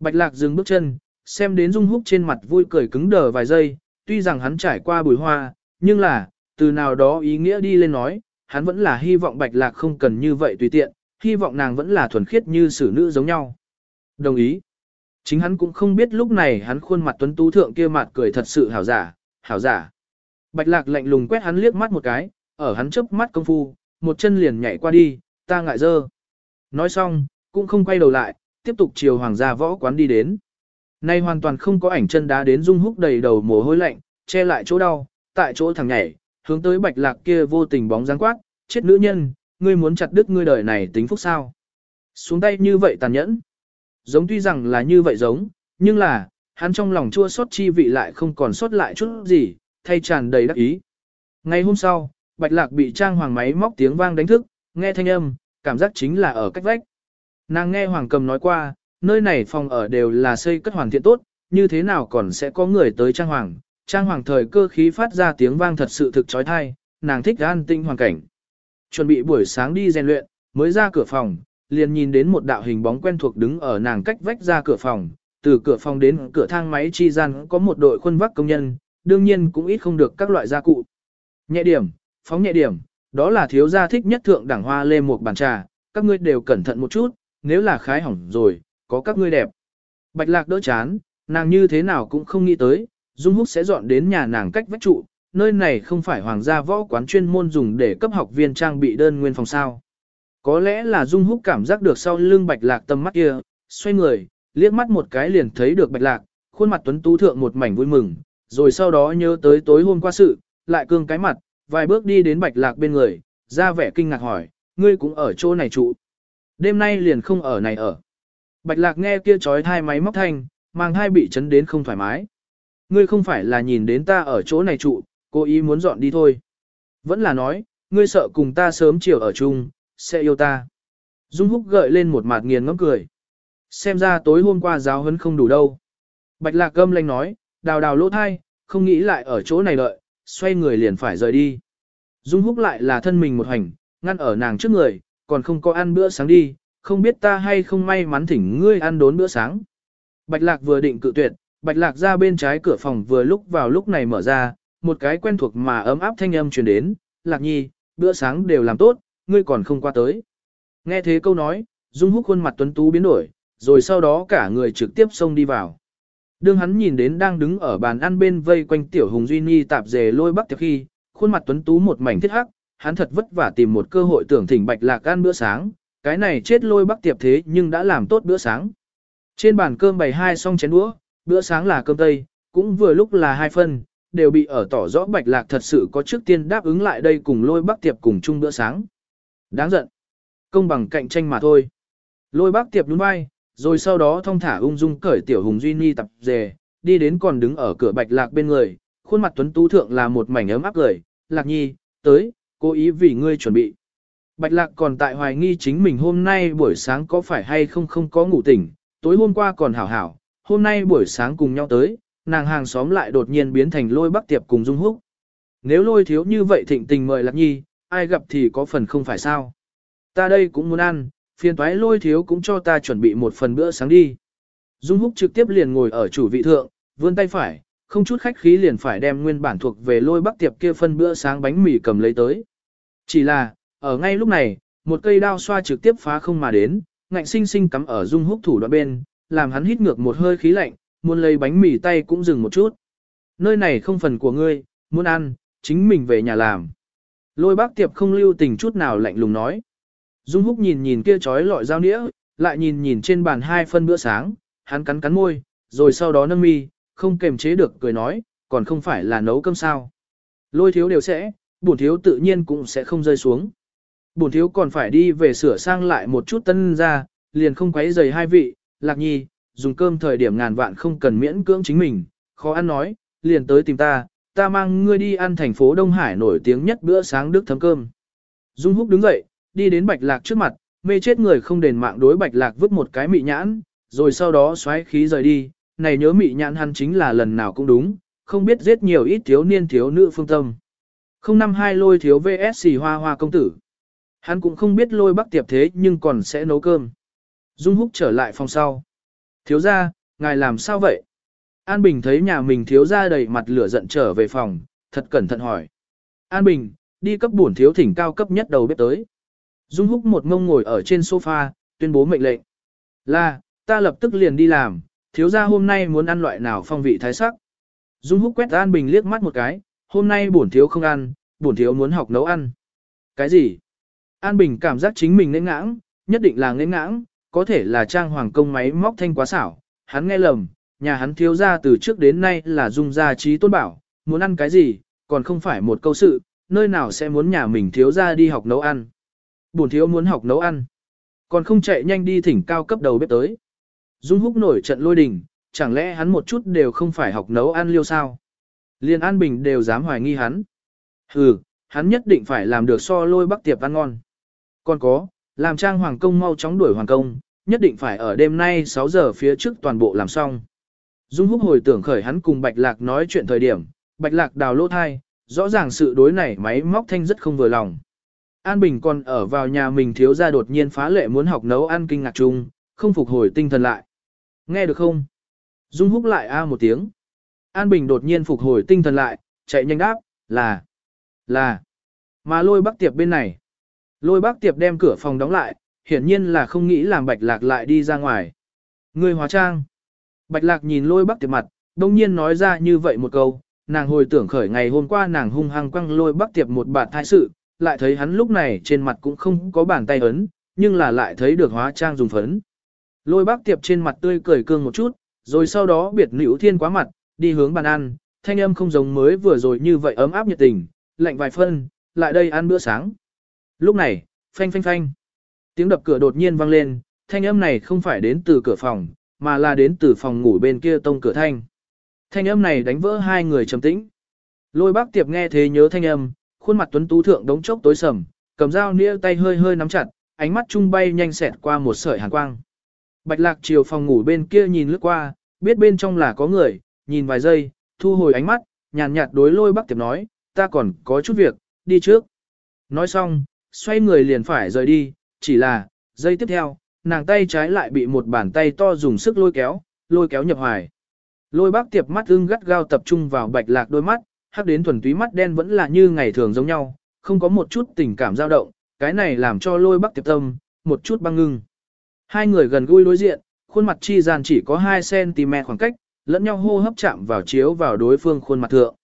Speaker 1: Bạch lạc dừng bước chân, xem đến Dung húc trên mặt vui cười cứng đờ vài giây, tuy rằng hắn trải qua bùi hoa, nhưng là, từ nào đó ý nghĩa đi lên nói, hắn vẫn là hy vọng bạch lạc không cần như vậy tùy tiện, hy vọng nàng vẫn là thuần khiết như xử nữ giống nhau. Đồng ý. Chính hắn cũng không biết lúc này hắn khuôn mặt tuấn tú thượng kia mặt cười thật sự hảo giả, hảo giả. Bạch lạc lạnh lùng quét hắn liếc mắt một cái, ở hắn chớp mắt công phu, một chân liền nhảy qua đi, ta ngại dơ. Nói xong, cũng không quay đầu lại, tiếp tục chiều hoàng gia võ quán đi đến. Nay hoàn toàn không có ảnh chân đá đến dung húc đầy đầu mồ hôi lạnh, che lại chỗ đau, tại chỗ thằng nhảy, hướng tới bạch lạc kia vô tình bóng dáng quát, chết nữ nhân, ngươi muốn chặt đứt ngươi đời này tính phúc sao. Xuống tay như vậy tàn nhẫn. Giống tuy rằng là như vậy giống, nhưng là, hắn trong lòng chua xót chi vị lại không còn sót lại chút gì, thay tràn đầy đắc ý. Ngày hôm sau, bạch lạc bị trang hoàng máy móc tiếng vang đánh thức, nghe thanh âm, cảm giác chính là ở cách vách. Nàng nghe hoàng cầm nói qua, nơi này phòng ở đều là xây cất hoàn thiện tốt, như thế nào còn sẽ có người tới trang hoàng, trang hoàng thời cơ khí phát ra tiếng vang thật sự thực chói tai, nàng thích an tinh hoàn cảnh. Chuẩn bị buổi sáng đi rèn luyện, mới ra cửa phòng, liền nhìn đến một đạo hình bóng quen thuộc đứng ở nàng cách vách ra cửa phòng, từ cửa phòng đến cửa thang máy chi gian có một đội khuân vác công nhân, đương nhiên cũng ít không được các loại gia cụ. Nhẹ điểm, phóng nhẹ điểm, đó là thiếu gia thích nhất thượng đẳng hoa lê một bàn trà, các ngươi đều cẩn thận một chút, nếu là khái hỏng rồi, có các ngươi đẹp. Bạch lạc đỡ chán, nàng như thế nào cũng không nghĩ tới, Dung Húc sẽ dọn đến nhà nàng cách vách trụ, nơi này không phải hoàng gia võ quán chuyên môn dùng để cấp học viên trang bị đơn nguyên phòng sao. Có lẽ là Dung Húc cảm giác được sau lưng bạch lạc tâm mắt kia, xoay người, liếc mắt một cái liền thấy được bạch lạc, khuôn mặt tuấn tú thượng một mảnh vui mừng, rồi sau đó nhớ tới tối hôm qua sự, lại cương cái mặt, vài bước đi đến bạch lạc bên người, ra vẻ kinh ngạc hỏi, ngươi cũng ở chỗ này trụ. Đêm nay liền không ở này ở. Bạch lạc nghe kia chói hai máy móc thanh, mang hai bị chấn đến không thoải mái. Ngươi không phải là nhìn đến ta ở chỗ này trụ, cố ý muốn dọn đi thôi. Vẫn là nói, ngươi sợ cùng ta sớm chiều ở chung, sẽ yêu ta. Dung Húc gợi lên một mặt nghiền ngẫm cười. Xem ra tối hôm qua giáo huấn không đủ đâu. Bạch Lạc gâm lanh nói, đào đào lỗ thai, không nghĩ lại ở chỗ này đợi, xoay người liền phải rời đi. Dung Húc lại là thân mình một hành, ngăn ở nàng trước người, còn không có ăn bữa sáng đi, không biết ta hay không may mắn thỉnh ngươi ăn đốn bữa sáng. Bạch Lạc vừa định cự tuyệt, Bạch Lạc ra bên trái cửa phòng vừa lúc vào lúc này mở ra, một cái quen thuộc mà ấm áp thanh âm truyền đến, Lạc Nhi, bữa sáng đều làm tốt, ngươi còn không qua tới. Nghe thế câu nói, Dung Húc khuôn mặt tuấn tú biến đổi, rồi sau đó cả người trực tiếp xông đi vào. Đương hắn nhìn đến đang đứng ở bàn ăn bên vây quanh tiểu hùng duy nhi tạp dề lôi bắc tiệp khi, khuôn mặt tuấn tú một mảnh thiết hắc, hắn thật vất vả tìm một cơ hội tưởng thỉnh bạch lạc ăn bữa sáng, cái này chết lôi bắc tiệp thế nhưng đã làm tốt bữa sáng. Trên bàn cơm bày hai xong chén đũa, bữa sáng là cơm tây, cũng vừa lúc là hai phân, đều bị ở tỏ rõ bạch lạc thật sự có trước tiên đáp ứng lại đây cùng lôi bắc tiệp cùng chung bữa sáng. Đáng giận. Công bằng cạnh tranh mà thôi. Lôi bắc tiệp đúng vai, rồi sau đó thong thả ung dung cởi tiểu hùng duy ni tập dề, đi đến còn đứng ở cửa bạch lạc bên người, khuôn mặt tuấn tú thượng là một mảnh ấm áp cười, lạc nhi, tới, cố ý vì ngươi chuẩn bị. Bạch lạc còn tại hoài nghi chính mình hôm nay buổi sáng có phải hay không không có ngủ tỉnh, tối hôm qua còn hảo hảo, hôm nay buổi sáng cùng nhau tới, nàng hàng xóm lại đột nhiên biến thành lôi bắc tiệp cùng dung húc. Nếu lôi thiếu như vậy thịnh tình mời lạc nhi, ai gặp thì có phần không phải sao. Ta đây cũng muốn ăn, phiền toái lôi thiếu cũng cho ta chuẩn bị một phần bữa sáng đi. Dung húc trực tiếp liền ngồi ở chủ vị thượng, vươn tay phải, không chút khách khí liền phải đem nguyên bản thuộc về lôi bắc tiệp kia phân bữa sáng bánh mì cầm lấy tới. Chỉ là, ở ngay lúc này, một cây đao xoa trực tiếp phá không mà đến, ngạnh sinh sinh cắm ở dung húc thủ đoạn bên, làm hắn hít ngược một hơi khí lạnh, muốn lấy bánh mì tay cũng dừng một chút. Nơi này không phần của ngươi, muốn ăn, chính mình về nhà làm. Lôi bác tiệp không lưu tình chút nào lạnh lùng nói. Dung húc nhìn nhìn kia trói lọi dao nĩa, lại nhìn nhìn trên bàn hai phân bữa sáng, hắn cắn cắn môi, rồi sau đó nâng mi, không kềm chế được cười nói, còn không phải là nấu cơm sao. Lôi thiếu đều sẽ, bổn thiếu tự nhiên cũng sẽ không rơi xuống. Bổn thiếu còn phải đi về sửa sang lại một chút tân ra, liền không quấy rầy hai vị, lạc nhi, dùng cơm thời điểm ngàn vạn không cần miễn cưỡng chính mình, khó ăn nói, liền tới tìm ta, ta mang ngươi đi ăn thành phố Đông Hải nổi tiếng nhất bữa sáng đức thấm cơm. Dung Húc đứng dậy, đi đến Bạch Lạc trước mặt, mê chết người không đền mạng đối Bạch Lạc vứt một cái mị nhãn, rồi sau đó xoáy khí rời đi, này nhớ mị nhãn hắn chính là lần nào cũng đúng, không biết giết nhiều ít thiếu niên thiếu nữ phương tâm. Không năm hai lôi thiếu VS xì hoa hoa công tử. Hắn cũng không biết lôi bắc tiệp thế nhưng còn sẽ nấu cơm. Dung Húc trở lại phòng sau. Thiếu gia, ngài làm sao vậy? An Bình thấy nhà mình thiếu gia đầy mặt lửa giận trở về phòng, thật cẩn thận hỏi. An Bình, đi cấp bổn thiếu thỉnh cao cấp nhất đầu bếp tới. Dung Húc một ngông ngồi ở trên sofa, tuyên bố mệnh lệnh. Là, ta lập tức liền đi làm, thiếu gia hôm nay muốn ăn loại nào phong vị thái sắc. Dung Húc quét An Bình liếc mắt một cái, hôm nay bổn thiếu không ăn, bổn thiếu muốn học nấu ăn. Cái gì? An Bình cảm giác chính mình nên ngãng, nhất định là nên ngãng, có thể là trang hoàng công máy móc thanh quá xảo, hắn nghe lầm, nhà hắn thiếu ra từ trước đến nay là dung gia trí tôn bảo, muốn ăn cái gì, còn không phải một câu sự, nơi nào sẽ muốn nhà mình thiếu ra đi học nấu ăn. buồn thiếu muốn học nấu ăn, còn không chạy nhanh đi thỉnh cao cấp đầu bếp tới. Dung húc nổi trận lôi đình, chẳng lẽ hắn một chút đều không phải học nấu ăn liêu sao? Liên An Bình đều dám hoài nghi hắn. Hừ, hắn nhất định phải làm được so lôi bắc tiệp ăn ngon. Còn có, làm trang hoàng công mau chóng đuổi hoàng công, nhất định phải ở đêm nay 6 giờ phía trước toàn bộ làm xong. Dung húc hồi tưởng khởi hắn cùng Bạch Lạc nói chuyện thời điểm, Bạch Lạc đào lỗ thai, rõ ràng sự đối này máy móc thanh rất không vừa lòng. An Bình còn ở vào nhà mình thiếu ra đột nhiên phá lệ muốn học nấu ăn kinh ngạc chung, không phục hồi tinh thần lại. Nghe được không? Dung húc lại a một tiếng. An Bình đột nhiên phục hồi tinh thần lại, chạy nhanh đáp, là, là, mà lôi bác tiệp bên này. Lôi bác tiệp đem cửa phòng đóng lại, hiển nhiên là không nghĩ làm bạch lạc lại đi ra ngoài. Người hóa trang. Bạch lạc nhìn lôi bắc tiệp mặt, đông nhiên nói ra như vậy một câu, nàng hồi tưởng khởi ngày hôm qua nàng hung hăng quăng lôi bắc tiệp một bạt thai sự, lại thấy hắn lúc này trên mặt cũng không có bàn tay ấn, nhưng là lại thấy được hóa trang dùng phấn. Lôi bác tiệp trên mặt tươi cười cương một chút, rồi sau đó biệt nữ thiên quá mặt, đi hướng bàn ăn, thanh âm không giống mới vừa rồi như vậy ấm áp nhiệt tình, lạnh vài phân, lại đây ăn bữa sáng. Lúc này, phanh phanh phanh. Tiếng đập cửa đột nhiên vang lên, thanh âm này không phải đến từ cửa phòng, mà là đến từ phòng ngủ bên kia tông cửa thanh. Thanh âm này đánh vỡ hai người trầm tĩnh. Lôi bác tiệp nghe thế nhớ thanh âm, khuôn mặt tuấn tú thượng đống chốc tối sầm, cầm dao nĩa tay hơi hơi nắm chặt, ánh mắt trung bay nhanh xẹt qua một sợi hàn quang. Bạch lạc chiều phòng ngủ bên kia nhìn lướt qua, biết bên trong là có người, nhìn vài giây, thu hồi ánh mắt, nhàn nhạt đối lôi bác tiệp nói, ta còn có chút việc, đi trước. Nói xong, xoay người liền phải rời đi, chỉ là, giây tiếp theo, nàng tay trái lại bị một bàn tay to dùng sức lôi kéo, lôi kéo nhập hoài. Lôi bác tiệp mắt ưng gắt gao tập trung vào bạch lạc đôi mắt, hắc đến thuần túy mắt đen vẫn là như ngày thường giống nhau, không có một chút tình cảm dao động, cái này làm cho lôi bác tiệp tâm, một chút băng ngưng. Hai người gần gũi đối diện, khuôn mặt chi gian chỉ có 2cm khoảng cách, lẫn nhau hô hấp chạm vào chiếu vào đối phương khuôn mặt thượng.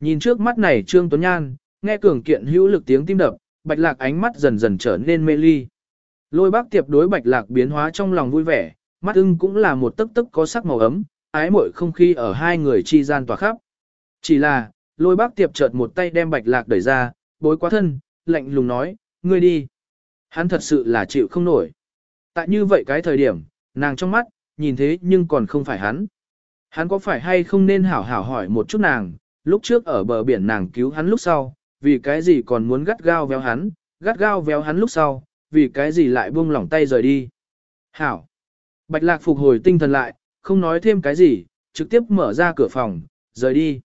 Speaker 1: Nhìn trước mắt này Trương Tuấn Nhan, nghe cường kiện hữu lực tiếng tim đập, bạch lạc ánh mắt dần dần trở nên mê ly. Lôi bác tiệp đối bạch lạc biến hóa trong lòng vui vẻ, mắt ưng cũng là một tức tức có sắc màu ấm, ái muội không khí ở hai người chi gian tỏa khắp. Chỉ là, lôi bác tiệp chợt một tay đem bạch lạc đẩy ra, bối quá thân, lạnh lùng nói, ngươi đi. Hắn thật sự là chịu không nổi. Tại như vậy cái thời điểm, nàng trong mắt, nhìn thế nhưng còn không phải hắn. Hắn có phải hay không nên hảo hảo hỏi một chút nàng, lúc trước ở bờ biển nàng cứu hắn lúc sau, vì cái gì còn muốn gắt gao véo hắn, gắt gao véo hắn lúc sau, vì cái gì lại buông lỏng tay rời đi. Hảo. Bạch lạc phục hồi tinh thần lại, không nói thêm cái gì, trực tiếp mở ra cửa phòng, rời đi.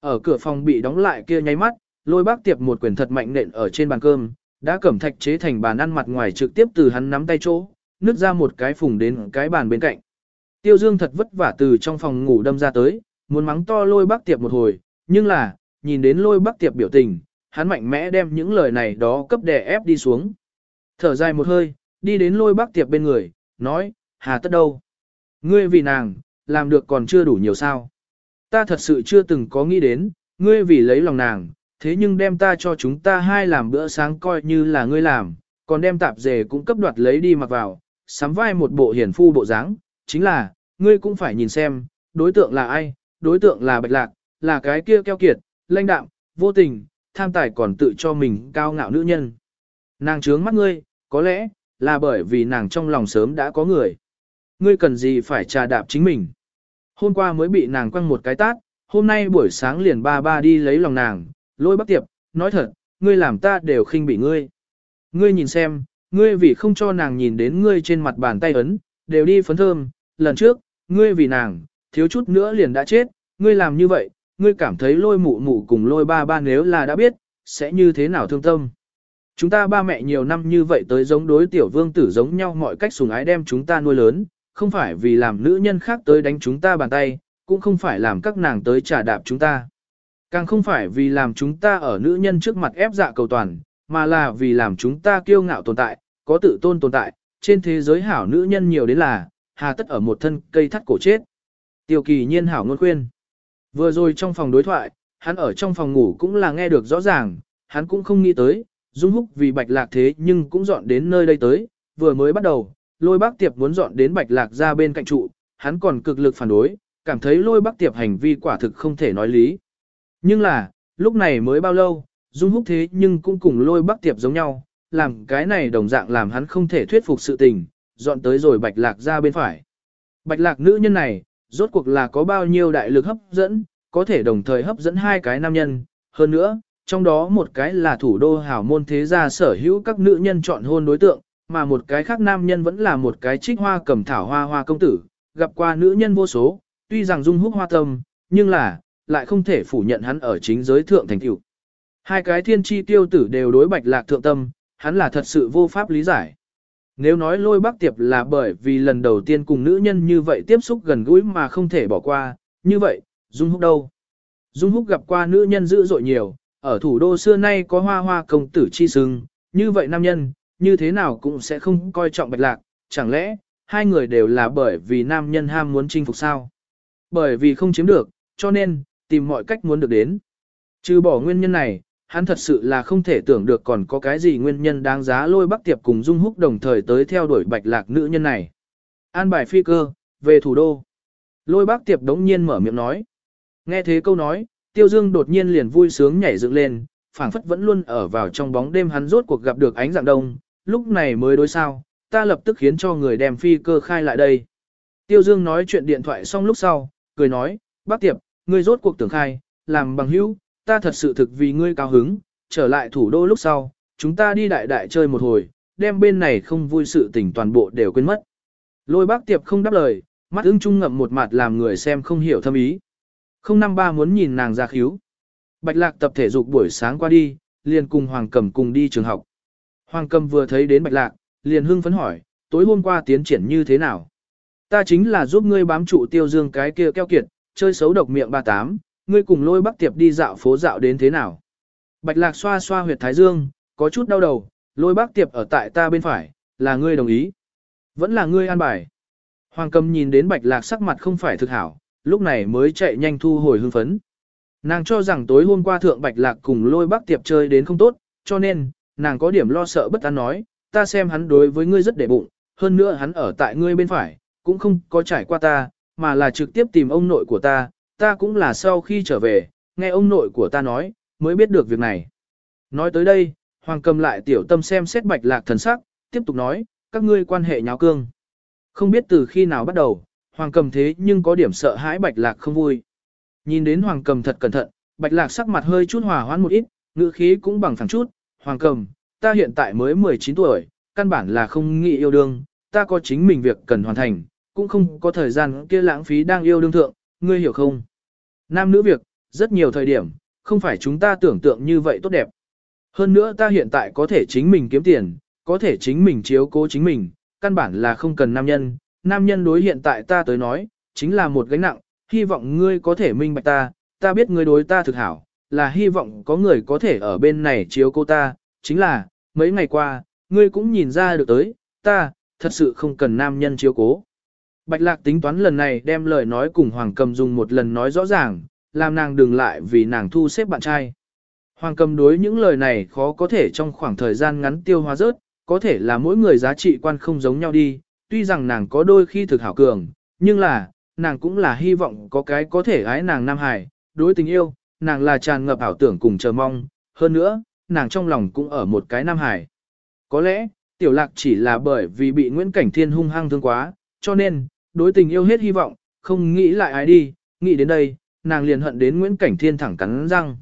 Speaker 1: Ở cửa phòng bị đóng lại kia nháy mắt, lôi bác tiệp một quyền thật mạnh nện ở trên bàn cơm, đã cẩm thạch chế thành bàn ăn mặt ngoài trực tiếp từ hắn nắm tay chỗ, nứt ra một cái phùng đến cái bàn bên cạnh. Tiêu Dương thật vất vả từ trong phòng ngủ đâm ra tới, muốn mắng to lôi bác tiệp một hồi, nhưng là, nhìn đến lôi bác tiệp biểu tình, hắn mạnh mẽ đem những lời này đó cấp đè ép đi xuống. Thở dài một hơi, đi đến lôi bác tiệp bên người, nói, hà tất đâu. Ngươi vì nàng, làm được còn chưa đủ nhiều sao. Ta thật sự chưa từng có nghĩ đến, ngươi vì lấy lòng nàng, thế nhưng đem ta cho chúng ta hai làm bữa sáng coi như là ngươi làm, còn đem tạp dề cũng cấp đoạt lấy đi mặc vào, sắm vai một bộ hiển phu bộ dáng, chính là, ngươi cũng phải nhìn xem, đối tượng là ai, đối tượng là bạch lạc, là cái kia keo kiệt, lãnh đạm, vô tình, tham tài còn tự cho mình cao ngạo nữ nhân. Nàng trướng mắt ngươi, có lẽ, là bởi vì nàng trong lòng sớm đã có người. Ngươi cần gì phải trà đạp chính mình. Hôm qua mới bị nàng quăng một cái tát, hôm nay buổi sáng liền ba ba đi lấy lòng nàng, lôi bắc tiệp, nói thật, ngươi làm ta đều khinh bị ngươi. Ngươi nhìn xem, ngươi vì không cho nàng nhìn đến ngươi trên mặt bàn tay ấn, đều đi phấn thơm, lần trước, ngươi vì nàng, thiếu chút nữa liền đã chết, ngươi làm như vậy, ngươi cảm thấy lôi mụ mụ cùng lôi ba ba nếu là đã biết, sẽ như thế nào thương tâm. Chúng ta ba mẹ nhiều năm như vậy tới giống đối tiểu vương tử giống nhau mọi cách sùng ái đem chúng ta nuôi lớn, không phải vì làm nữ nhân khác tới đánh chúng ta bàn tay, cũng không phải làm các nàng tới trả đạp chúng ta. Càng không phải vì làm chúng ta ở nữ nhân trước mặt ép dạ cầu toàn, mà là vì làm chúng ta kiêu ngạo tồn tại, có tự tôn tồn tại, trên thế giới hảo nữ nhân nhiều đến là, hà tất ở một thân cây thắt cổ chết. Tiêu kỳ nhiên hảo ngôn khuyên. Vừa rồi trong phòng đối thoại, hắn ở trong phòng ngủ cũng là nghe được rõ ràng, hắn cũng không nghĩ tới, Dung Húc vì bạch lạc thế nhưng cũng dọn đến nơi đây tới, vừa mới bắt đầu, lôi bác tiệp muốn dọn đến bạch lạc ra bên cạnh trụ, hắn còn cực lực phản đối, cảm thấy lôi bác tiệp hành vi quả thực không thể nói lý. Nhưng là, lúc này mới bao lâu, Dung Húc thế nhưng cũng cùng lôi bác tiệp giống nhau, làm cái này đồng dạng làm hắn không thể thuyết phục sự tình, dọn tới rồi bạch lạc ra bên phải. Bạch lạc nữ nhân này, rốt cuộc là có bao nhiêu đại lực hấp dẫn, có thể đồng thời hấp dẫn hai cái nam nhân, hơn nữa, trong đó một cái là thủ đô hảo môn thế gia sở hữu các nữ nhân chọn hôn đối tượng, mà một cái khác nam nhân vẫn là một cái trích hoa cầm thảo hoa hoa công tử, gặp qua nữ nhân vô số, tuy rằng dung húc hoa tâm, nhưng là, lại không thể phủ nhận hắn ở chính giới thượng thành tựu. Hai cái thiên tri tiêu tử đều đối bạch lạc thượng tâm, hắn là thật sự vô pháp lý giải. Nếu nói lôi bác tiệp là bởi vì lần đầu tiên cùng nữ nhân như vậy tiếp xúc gần gũi mà không thể bỏ qua, như vậy, Dung Húc đâu? Dung Húc gặp qua nữ nhân dữ dội nhiều, ở thủ đô xưa nay có hoa hoa công tử chi sưng, như vậy nam nhân, như thế nào cũng sẽ không coi trọng bạch lạc, chẳng lẽ, hai người đều là bởi vì nam nhân ham muốn chinh phục sao? Bởi vì không chiếm được, cho nên, tìm mọi cách muốn được đến. Trừ bỏ nguyên nhân này, hắn thật sự là không thể tưởng được còn có cái gì nguyên nhân đáng giá lôi bắc tiệp cùng dung húc đồng thời tới theo đuổi bạch lạc nữ nhân này. An bài phi cơ, về thủ đô. Lôi bác tiệp đống nhiên mở miệng nói. Nghe thế câu nói, tiêu dương đột nhiên liền vui sướng nhảy dựng lên, phảng phất vẫn luôn ở vào trong bóng đêm hắn rốt cuộc gặp được ánh dạng đông, lúc này mới đối sao, ta lập tức khiến cho người đem phi cơ khai lại đây. Tiêu dương nói chuyện điện thoại xong lúc sau, cười nói, bác tiệp, ngươi rốt cuộc tưởng khai, làm bằng hữu, ta thật sự thực vì ngươi cao hứng, trở lại thủ đô lúc sau, chúng ta đi đại đại chơi một hồi, đem bên này không vui sự tình toàn bộ đều quên mất. Lôi bác tiệp không đáp lời, mắt ưng trung ngậm một mặt làm người xem không hiểu thâm ý. Không năm ba muốn nhìn nàng ra khíu. Bạch lạc tập thể dục buổi sáng qua đi, liền cùng Hoàng Cầm cùng đi trường học. Hoàng Cầm vừa thấy đến Bạch lạc, liền hưng phấn hỏi, tối hôm qua tiến triển như thế nào? Ta chính là giúp ngươi bám trụ tiêu dương cái kia keo kiệt, chơi xấu độc miệng ba tám, ngươi cùng lôi bắc tiệp đi dạo phố dạo đến thế nào? Bạch lạc xoa xoa huyệt thái dương, có chút đau đầu, lôi bác tiệp ở tại ta bên phải, là ngươi đồng ý. Vẫn là ngươi an bài. Hoàng cầm nhìn đến bạch lạc sắc mặt không phải thực hảo, lúc này mới chạy nhanh thu hồi hưng phấn. Nàng cho rằng tối hôm qua thượng bạch lạc cùng lôi bác tiệp chơi đến không tốt, cho nên, nàng có điểm lo sợ bất an nói, ta xem hắn đối với ngươi rất để bụng, hơn nữa hắn ở tại ngươi bên phải, cũng không có trải qua ta, mà là trực tiếp tìm ông nội của ta, ta cũng là sau khi trở về, nghe ông nội của ta nói, mới biết được việc này. Nói tới đây, Hoàng cầm lại tiểu tâm xem xét bạch lạc thần sắc, tiếp tục nói, các ngươi quan hệ nháo cương. Không biết từ khi nào bắt đầu, Hoàng cầm thế nhưng có điểm sợ hãi bạch lạc không vui. Nhìn đến Hoàng cầm thật cẩn thận, bạch lạc sắc mặt hơi chút hòa hoãn một ít, ngữ khí cũng bằng phẳng chút. Hoàng cầm, ta hiện tại mới 19 tuổi, căn bản là không nghĩ yêu đương, ta có chính mình việc cần hoàn thành, cũng không có thời gian kia lãng phí đang yêu đương thượng, ngươi hiểu không? Nam nữ việc, rất nhiều thời điểm, không phải chúng ta tưởng tượng như vậy tốt đẹp. Hơn nữa ta hiện tại có thể chính mình kiếm tiền, có thể chính mình chiếu cố chính mình, căn bản là không cần nam nhân. Nam nhân đối hiện tại ta tới nói, chính là một gánh nặng, hy vọng ngươi có thể minh bạch ta, ta biết ngươi đối ta thực hảo, là hy vọng có người có thể ở bên này chiếu cô ta, chính là, mấy ngày qua, ngươi cũng nhìn ra được tới, ta, thật sự không cần nam nhân chiếu cố. Bạch lạc tính toán lần này đem lời nói cùng Hoàng Cầm dùng một lần nói rõ ràng, làm nàng đừng lại vì nàng thu xếp bạn trai. Hoàng cầm đối những lời này khó có thể trong khoảng thời gian ngắn tiêu hóa rớt, có thể là mỗi người giá trị quan không giống nhau đi, tuy rằng nàng có đôi khi thực hảo cường, nhưng là, nàng cũng là hy vọng có cái có thể ái nàng Nam Hải, đối tình yêu, nàng là tràn ngập ảo tưởng cùng chờ mong, hơn nữa, nàng trong lòng cũng ở một cái Nam Hải. Có lẽ, tiểu lạc chỉ là bởi vì bị Nguyễn Cảnh Thiên hung hăng thương quá, cho nên, đối tình yêu hết hy vọng, không nghĩ lại ai đi, nghĩ đến đây, nàng liền hận đến Nguyễn Cảnh Thiên thẳng cắn răng.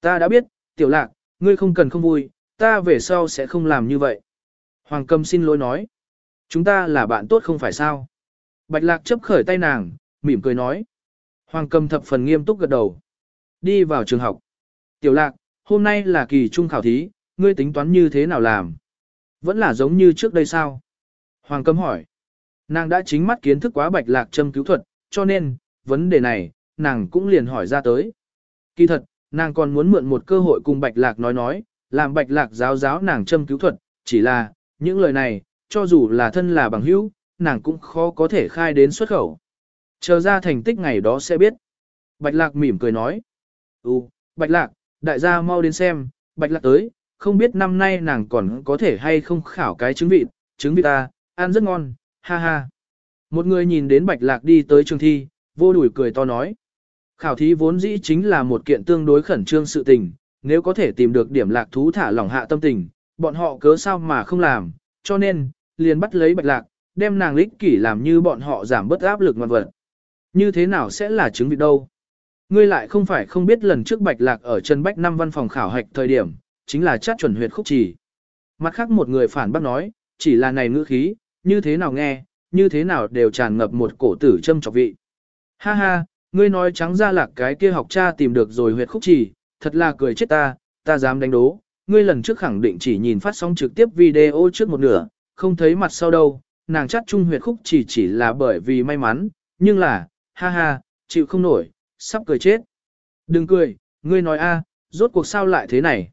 Speaker 1: Ta đã biết, tiểu lạc, ngươi không cần không vui, ta về sau sẽ không làm như vậy. Hoàng cầm xin lỗi nói. Chúng ta là bạn tốt không phải sao. Bạch lạc chấp khởi tay nàng, mỉm cười nói. Hoàng cầm thập phần nghiêm túc gật đầu. Đi vào trường học. Tiểu lạc, hôm nay là kỳ trung khảo thí, ngươi tính toán như thế nào làm? Vẫn là giống như trước đây sao? Hoàng cầm hỏi. Nàng đã chính mắt kiến thức quá bạch lạc châm cứu thuật, cho nên, vấn đề này, nàng cũng liền hỏi ra tới. Kỳ thật, Nàng còn muốn mượn một cơ hội cùng Bạch Lạc nói nói, làm Bạch Lạc giáo giáo nàng châm cứu thuật, chỉ là, những lời này, cho dù là thân là bằng hữu, nàng cũng khó có thể khai đến xuất khẩu. Chờ ra thành tích ngày đó sẽ biết. Bạch Lạc mỉm cười nói. Ừ, Bạch Lạc, đại gia mau đến xem, Bạch Lạc tới, không biết năm nay nàng còn có thể hay không khảo cái trứng vịt, trứng vịt ta, ăn rất ngon, ha ha. Một người nhìn đến Bạch Lạc đi tới trường thi, vô đuổi cười to nói. Khảo thí vốn dĩ chính là một kiện tương đối khẩn trương sự tình, nếu có thể tìm được điểm lạc thú thả lỏng hạ tâm tình, bọn họ cớ sao mà không làm, cho nên, liền bắt lấy bạch lạc, đem nàng lích kỷ làm như bọn họ giảm bớt áp lực ngoan vật. Như thế nào sẽ là chứng vị đâu? Ngươi lại không phải không biết lần trước bạch lạc ở chân bách năm văn phòng khảo hạch thời điểm, chính là chát chuẩn huyệt khúc chỉ. Mặt khác một người phản bác nói, chỉ là này ngữ khí, như thế nào nghe, như thế nào đều tràn ngập một cổ tử châm trọc vị. Ha ha, Ngươi nói trắng ra lạc cái kia học cha tìm được rồi huyệt khúc chỉ, thật là cười chết ta, ta dám đánh đố. Ngươi lần trước khẳng định chỉ nhìn phát sóng trực tiếp video trước một nửa, không thấy mặt sau đâu, nàng chắc chung huyệt khúc chỉ chỉ là bởi vì may mắn, nhưng là, ha ha, chịu không nổi, sắp cười chết. Đừng cười, ngươi nói a, rốt cuộc sao lại thế này.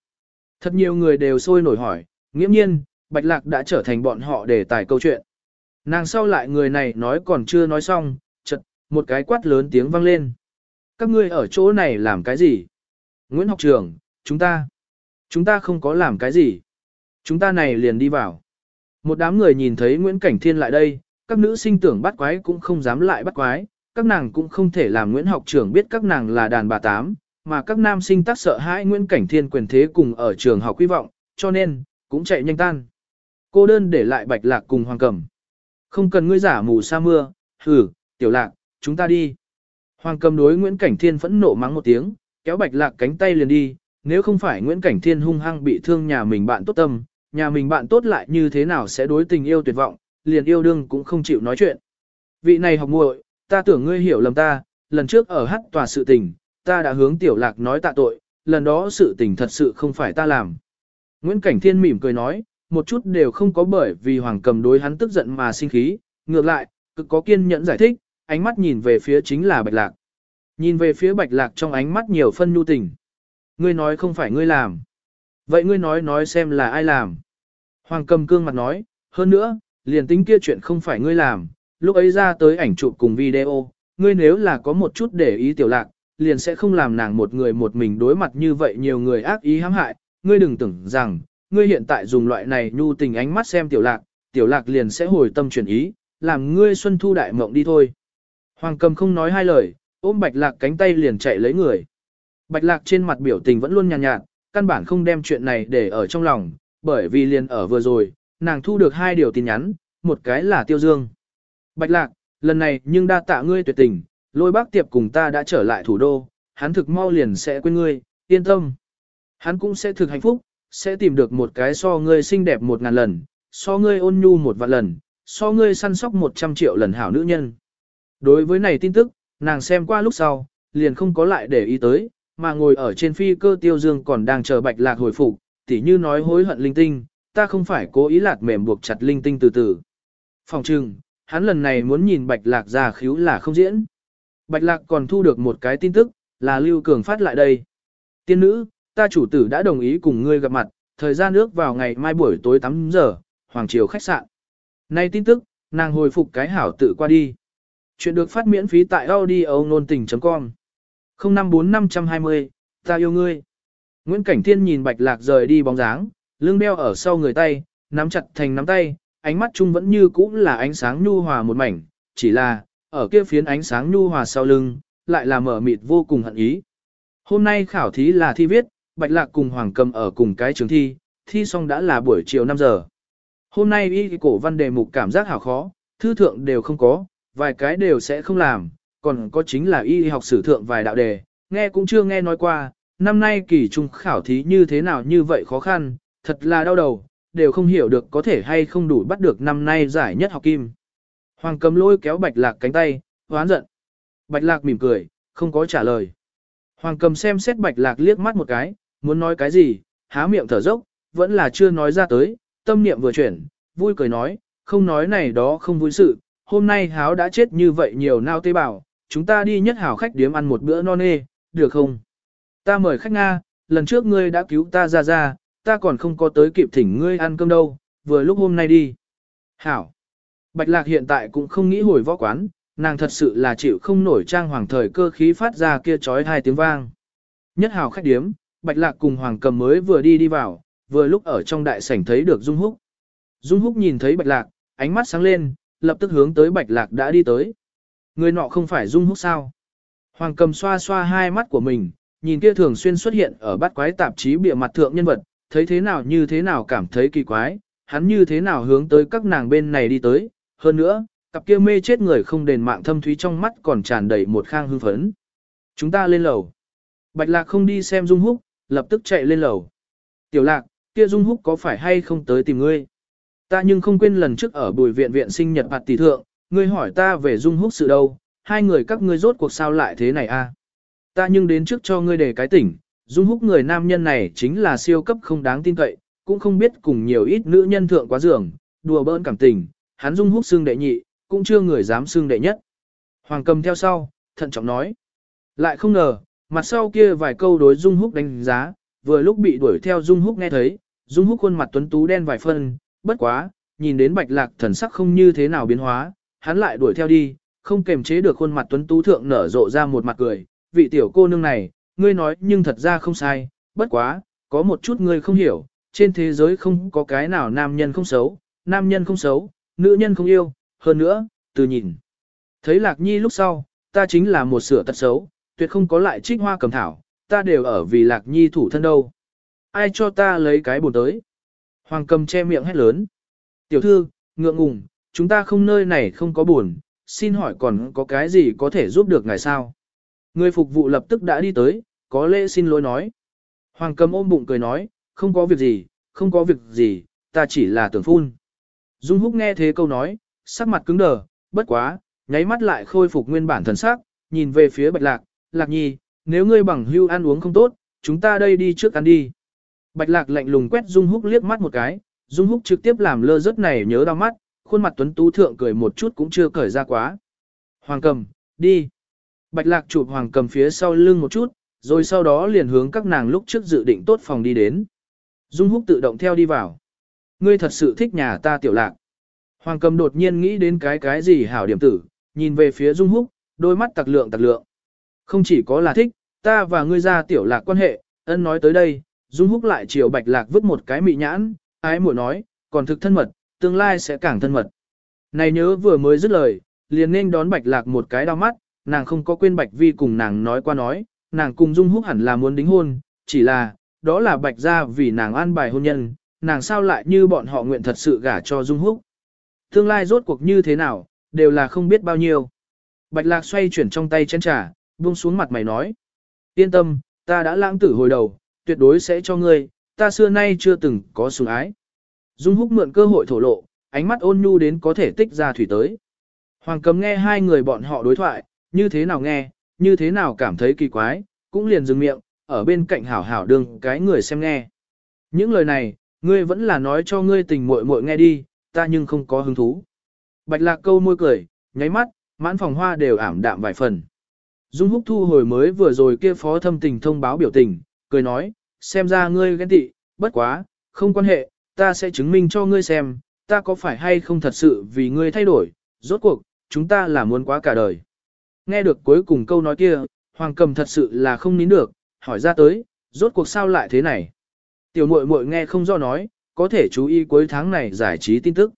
Speaker 1: Thật nhiều người đều sôi nổi hỏi, nghiễm nhiên, Bạch Lạc đã trở thành bọn họ để tài câu chuyện. Nàng sau lại người này nói còn chưa nói xong, chật, một cái quát lớn tiếng vang lên. Các ngươi ở chỗ này làm cái gì? Nguyễn học trường, chúng ta, chúng ta không có làm cái gì. Chúng ta này liền đi vào. Một đám người nhìn thấy Nguyễn Cảnh Thiên lại đây, các nữ sinh tưởng bắt quái cũng không dám lại bắt quái, các nàng cũng không thể làm Nguyễn học trưởng biết các nàng là đàn bà tám, mà các nam sinh tác sợ hãi Nguyễn Cảnh Thiên quyền thế cùng ở trường học quy vọng, cho nên, cũng chạy nhanh tan. Cô đơn để lại bạch lạc cùng hoàng cầm. Không cần ngươi giả mù sa mưa, hử, tiểu lạc, chúng ta đi. Hoàng cầm đối Nguyễn Cảnh Thiên phẫn nộ mắng một tiếng, kéo bạch lạc cánh tay liền đi, nếu không phải Nguyễn Cảnh Thiên hung hăng bị thương nhà mình bạn tốt tâm, nhà mình bạn tốt lại như thế nào sẽ đối tình yêu tuyệt vọng, liền yêu đương cũng không chịu nói chuyện. Vị này học muội, ta tưởng ngươi hiểu lầm ta, lần trước ở hát tòa sự tình, ta đã hướng tiểu lạc nói tạ tội, lần đó sự tình thật sự không phải ta làm. Nguyễn Cảnh Thiên mỉm cười nói, một chút đều không có bởi vì Hoàng Cầm đối hắn tức giận mà sinh khí, ngược lại, cực có kiên nhẫn giải thích, ánh mắt nhìn về phía chính là Bạch Lạc. Nhìn về phía Bạch Lạc trong ánh mắt nhiều phân nhu tình. Ngươi nói không phải ngươi làm. Vậy ngươi nói nói xem là ai làm. Hoàng Cầm cương mặt nói, hơn nữa, liền tính kia chuyện không phải ngươi làm, lúc ấy ra tới ảnh chụp cùng video, ngươi nếu là có một chút để ý tiểu lạc, liền sẽ không làm nàng một người một mình đối mặt như vậy nhiều người ác ý hãm hại, ngươi đừng tưởng rằng, ngươi hiện tại dùng loại này nhu tình ánh mắt xem tiểu lạc, tiểu lạc liền sẽ hồi tâm chuyển ý, làm ngươi xuân thu đại mộng đi thôi. Hoàng cầm không nói hai lời, ôm bạch lạc cánh tay liền chạy lấy người. Bạch lạc trên mặt biểu tình vẫn luôn nhàn nhạt, nhạt, căn bản không đem chuyện này để ở trong lòng, bởi vì liền ở vừa rồi, nàng thu được hai điều tin nhắn, một cái là tiêu dương. Bạch lạc, lần này nhưng đa tạ ngươi tuyệt tình, lôi bác tiệp cùng ta đã trở lại thủ đô, hắn thực mau liền sẽ quên ngươi, yên tâm. Hắn cũng sẽ thực hạnh phúc, sẽ tìm được một cái so ngươi xinh đẹp một ngàn lần, so ngươi ôn nhu một vạn lần, so ngươi săn sóc một trăm triệu lần hảo nữ nhân. Đối với này tin tức, nàng xem qua lúc sau, liền không có lại để ý tới, mà ngồi ở trên phi cơ tiêu dương còn đang chờ bạch lạc hồi phục, tỉ như nói hối hận linh tinh, ta không phải cố ý lạt mềm buộc chặt linh tinh từ từ. Phòng trừng, hắn lần này muốn nhìn bạch lạc ra khíu là không diễn. Bạch lạc còn thu được một cái tin tức, là Lưu Cường phát lại đây. Tiên nữ, ta chủ tử đã đồng ý cùng ngươi gặp mặt, thời gian ước vào ngày mai buổi tối 8 giờ, Hoàng Triều khách sạn. Nay tin tức, nàng hồi phục cái hảo tự qua đi. Chuyện được phát miễn phí tại audio nôn tình.com 054520, ta yêu ngươi. Nguyễn Cảnh Thiên nhìn Bạch Lạc rời đi bóng dáng, lưng đeo ở sau người tay, nắm chặt thành nắm tay, ánh mắt chung vẫn như cũ là ánh sáng nhu hòa một mảnh, chỉ là, ở kia phiến ánh sáng nhu hòa sau lưng, lại là mở mịt vô cùng hận ý. Hôm nay khảo thí là thi viết, Bạch Lạc cùng Hoàng Cầm ở cùng cái trường thi, thi xong đã là buổi chiều 5 giờ. Hôm nay y cổ văn đề mục cảm giác hảo khó, thư thượng đều không có, vài cái đều sẽ không làm, còn có chính là y học sử thượng vài đạo đề, nghe cũng chưa nghe nói qua, năm nay kỳ trung khảo thí như thế nào như vậy khó khăn, thật là đau đầu, đều không hiểu được có thể hay không đủ bắt được năm nay giải nhất học kim. Hoàng cầm lôi kéo bạch lạc cánh tay, hoán giận. Bạch lạc mỉm cười, không có trả lời. Hoàng cầm xem xét bạch lạc liếc mắt một cái, muốn nói cái gì, há miệng thở dốc, vẫn là chưa nói ra tới, tâm niệm vừa chuyển, vui cười nói, không nói này đó không vui sự, hôm nay háo đã chết như vậy nhiều nao tế bào, chúng ta đi nhất hảo khách điếm ăn một bữa non nê, được không? Ta mời khách Nga, lần trước ngươi đã cứu ta ra ra, ta còn không có tới kịp thỉnh ngươi ăn cơm đâu, vừa lúc hôm nay đi. Hảo. Bạch Lạc hiện tại cũng không nghĩ hồi võ quán, nàng thật sự là chịu không nổi trang hoàng thời cơ khí phát ra kia chói hai tiếng vang. Nhất hào khách điếm, Bạch Lạc cùng Hoàng Cầm mới vừa đi đi vào, vừa lúc ở trong đại sảnh thấy được Dung Húc. Dung Húc nhìn thấy Bạch Lạc, ánh mắt sáng lên, lập tức hướng tới Bạch Lạc đã đi tới. Người nọ không phải Dung Húc sao? Hoàng Cầm xoa xoa hai mắt của mình, nhìn kia thường xuyên xuất hiện ở bát quái tạp chí bịa mặt thượng nhân vật, thấy thế nào như thế nào cảm thấy kỳ quái, hắn như thế nào hướng tới các nàng bên này đi tới, hơn nữa, cặp kia mê chết người không đền mạng thâm thúy trong mắt còn tràn đầy một khang hưng phấn. Chúng ta lên lầu. Bạch lạc không đi xem Dung Húc, lập tức chạy lên lầu. Tiểu lạc, kia Dung Húc có phải hay không tới tìm ngươi? Ta nhưng không quên lần trước ở bùi viện viện sinh nhật bạt tỷ thượng, ngươi hỏi ta về Dung Húc sự đâu, hai người các ngươi rốt cuộc sao lại thế này a? Ta nhưng đến trước cho ngươi để cái tỉnh, Dung Húc người nam nhân này chính là siêu cấp không đáng tin cậy, cũng không biết cùng nhiều ít nữ nhân thượng quá giường, đùa bỡn cảm tình, hắn Dung Húc xương đệ nhị, cũng chưa người dám xương đệ nhất. Hoàng cầm theo sau, thận trọng nói. Lại không ngờ, mặt sau kia vài câu đối Dung Húc đánh giá, vừa lúc bị đuổi theo Dung Húc nghe thấy, Dung Húc khuôn mặt tuấn tú đen vài phân, bất quá, nhìn đến bạch lạc thần sắc không như thế nào biến hóa, hắn lại đuổi theo đi, không kềm chế được khuôn mặt tuấn tú thượng nở rộ ra một mặt cười, vị tiểu cô nương này, ngươi nói nhưng thật ra không sai, bất quá, có một chút ngươi không hiểu, trên thế giới không có cái nào nam nhân không xấu, nam nhân không xấu, nữ nhân không yêu, hơn nữa, từ nhìn. Thấy Lạc Nhi lúc sau, ta chính là một sửa tật xấu, tuyệt không có lại trích hoa cầm thảo, ta đều ở vì Lạc Nhi thủ thân đâu. Ai cho ta lấy cái buồn tới? Hoàng cầm che miệng hét lớn. Tiểu thư, ngượng ngùng, chúng ta không nơi này không có buồn, xin hỏi còn có cái gì có thể giúp được ngài sao? Người phục vụ lập tức đã đi tới, có lễ xin lỗi nói. Hoàng cầm ôm bụng cười nói, không có việc gì, không có việc gì, ta chỉ là tưởng phun. Dung húc nghe thế câu nói, sắc mặt cứng đờ, bất quá, nháy mắt lại khôi phục nguyên bản thần sắc, nhìn về phía bạch lạc, lạc nhi, nếu ngươi bằng hưu ăn uống không tốt, chúng ta đây đi trước ăn đi. Bạch lạc lạnh lùng quét Dung húc liếc mắt một cái, Dung húc trực tiếp làm lơ rớt này nhớ đau mắt, khuôn mặt tuấn tú thượng cười một chút cũng chưa cởi ra quá. Hoàng cầm, đi. Bạch lạc chụp hoàng cầm phía sau lưng một chút, rồi sau đó liền hướng các nàng lúc trước dự định tốt phòng đi đến. Dung húc tự động theo đi vào. Ngươi thật sự thích nhà ta tiểu lạc. Hoàng cầm đột nhiên nghĩ đến cái cái gì hảo điểm tử, nhìn về phía Dung húc, đôi mắt tặc lượng tặc lượng. Không chỉ có là thích, ta và ngươi ra tiểu lạc quan hệ, ân nói tới đây, Dung húc lại chiều bạch lạc vứt một cái mị nhãn, ái muội nói, còn thực thân mật, tương lai sẽ càng thân mật. Này nhớ vừa mới dứt lời, liền nên đón bạch lạc một cái đau mắt, nàng không có quên bạch vi cùng nàng nói qua nói, nàng cùng Dung húc hẳn là muốn đính hôn, chỉ là, đó là bạch gia vì nàng an bài hôn nhân, nàng sao lại như bọn họ nguyện thật sự gả cho Dung húc. Tương lai rốt cuộc như thế nào, đều là không biết bao nhiêu. Bạch lạc xoay chuyển trong tay chén trà, buông xuống mặt mày nói. Yên tâm, ta đã lãng tử hồi đầu, tuyệt đối sẽ cho ngươi, ta xưa nay chưa từng có sủng ái. Dung húc mượn cơ hội thổ lộ, ánh mắt ôn nhu đến có thể tích ra thủy tới. Hoàng cầm nghe hai người bọn họ đối thoại, như thế nào nghe, như thế nào cảm thấy kỳ quái, cũng liền dừng miệng, ở bên cạnh hảo hảo đương cái người xem nghe. Những lời này, ngươi vẫn là nói cho ngươi tình muội muội nghe đi, ta nhưng không có hứng thú. Bạch lạc câu môi cười, nháy mắt, mãn phòng hoa đều ảm đạm vài phần. Dung húc thu hồi mới vừa rồi kia phó thâm tình thông báo biểu tình, cười nói, xem ra ngươi ghen tị, bất quá, không quan hệ, ta sẽ chứng minh cho ngươi xem, ta có phải hay không thật sự vì ngươi thay đổi, rốt cuộc, chúng ta là muốn quá cả đời. Nghe được cuối cùng câu nói kia, Hoàng Cầm thật sự là không nín được, hỏi ra tới, rốt cuộc sao lại thế này. Tiểu muội muội nghe không do nói, có thể chú ý cuối tháng này giải trí tin tức.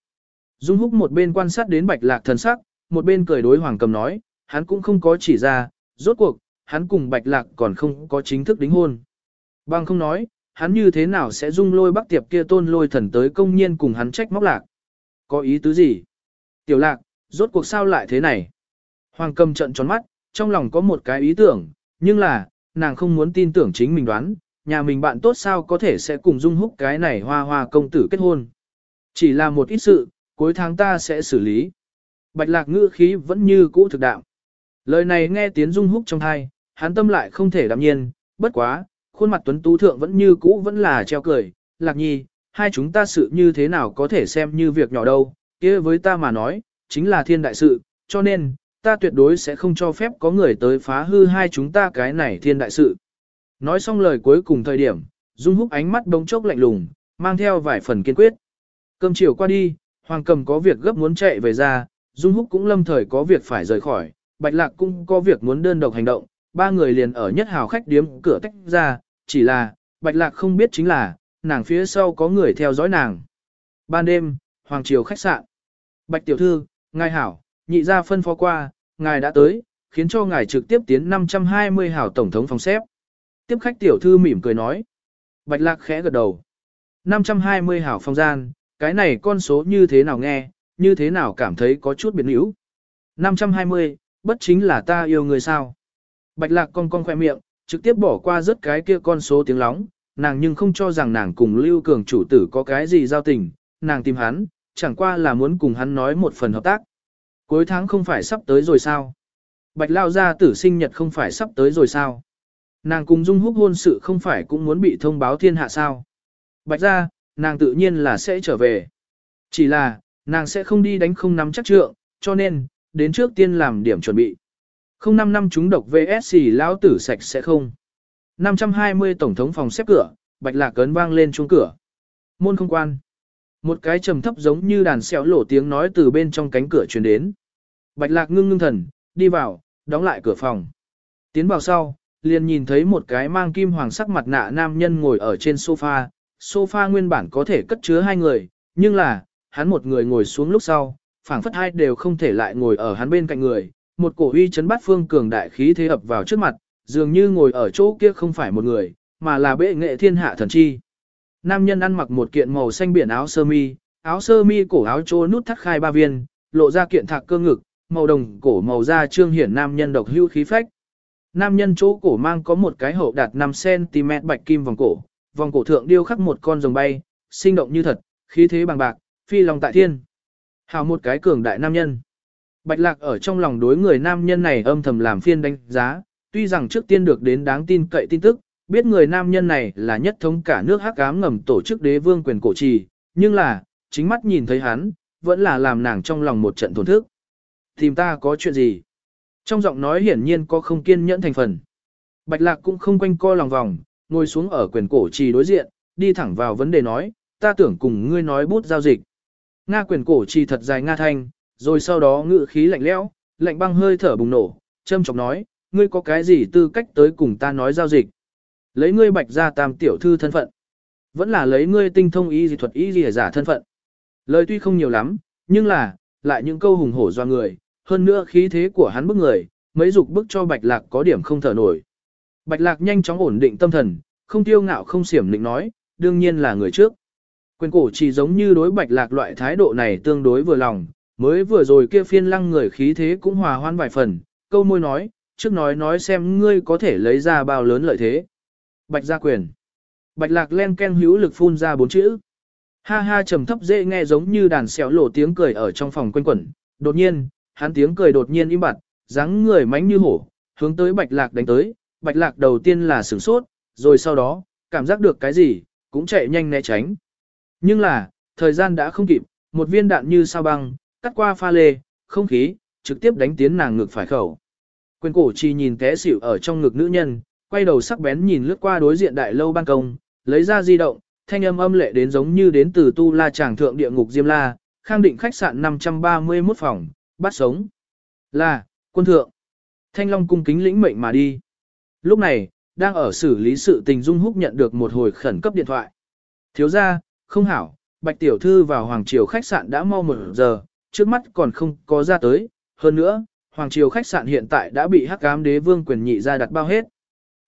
Speaker 1: Dung Húc một bên quan sát đến Bạch Lạc thần sắc, một bên cười đối Hoàng Cầm nói, hắn cũng không có chỉ ra, rốt cuộc, hắn cùng Bạch Lạc còn không có chính thức đính hôn. Bằng không nói, hắn như thế nào sẽ dung lôi bắc tiệp kia tôn lôi thần tới công nhiên cùng hắn trách móc lạc. Có ý tứ gì? Tiểu lạc, rốt cuộc sao lại thế này? Hoàng cầm trận tròn mắt, trong lòng có một cái ý tưởng, nhưng là, nàng không muốn tin tưởng chính mình đoán, nhà mình bạn tốt sao có thể sẽ cùng dung húc cái này hoa hoa công tử kết hôn. Chỉ là một ít sự, cuối tháng ta sẽ xử lý. Bạch lạc ngữ khí vẫn như cũ thực đạo. Lời này nghe tiếng dung húc trong thai, hắn tâm lại không thể đạm nhiên, bất quá, khuôn mặt tuấn tú thượng vẫn như cũ vẫn là treo cười, lạc nhi, hai chúng ta sự như thế nào có thể xem như việc nhỏ đâu, kia với ta mà nói, chính là thiên đại sự, cho nên, ta tuyệt đối sẽ không cho phép có người tới phá hư hai chúng ta cái này thiên đại sự. Nói xong lời cuối cùng thời điểm, Dung Húc ánh mắt đống chốc lạnh lùng, mang theo vài phần kiên quyết. Cơm chiều qua đi, Hoàng Cầm có việc gấp muốn chạy về ra, Dung Húc cũng lâm thời có việc phải rời khỏi, Bạch Lạc cũng có việc muốn đơn độc hành động, ba người liền ở nhất hào khách điếm cửa tách ra, chỉ là, Bạch Lạc không biết chính là, nàng phía sau có người theo dõi nàng. Ban đêm, Hoàng Triều khách sạn. Bạch Tiểu Thư, Ngài Hảo, nhị ra phân phó qua, Ngài đã tới, khiến cho Ngài trực tiếp tiến 520 hảo Tổng thống phòng xếp. Tiếp khách Tiểu Thư mỉm cười nói. Bạch Lạc khẽ gật đầu. 520 hảo phòng gian, cái này con số như thế nào nghe, như thế nào cảm thấy có chút biến yếu. 520, bất chính là ta yêu người sao. Bạch lạc con con khoe miệng, trực tiếp bỏ qua rất cái kia con số tiếng lóng, nàng nhưng không cho rằng nàng cùng Lưu Cường chủ tử có cái gì giao tình, nàng tìm hắn, chẳng qua là muốn cùng hắn nói một phần hợp tác. Cuối tháng không phải sắp tới rồi sao? Bạch Lao gia tử sinh nhật không phải sắp tới rồi sao? Nàng cùng Dung Húc hôn sự không phải cũng muốn bị thông báo thiên hạ sao? Bạch ra, nàng tự nhiên là sẽ trở về. Chỉ là, nàng sẽ không đi đánh không nắm chắc trượng, cho nên, đến trước tiên làm điểm chuẩn bị. Không năm năm chúng độc VSC lão tử sạch sẽ không. 520 tổng thống phòng xếp cửa, bạch lạc cấn vang lên chuông cửa. Môn không quan. Một cái trầm thấp giống như đàn xéo lổ tiếng nói từ bên trong cánh cửa truyền đến. Bạch lạc ngưng ngưng thần, đi vào, đóng lại cửa phòng. Tiến vào sau, liền nhìn thấy một cái mang kim hoàng sắc mặt nạ nam nhân ngồi ở trên sofa. Sofa nguyên bản có thể cất chứa hai người, nhưng là, hắn một người ngồi xuống lúc sau, phảng phất hai đều không thể lại ngồi ở hắn bên cạnh người, một cổ uy chấn bát phương cường đại khí thế ập vào trước mặt, dường như ngồi ở chỗ kia không phải một người, mà là bệ nghệ thiên hạ thần chi. Nam nhân ăn mặc một kiện màu xanh biển áo sơ mi, áo sơ mi cổ áo chỗ nút thắt khai ba viên, lộ ra kiện thạc cơ ngực, màu đồng cổ màu da trương hiển nam nhân độc hưu khí phách. nam nhân chỗ cổ mang có một cái hậu đạt 5cm bạch kim vòng cổ, vòng cổ thượng điêu khắc một con rồng bay, sinh động như thật, khí thế bằng bạc, phi lòng tại thiên. Hào một cái cường đại nam nhân. Bạch lạc ở trong lòng đối người nam nhân này âm thầm làm phiên đánh giá, tuy rằng trước tiên được đến đáng tin cậy tin tức, biết người nam nhân này là nhất thống cả nước hắc ám ngầm tổ chức đế vương quyền cổ trì, nhưng là, chính mắt nhìn thấy hắn, vẫn là làm nàng trong lòng một trận thổn thức. Tìm ta có chuyện gì? Trong giọng nói hiển nhiên có không kiên nhẫn thành phần. Bạch lạc cũng không quanh co lòng vòng, ngồi xuống ở quyền cổ trì đối diện, đi thẳng vào vấn đề nói, ta tưởng cùng ngươi nói bút giao dịch. Nga quyền cổ trì thật dài Nga thanh, rồi sau đó ngự khí lạnh lẽo, lạnh băng hơi thở bùng nổ, châm chọc nói, ngươi có cái gì tư cách tới cùng ta nói giao dịch. Lấy ngươi bạch ra tam tiểu thư thân phận. Vẫn là lấy ngươi tinh thông y dị thuật y dị giả thân phận. Lời tuy không nhiều lắm, nhưng là, lại những câu hùng hổ do người, hơn nữa khí thế của hắn bức người, mấy dục bức cho bạch lạc có điểm không thở nổi. Bạch lạc nhanh chóng ổn định tâm thần, không tiêu ngạo không xiểm định nói, đương nhiên là người trước. Quyền cổ chỉ giống như đối bạch lạc loại thái độ này tương đối vừa lòng, mới vừa rồi kia phiên lăng người khí thế cũng hòa hoan vài phần, câu môi nói, trước nói nói xem ngươi có thể lấy ra bao lớn lợi thế. Bạch gia quyền. Bạch lạc len ken hữu lực phun ra bốn chữ. Ha ha trầm thấp dễ nghe giống như đàn xéo lộ tiếng cười ở trong phòng quanh quẩn. Đột nhiên, hắn tiếng cười đột nhiên im bặt, dáng người mánh như hổ, hướng tới bạch lạc đánh tới. Bạch lạc đầu tiên là sửng sốt, rồi sau đó, cảm giác được cái gì, cũng chạy nhanh né tránh. Nhưng là, thời gian đã không kịp, một viên đạn như sao băng, cắt qua pha lê, không khí, trực tiếp đánh tiến nàng ngực phải khẩu. Quyền cổ chi nhìn té xỉu ở trong ngực nữ nhân, quay đầu sắc bén nhìn lướt qua đối diện đại lâu ban công, lấy ra di động, thanh âm âm lệ đến giống như đến từ tu la tràng thượng địa ngục Diêm La, khang định khách sạn 531 phòng, bắt sống. Là, quân thượng. Thanh Long cung kính lĩnh mệnh mà đi. Lúc này, đang ở xử lý sự tình Dung Húc nhận được một hồi khẩn cấp điện thoại. Thiếu ra, không hảo, Bạch Tiểu Thư vào Hoàng Triều khách sạn đã mau một giờ, trước mắt còn không có ra tới. Hơn nữa, Hoàng Triều khách sạn hiện tại đã bị hắc ám đế vương quyền nhị ra đặt bao hết.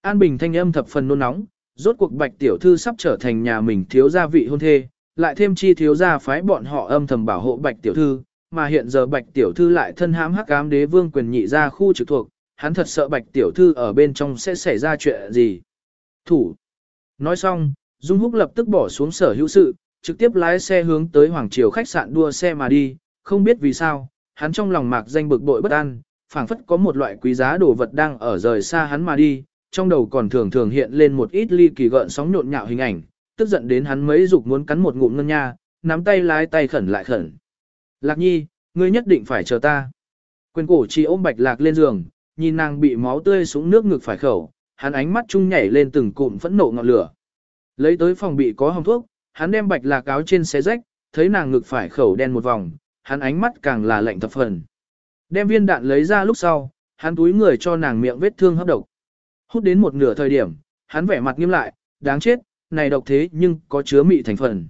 Speaker 1: An Bình thanh âm thập phần nôn nóng, rốt cuộc Bạch Tiểu Thư sắp trở thành nhà mình thiếu gia vị hôn thê, lại thêm chi thiếu gia phái bọn họ âm thầm bảo hộ Bạch Tiểu Thư, mà hiện giờ Bạch Tiểu Thư lại thân hãm hắc ám đế vương quyền nhị ra khu trực thuộc, hắn thật sợ Bạch Tiểu Thư ở bên trong sẽ xảy ra chuyện gì. Thủ. Nói xong, Dung Húc lập tức bỏ xuống sở hữu sự, trực tiếp lái xe hướng tới Hoàng Triều khách sạn đua xe mà đi, không biết vì sao, hắn trong lòng mạc danh bực bội bất an, phảng phất có một loại quý giá đồ vật đang ở rời xa hắn mà đi, trong đầu còn thường thường hiện lên một ít ly kỳ gợn sóng nhộn nhạo hình ảnh, tức giận đến hắn mấy dục muốn cắn một ngụm ngân nha, nắm tay lái tay khẩn lại khẩn. Lạc nhi, ngươi nhất định phải chờ ta. Quyền cổ chi ôm bạch lạc lên giường, nhìn nàng bị máu tươi xuống nước ngực phải khẩu, hắn ánh mắt chung nhảy lên từng cụm phẫn nộ ngọn lửa. Lấy tới phòng bị có hồng thuốc, hắn đem bạch lạc áo trên xé rách, thấy nàng ngực phải khẩu đen một vòng, hắn ánh mắt càng là lạnh thập phần. Đem viên đạn lấy ra lúc sau, hắn túi người cho nàng miệng vết thương hấp độc. Hút đến một nửa thời điểm, hắn vẻ mặt nghiêm lại, đáng chết, này độc thế nhưng có chứa mị thành phần.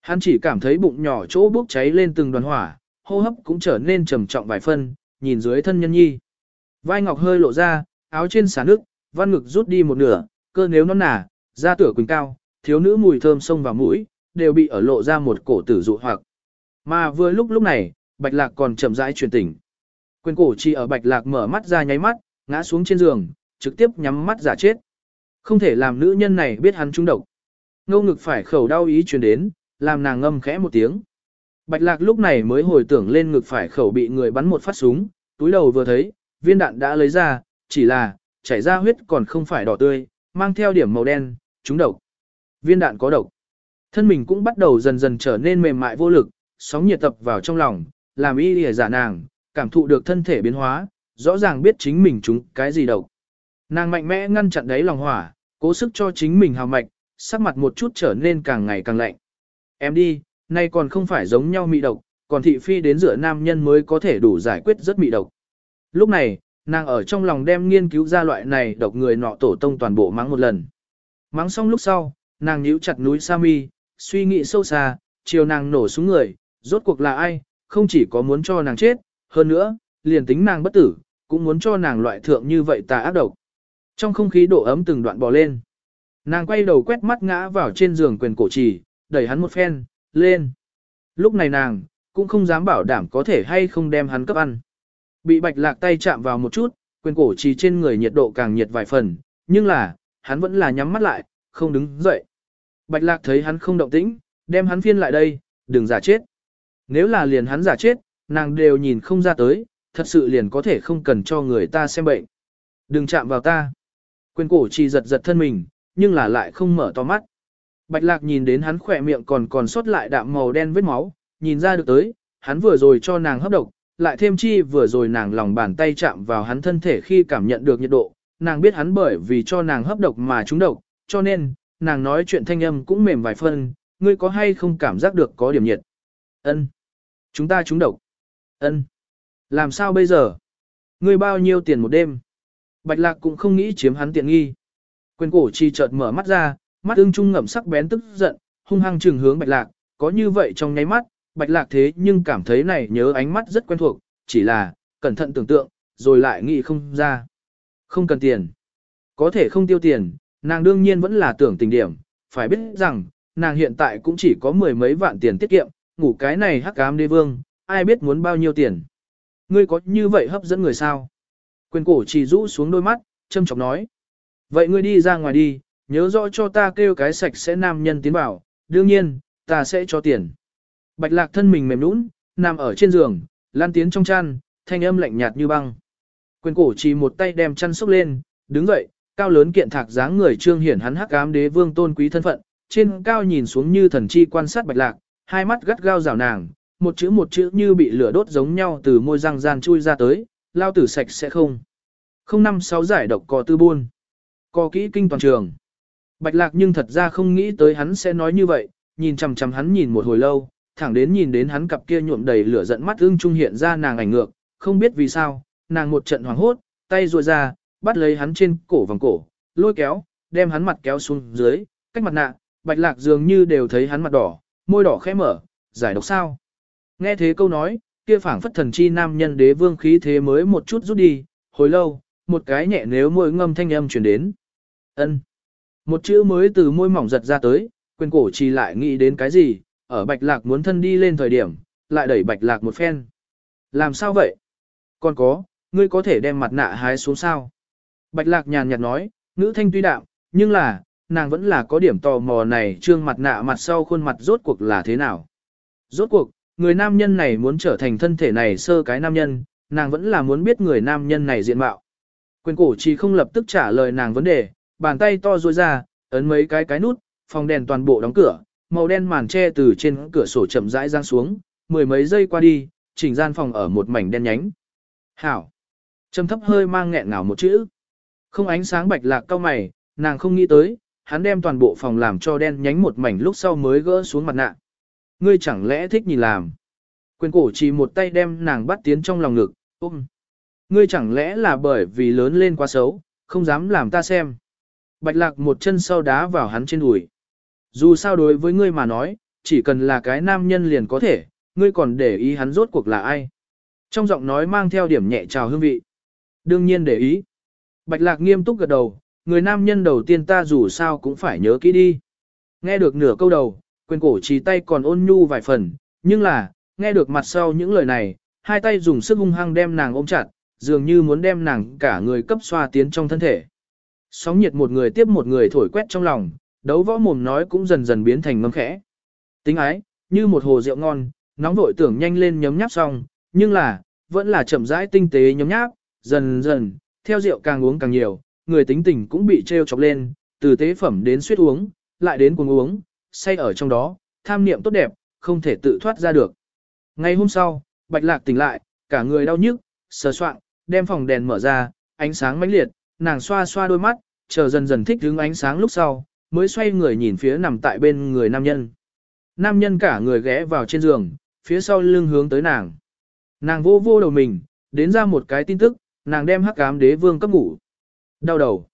Speaker 1: Hắn chỉ cảm thấy bụng nhỏ chỗ bốc cháy lên từng đoàn hỏa, hô hấp cũng trở nên trầm trọng vài phân, nhìn dưới thân nhân nhi. Vai ngọc hơi lộ ra, áo trên xả nước, văn ngực rút đi một nửa, cơ nếu nó nả, da tửa quỳnh cao, thiếu nữ mùi thơm sông vào mũi, đều bị ở lộ ra một cổ tử dụ hoặc. Mà vừa lúc lúc này, bạch lạc còn chậm rãi truyền tỉnh. Quyền cổ chỉ ở bạch lạc mở mắt ra nháy mắt, ngã xuống trên giường, trực tiếp nhắm mắt giả chết. Không thể làm nữ nhân này biết hắn trúng độc. Ngô ngực phải khẩu đau ý truyền đến, làm nàng ngâm khẽ một tiếng. Bạch lạc lúc này mới hồi tưởng lên ngực phải khẩu bị người bắn một phát súng, túi đầu vừa thấy, viên đạn đã lấy ra, chỉ là, chảy ra huyết còn không phải đỏ tươi, mang theo điểm màu đen, trúng độc. Viên đạn có độc. Thân mình cũng bắt đầu dần dần trở nên mềm mại vô lực, sóng nhiệt tập vào trong lòng, làm y lìa giả nàng, cảm thụ được thân thể biến hóa, rõ ràng biết chính mình trúng cái gì độc. Nàng mạnh mẽ ngăn chặn đấy lòng hỏa, cố sức cho chính mình hào mạch, sắc mặt một chút trở nên càng ngày càng lạnh. Em đi, nay còn không phải giống nhau mị độc, còn thị phi đến giữa nam nhân mới có thể đủ giải quyết rất mị độc. Lúc này, nàng ở trong lòng đem nghiên cứu ra loại này độc người nọ tổ tông toàn bộ mắng một lần. Mắng xong lúc sau, nàng nhíu chặt núi sa mi, suy nghĩ sâu xa, chiều nàng nổ xuống người, rốt cuộc là ai, không chỉ có muốn cho nàng chết, hơn nữa, liền tính nàng bất tử, cũng muốn cho nàng loại thượng như vậy tà ác độc. Trong không khí độ ấm từng đoạn bò lên. Nàng quay đầu quét mắt ngã vào trên giường quyền cổ trì, đẩy hắn một phen, lên. Lúc này nàng, cũng không dám bảo đảm có thể hay không đem hắn cấp ăn. Bị bạch lạc tay chạm vào một chút, Quyền cổ trì trên người nhiệt độ càng nhiệt vài phần, nhưng là, hắn vẫn là nhắm mắt lại, không đứng dậy. Bạch lạc thấy hắn không động tĩnh, đem hắn phiên lại đây, đừng giả chết. Nếu là liền hắn giả chết, nàng đều nhìn không ra tới, thật sự liền có thể không cần cho người ta xem bệnh. Đừng chạm vào ta. Quyền cổ chỉ giật giật thân mình, nhưng là lại không mở to mắt. Bạch lạc nhìn đến hắn khỏe miệng còn còn sót lại đạm màu đen vết máu, nhìn ra được tới, hắn vừa rồi cho nàng hấp độc, lại thêm chi vừa rồi nàng lòng bàn tay chạm vào hắn thân thể khi cảm nhận được nhiệt độ, nàng biết hắn bởi vì cho nàng hấp độc mà trúng độc, cho nên, nàng nói chuyện thanh âm cũng mềm vài phân, ngươi có hay không cảm giác được có điểm nhiệt? Ân, Chúng ta trúng độc. Ân, Làm sao bây giờ? Ngươi bao nhiêu tiền một đêm? Bạch lạc cũng không nghĩ chiếm hắn tiện nghi. Quyền cổ chi chợt mở mắt ra, mắt ưng trung ngậm sắc bén tức giận, hung hăng trừng hướng bạch lạc, có như vậy trong nháy mắt, bạch lạc thế nhưng cảm thấy này nhớ ánh mắt rất quen thuộc, chỉ là, cẩn thận tưởng tượng, rồi lại nghĩ không ra. Không cần tiền. Có thể không tiêu tiền, nàng đương nhiên vẫn là tưởng tình điểm, phải biết rằng, nàng hiện tại cũng chỉ có mười mấy vạn tiền tiết kiệm, ngủ cái này hắc ám đế vương, ai biết muốn bao nhiêu tiền. Ngươi có như vậy hấp dẫn người sao? Quyền cổ chỉ rũ xuống đôi mắt, châm chọc nói. Vậy ngươi đi ra ngoài đi, nhớ rõ cho ta kêu cái sạch sẽ nam nhân tiến bảo. đương nhiên, ta sẽ cho tiền. Bạch lạc thân mình mềm nũng, nằm ở trên giường, lan tiến trong chăn, thanh âm lạnh nhạt như băng. Quyền cổ chỉ một tay đem chăn xốc lên, đứng dậy, cao lớn kiện thạc dáng người trương hiển hắn hắc ám đế vương tôn quý thân phận, trên cao nhìn xuống như thần chi quan sát bạch lạc, hai mắt gắt gao rào nàng, một chữ một chữ như bị lửa đốt giống nhau từ môi răng gian chui ra tới, lao tử sạch sẽ không. Không năm sáu giải độc cò tư buôn. Cò kỹ kinh toàn trường. Bạch lạc nhưng thật ra không nghĩ tới hắn sẽ nói như vậy, nhìn chằm chằm hắn nhìn một hồi lâu, thẳng đến nhìn đến hắn cặp kia nhuộm đầy lửa giận mắt ưng trung hiện ra nàng ảnh ngược, không biết vì sao, nàng một trận hoảng hốt, tay ruồi ra, bắt lấy hắn trên cổ vòng cổ, lôi kéo, đem hắn mặt kéo xuống dưới, cách mặt nạ, bạch lạc dường như đều thấy hắn mặt đỏ, môi đỏ khẽ mở, giải độc sao. Nghe thế câu nói, kia phảng phất thần chi nam nhân đế vương khí thế mới một chút rút đi, hồi lâu, một cái nhẹ nếu môi ngâm thanh âm truyền đến. ân Một chữ mới từ môi mỏng giật ra tới, quyền cổ chỉ lại nghĩ đến cái gì, ở bạch lạc muốn thân đi lên thời điểm, lại đẩy bạch lạc một phen. Làm sao vậy? Còn có, ngươi có thể đem mặt nạ hái xuống sao? Bạch lạc nhàn nhạt nói, nữ thanh tuy đạm, nhưng là, nàng vẫn là có điểm tò mò này trương mặt nạ mặt sau khuôn mặt rốt cuộc là thế nào. Rốt cuộc, người nam nhân này muốn trở thành thân thể này sơ cái nam nhân, nàng vẫn là muốn biết người nam nhân này diện mạo. Quyền cổ chỉ không lập tức trả lời nàng vấn đề, bàn tay to ruôi ra, ấn mấy cái cái nút, phòng đèn toàn bộ đóng cửa, màu đen màn che từ trên cửa sổ chậm rãi giang xuống, mười mấy giây qua đi, chỉnh gian phòng ở một mảnh đen nhánh. Hảo! Trầm thấp hơi mang nghẹn ngào một chữ. Không ánh sáng bạch lạc cao mày, nàng không nghĩ tới, hắn đem toàn bộ phòng làm cho đen nhánh một mảnh lúc sau mới gỡ xuống mặt nạ. Ngươi chẳng lẽ thích nhìn làm? Quyền cổ chỉ một tay đem nàng bắt tiến trong lòng ngực, ôm. Ngươi chẳng lẽ là bởi vì lớn lên quá xấu, không dám làm ta xem. Bạch lạc một chân sau đá vào hắn trên đùi. Dù sao đối với ngươi mà nói, chỉ cần là cái nam nhân liền có thể, ngươi còn để ý hắn rốt cuộc là ai. Trong giọng nói mang theo điểm nhẹ trào hương vị. Đương nhiên để ý. Bạch lạc nghiêm túc gật đầu, người nam nhân đầu tiên ta dù sao cũng phải nhớ kỹ đi. Nghe được nửa câu đầu, quyền cổ chỉ tay còn ôn nhu vài phần, nhưng là, nghe được mặt sau những lời này, hai tay dùng sức hung hăng đem nàng ôm chặt, dường như muốn đem nàng cả người cấp xoa tiến trong thân thể. Sóng nhiệt một người tiếp một người thổi quét trong lòng, đấu võ mồm nói cũng dần dần biến thành ngâm khẽ. Tính ái, như một hồ rượu ngon, nóng vội tưởng nhanh lên nhấm nháp xong, nhưng là, vẫn là chậm rãi tinh tế nhấm nháp, dần dần, theo rượu càng uống càng nhiều, người tính tình cũng bị treo chọc lên, từ tế phẩm đến suýt uống, lại đến cuồng uống, say ở trong đó, tham niệm tốt đẹp, không thể tự thoát ra được. Ngày hôm sau, Bạch Lạc tỉnh lại, cả người đau nhức, sờ soạn, đem phòng đèn mở ra, ánh sáng mãnh liệt, nàng xoa xoa đôi mắt, chờ dần dần thích ứng ánh sáng lúc sau, mới xoay người nhìn phía nằm tại bên người nam nhân. Nam nhân cả người ghé vào trên giường, phía sau lưng hướng tới nàng. Nàng vô vô đầu mình, đến ra một cái tin tức, nàng đem hắc ám đế vương cấp ngủ. Đau đầu.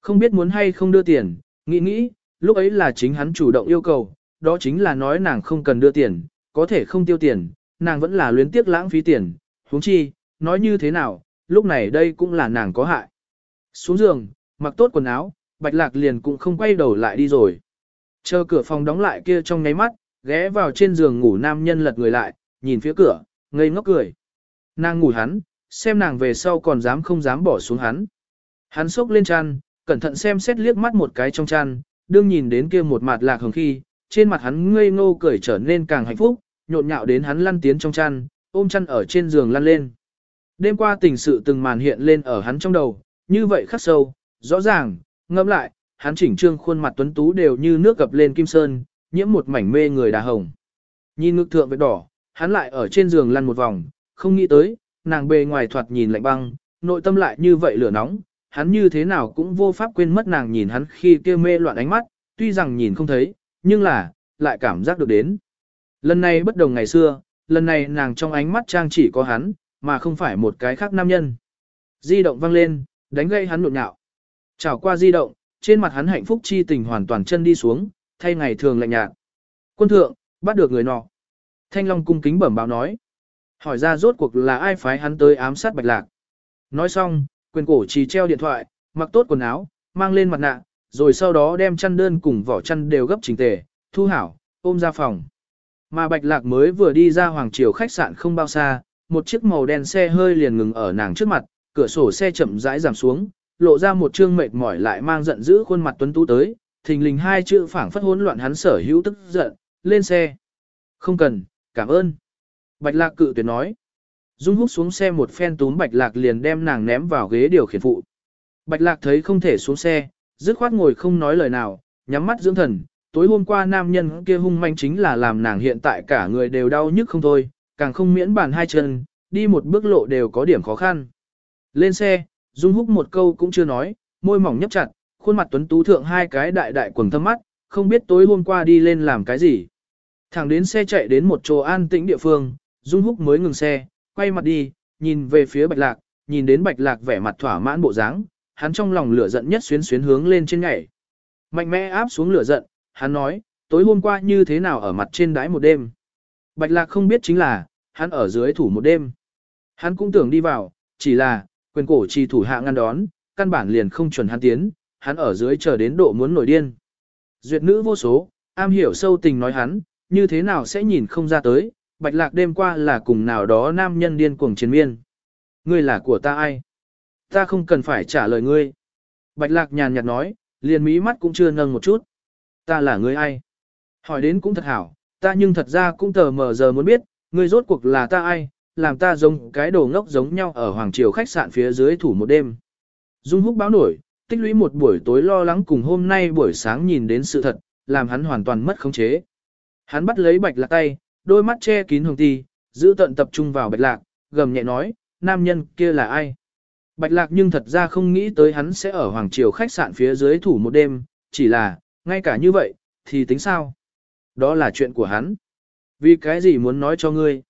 Speaker 1: Không biết muốn hay không đưa tiền, nghĩ nghĩ, lúc ấy là chính hắn chủ động yêu cầu, đó chính là nói nàng không cần đưa tiền, có thể không tiêu tiền, nàng vẫn là luyến tiếc lãng phí tiền, huống chi, nói như thế nào, lúc này đây cũng là nàng có hại. Xuống giường, mặc tốt quần áo, bạch lạc liền cũng không quay đầu lại đi rồi. Chờ cửa phòng đóng lại kia trong ngáy mắt, ghé vào trên giường ngủ nam nhân lật người lại, nhìn phía cửa, ngây ngốc cười. Nàng ngủ hắn, xem nàng về sau còn dám không dám bỏ xuống hắn. Hắn sốc lên chăn, cẩn thận xem xét liếc mắt một cái trong chăn, đương nhìn đến kia một mặt lạc hồng khi, trên mặt hắn ngây ngô cười trở nên càng hạnh phúc, nhộn nhạo đến hắn lăn tiến trong chăn, ôm chăn ở trên giường lăn lên. Đêm qua tình sự từng màn hiện lên ở hắn trong đầu, như vậy khắc sâu, rõ ràng, ngẫm lại, hắn chỉnh trương khuôn mặt tuấn tú đều như nước gập lên kim sơn, nhiễm một mảnh mê người đà hồng. Nhìn ngực thượng vết đỏ, hắn lại ở trên giường lăn một vòng, không nghĩ tới, nàng bề ngoài thoạt nhìn lạnh băng, nội tâm lại như vậy lửa nóng, hắn như thế nào cũng vô pháp quên mất nàng nhìn hắn khi kia mê loạn ánh mắt, tuy rằng nhìn không thấy, nhưng là, lại cảm giác được đến. Lần này bất đồng ngày xưa, lần này nàng trong ánh mắt trang chỉ có hắn, mà không phải một cái khác nam nhân. Di động vang lên, đánh gây hắn nụn nhạo. Chào qua di động, trên mặt hắn hạnh phúc chi tình hoàn toàn chân đi xuống, thay ngày thường lạnh nhạt. Quân thượng, bắt được người nọ. Thanh Long cung kính bẩm báo nói. Hỏi ra rốt cuộc là ai phái hắn tới ám sát bạch lạc. Nói xong, quyền cổ chỉ treo điện thoại, mặc tốt quần áo, mang lên mặt nạ, rồi sau đó đem chăn đơn cùng vỏ chăn đều gấp chỉnh tề, thu hảo, ôm ra phòng. Mà bạch lạc mới vừa đi ra hoàng triều khách sạn không bao xa, một chiếc màu đen xe hơi liền ngừng ở nàng trước mặt, cửa sổ xe chậm rãi giảm xuống, lộ ra một trương mệt mỏi lại mang giận dữ khuôn mặt tuấn tú tới, thình lình hai chữ phảng phất hỗn loạn hắn sở hữu tức giận, lên xe. Không cần, cảm ơn. Bạch lạc cự tuyệt nói. Dung hút xuống xe một phen túm bạch lạc liền đem nàng ném vào ghế điều khiển phụ. Bạch lạc thấy không thể xuống xe, dứt khoát ngồi không nói lời nào, nhắm mắt dưỡng thần. Tối hôm qua nam nhân kia hung manh chính là làm nàng hiện tại cả người đều đau nhức không thôi, càng không miễn bàn hai chân, đi một bước lộ đều có điểm khó khăn. Lên xe, Dung húc một câu cũng chưa nói, môi mỏng nhấp chặt, khuôn mặt tuấn tú thượng hai cái đại đại quần thâm mắt, không biết tối hôm qua đi lên làm cái gì. Thẳng đến xe chạy đến một chỗ an tĩnh địa phương, Dung húc mới ngừng xe, quay mặt đi, nhìn về phía bạch lạc, nhìn đến bạch lạc vẻ mặt thỏa mãn bộ dáng, hắn trong lòng lửa giận nhất xuyến xuyến hướng lên trên nhảy. Mạnh mẽ áp xuống lửa giận, hắn nói, tối hôm qua như thế nào ở mặt trên đái một đêm. Bạch lạc không biết chính là, hắn ở dưới thủ một đêm. Hắn cũng tưởng đi vào, chỉ là, quyền cổ trì thủ hạ ngăn đón, căn bản liền không chuẩn hắn tiến, hắn ở dưới chờ đến độ muốn nổi điên. Duyệt nữ vô số, am hiểu sâu tình nói hắn, như thế nào sẽ nhìn không ra tới, bạch lạc đêm qua là cùng nào đó nam nhân điên cuồng chiến miên. Ngươi là của ta ai? Ta không cần phải trả lời ngươi. Bạch lạc nhàn nhạt nói, liền mí mắt cũng chưa nâng một chút. Ta là ngươi ai? Hỏi đến cũng thật hảo, ta nhưng thật ra cũng tờ mờ giờ muốn biết, ngươi rốt cuộc là ta ai, làm ta giống cái đồ ngốc giống nhau ở Hoàng Triều khách sạn phía dưới thủ một đêm. Dung húc báo nổi, tích lũy một buổi tối lo lắng cùng hôm nay buổi sáng nhìn đến sự thật, làm hắn hoàn toàn mất khống chế. Hắn bắt lấy bạch lạc tay, đôi mắt che kín hồng ti, giữ tận tập trung vào bạch lạc, gầm nhẹ nói, nam nhân kia là ai? Bạch lạc nhưng thật ra không nghĩ tới hắn sẽ ở Hoàng Triều khách sạn phía dưới thủ một đêm, chỉ là, ngay cả như vậy, thì tính sao? Đó là chuyện của hắn. Vì cái gì muốn nói cho ngươi?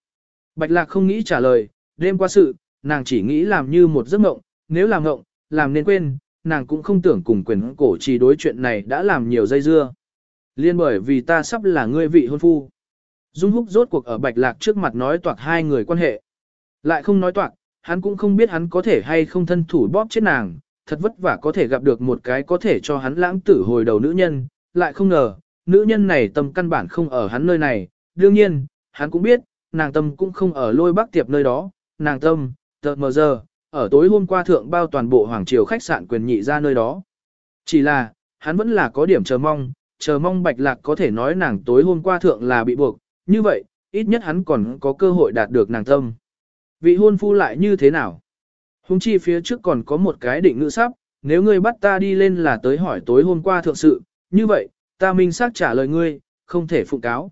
Speaker 1: Bạch lạc không nghĩ trả lời, đêm qua sự, nàng chỉ nghĩ làm như một giấc mộng, nếu làm mộng, làm nên quên, nàng cũng không tưởng cùng quyền cổ trì đối chuyện này đã làm nhiều dây dưa. Liên bởi vì ta sắp là ngươi vị hôn phu. Dung húc rốt cuộc ở bạch lạc trước mặt nói toạc hai người quan hệ. Lại không nói toạc, hắn cũng không biết hắn có thể hay không thân thủ bóp chết nàng, thật vất vả có thể gặp được một cái có thể cho hắn lãng tử hồi đầu nữ nhân, lại không ngờ, nữ nhân này tâm căn bản không ở hắn nơi này, đương nhiên, hắn cũng biết, nàng tâm cũng không ở lôi bắc tiệp nơi đó, nàng tâm, tờ mờ giờ, ở tối hôm qua thượng bao toàn bộ hoàng triều khách sạn quyền nhị ra nơi đó. Chỉ là, hắn vẫn là có điểm chờ mong, chờ mong bạch lạc có thể nói nàng tối hôm qua thượng là bị buộc, như vậy, ít nhất hắn còn có cơ hội đạt được nàng tâm. Vị hôn phu lại như thế nào? Hùng chi phía trước còn có một cái định ngữ sắp, nếu ngươi bắt ta đi lên là tới hỏi tối hôm qua thượng sự, như vậy, ta minh xác trả lời ngươi, không thể phụ cáo.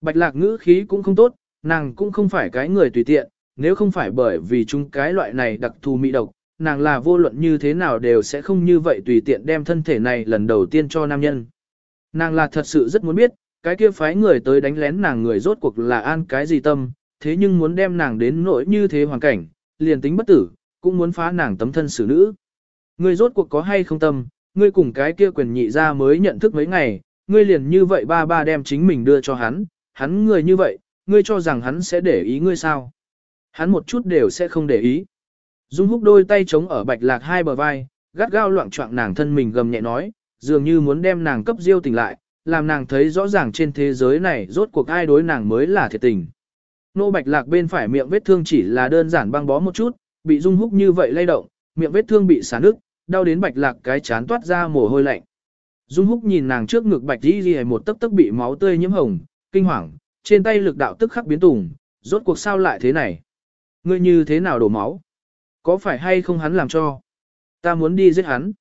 Speaker 1: Bạch lạc ngữ khí cũng không tốt, Nàng cũng không phải cái người tùy tiện, nếu không phải bởi vì chúng cái loại này đặc thù mỹ độc, nàng là vô luận như thế nào đều sẽ không như vậy tùy tiện đem thân thể này lần đầu tiên cho nam nhân. Nàng là thật sự rất muốn biết, cái kia phái người tới đánh lén nàng người rốt cuộc là an cái gì tâm, thế nhưng muốn đem nàng đến nỗi như thế hoàn cảnh, liền tính bất tử, cũng muốn phá nàng tấm thân xử nữ. Ngươi rốt cuộc có hay không tâm, ngươi cùng cái kia quyền nhị ra mới nhận thức mấy ngày, ngươi liền như vậy ba ba đem chính mình đưa cho hắn, hắn người như vậy, ngươi cho rằng hắn sẽ để ý ngươi sao? Hắn một chút đều sẽ không để ý. Dung húc đôi tay chống ở bạch lạc hai bờ vai, gắt gao loạn trọng nàng thân mình gầm nhẹ nói, dường như muốn đem nàng cấp diêu tỉnh lại, làm nàng thấy rõ ràng trên thế giới này rốt cuộc ai đối nàng mới là thiệt tình. Nô bạch lạc bên phải miệng vết thương chỉ là đơn giản băng bó một chút, bị Dung Húc như vậy lay động, miệng vết thương bị xả nước, đau đến bạch lạc cái chán toát ra mồ hôi lạnh. Dung Húc nhìn nàng trước ngực bạch di di một tấc tấc bị máu tươi nhiễm hồng, kinh hoàng, trên tay lực đạo tức khắc biến tùng, rốt cuộc sao lại thế này? Ngươi như thế nào đổ máu? Có phải hay không hắn làm cho? Ta muốn đi giết hắn.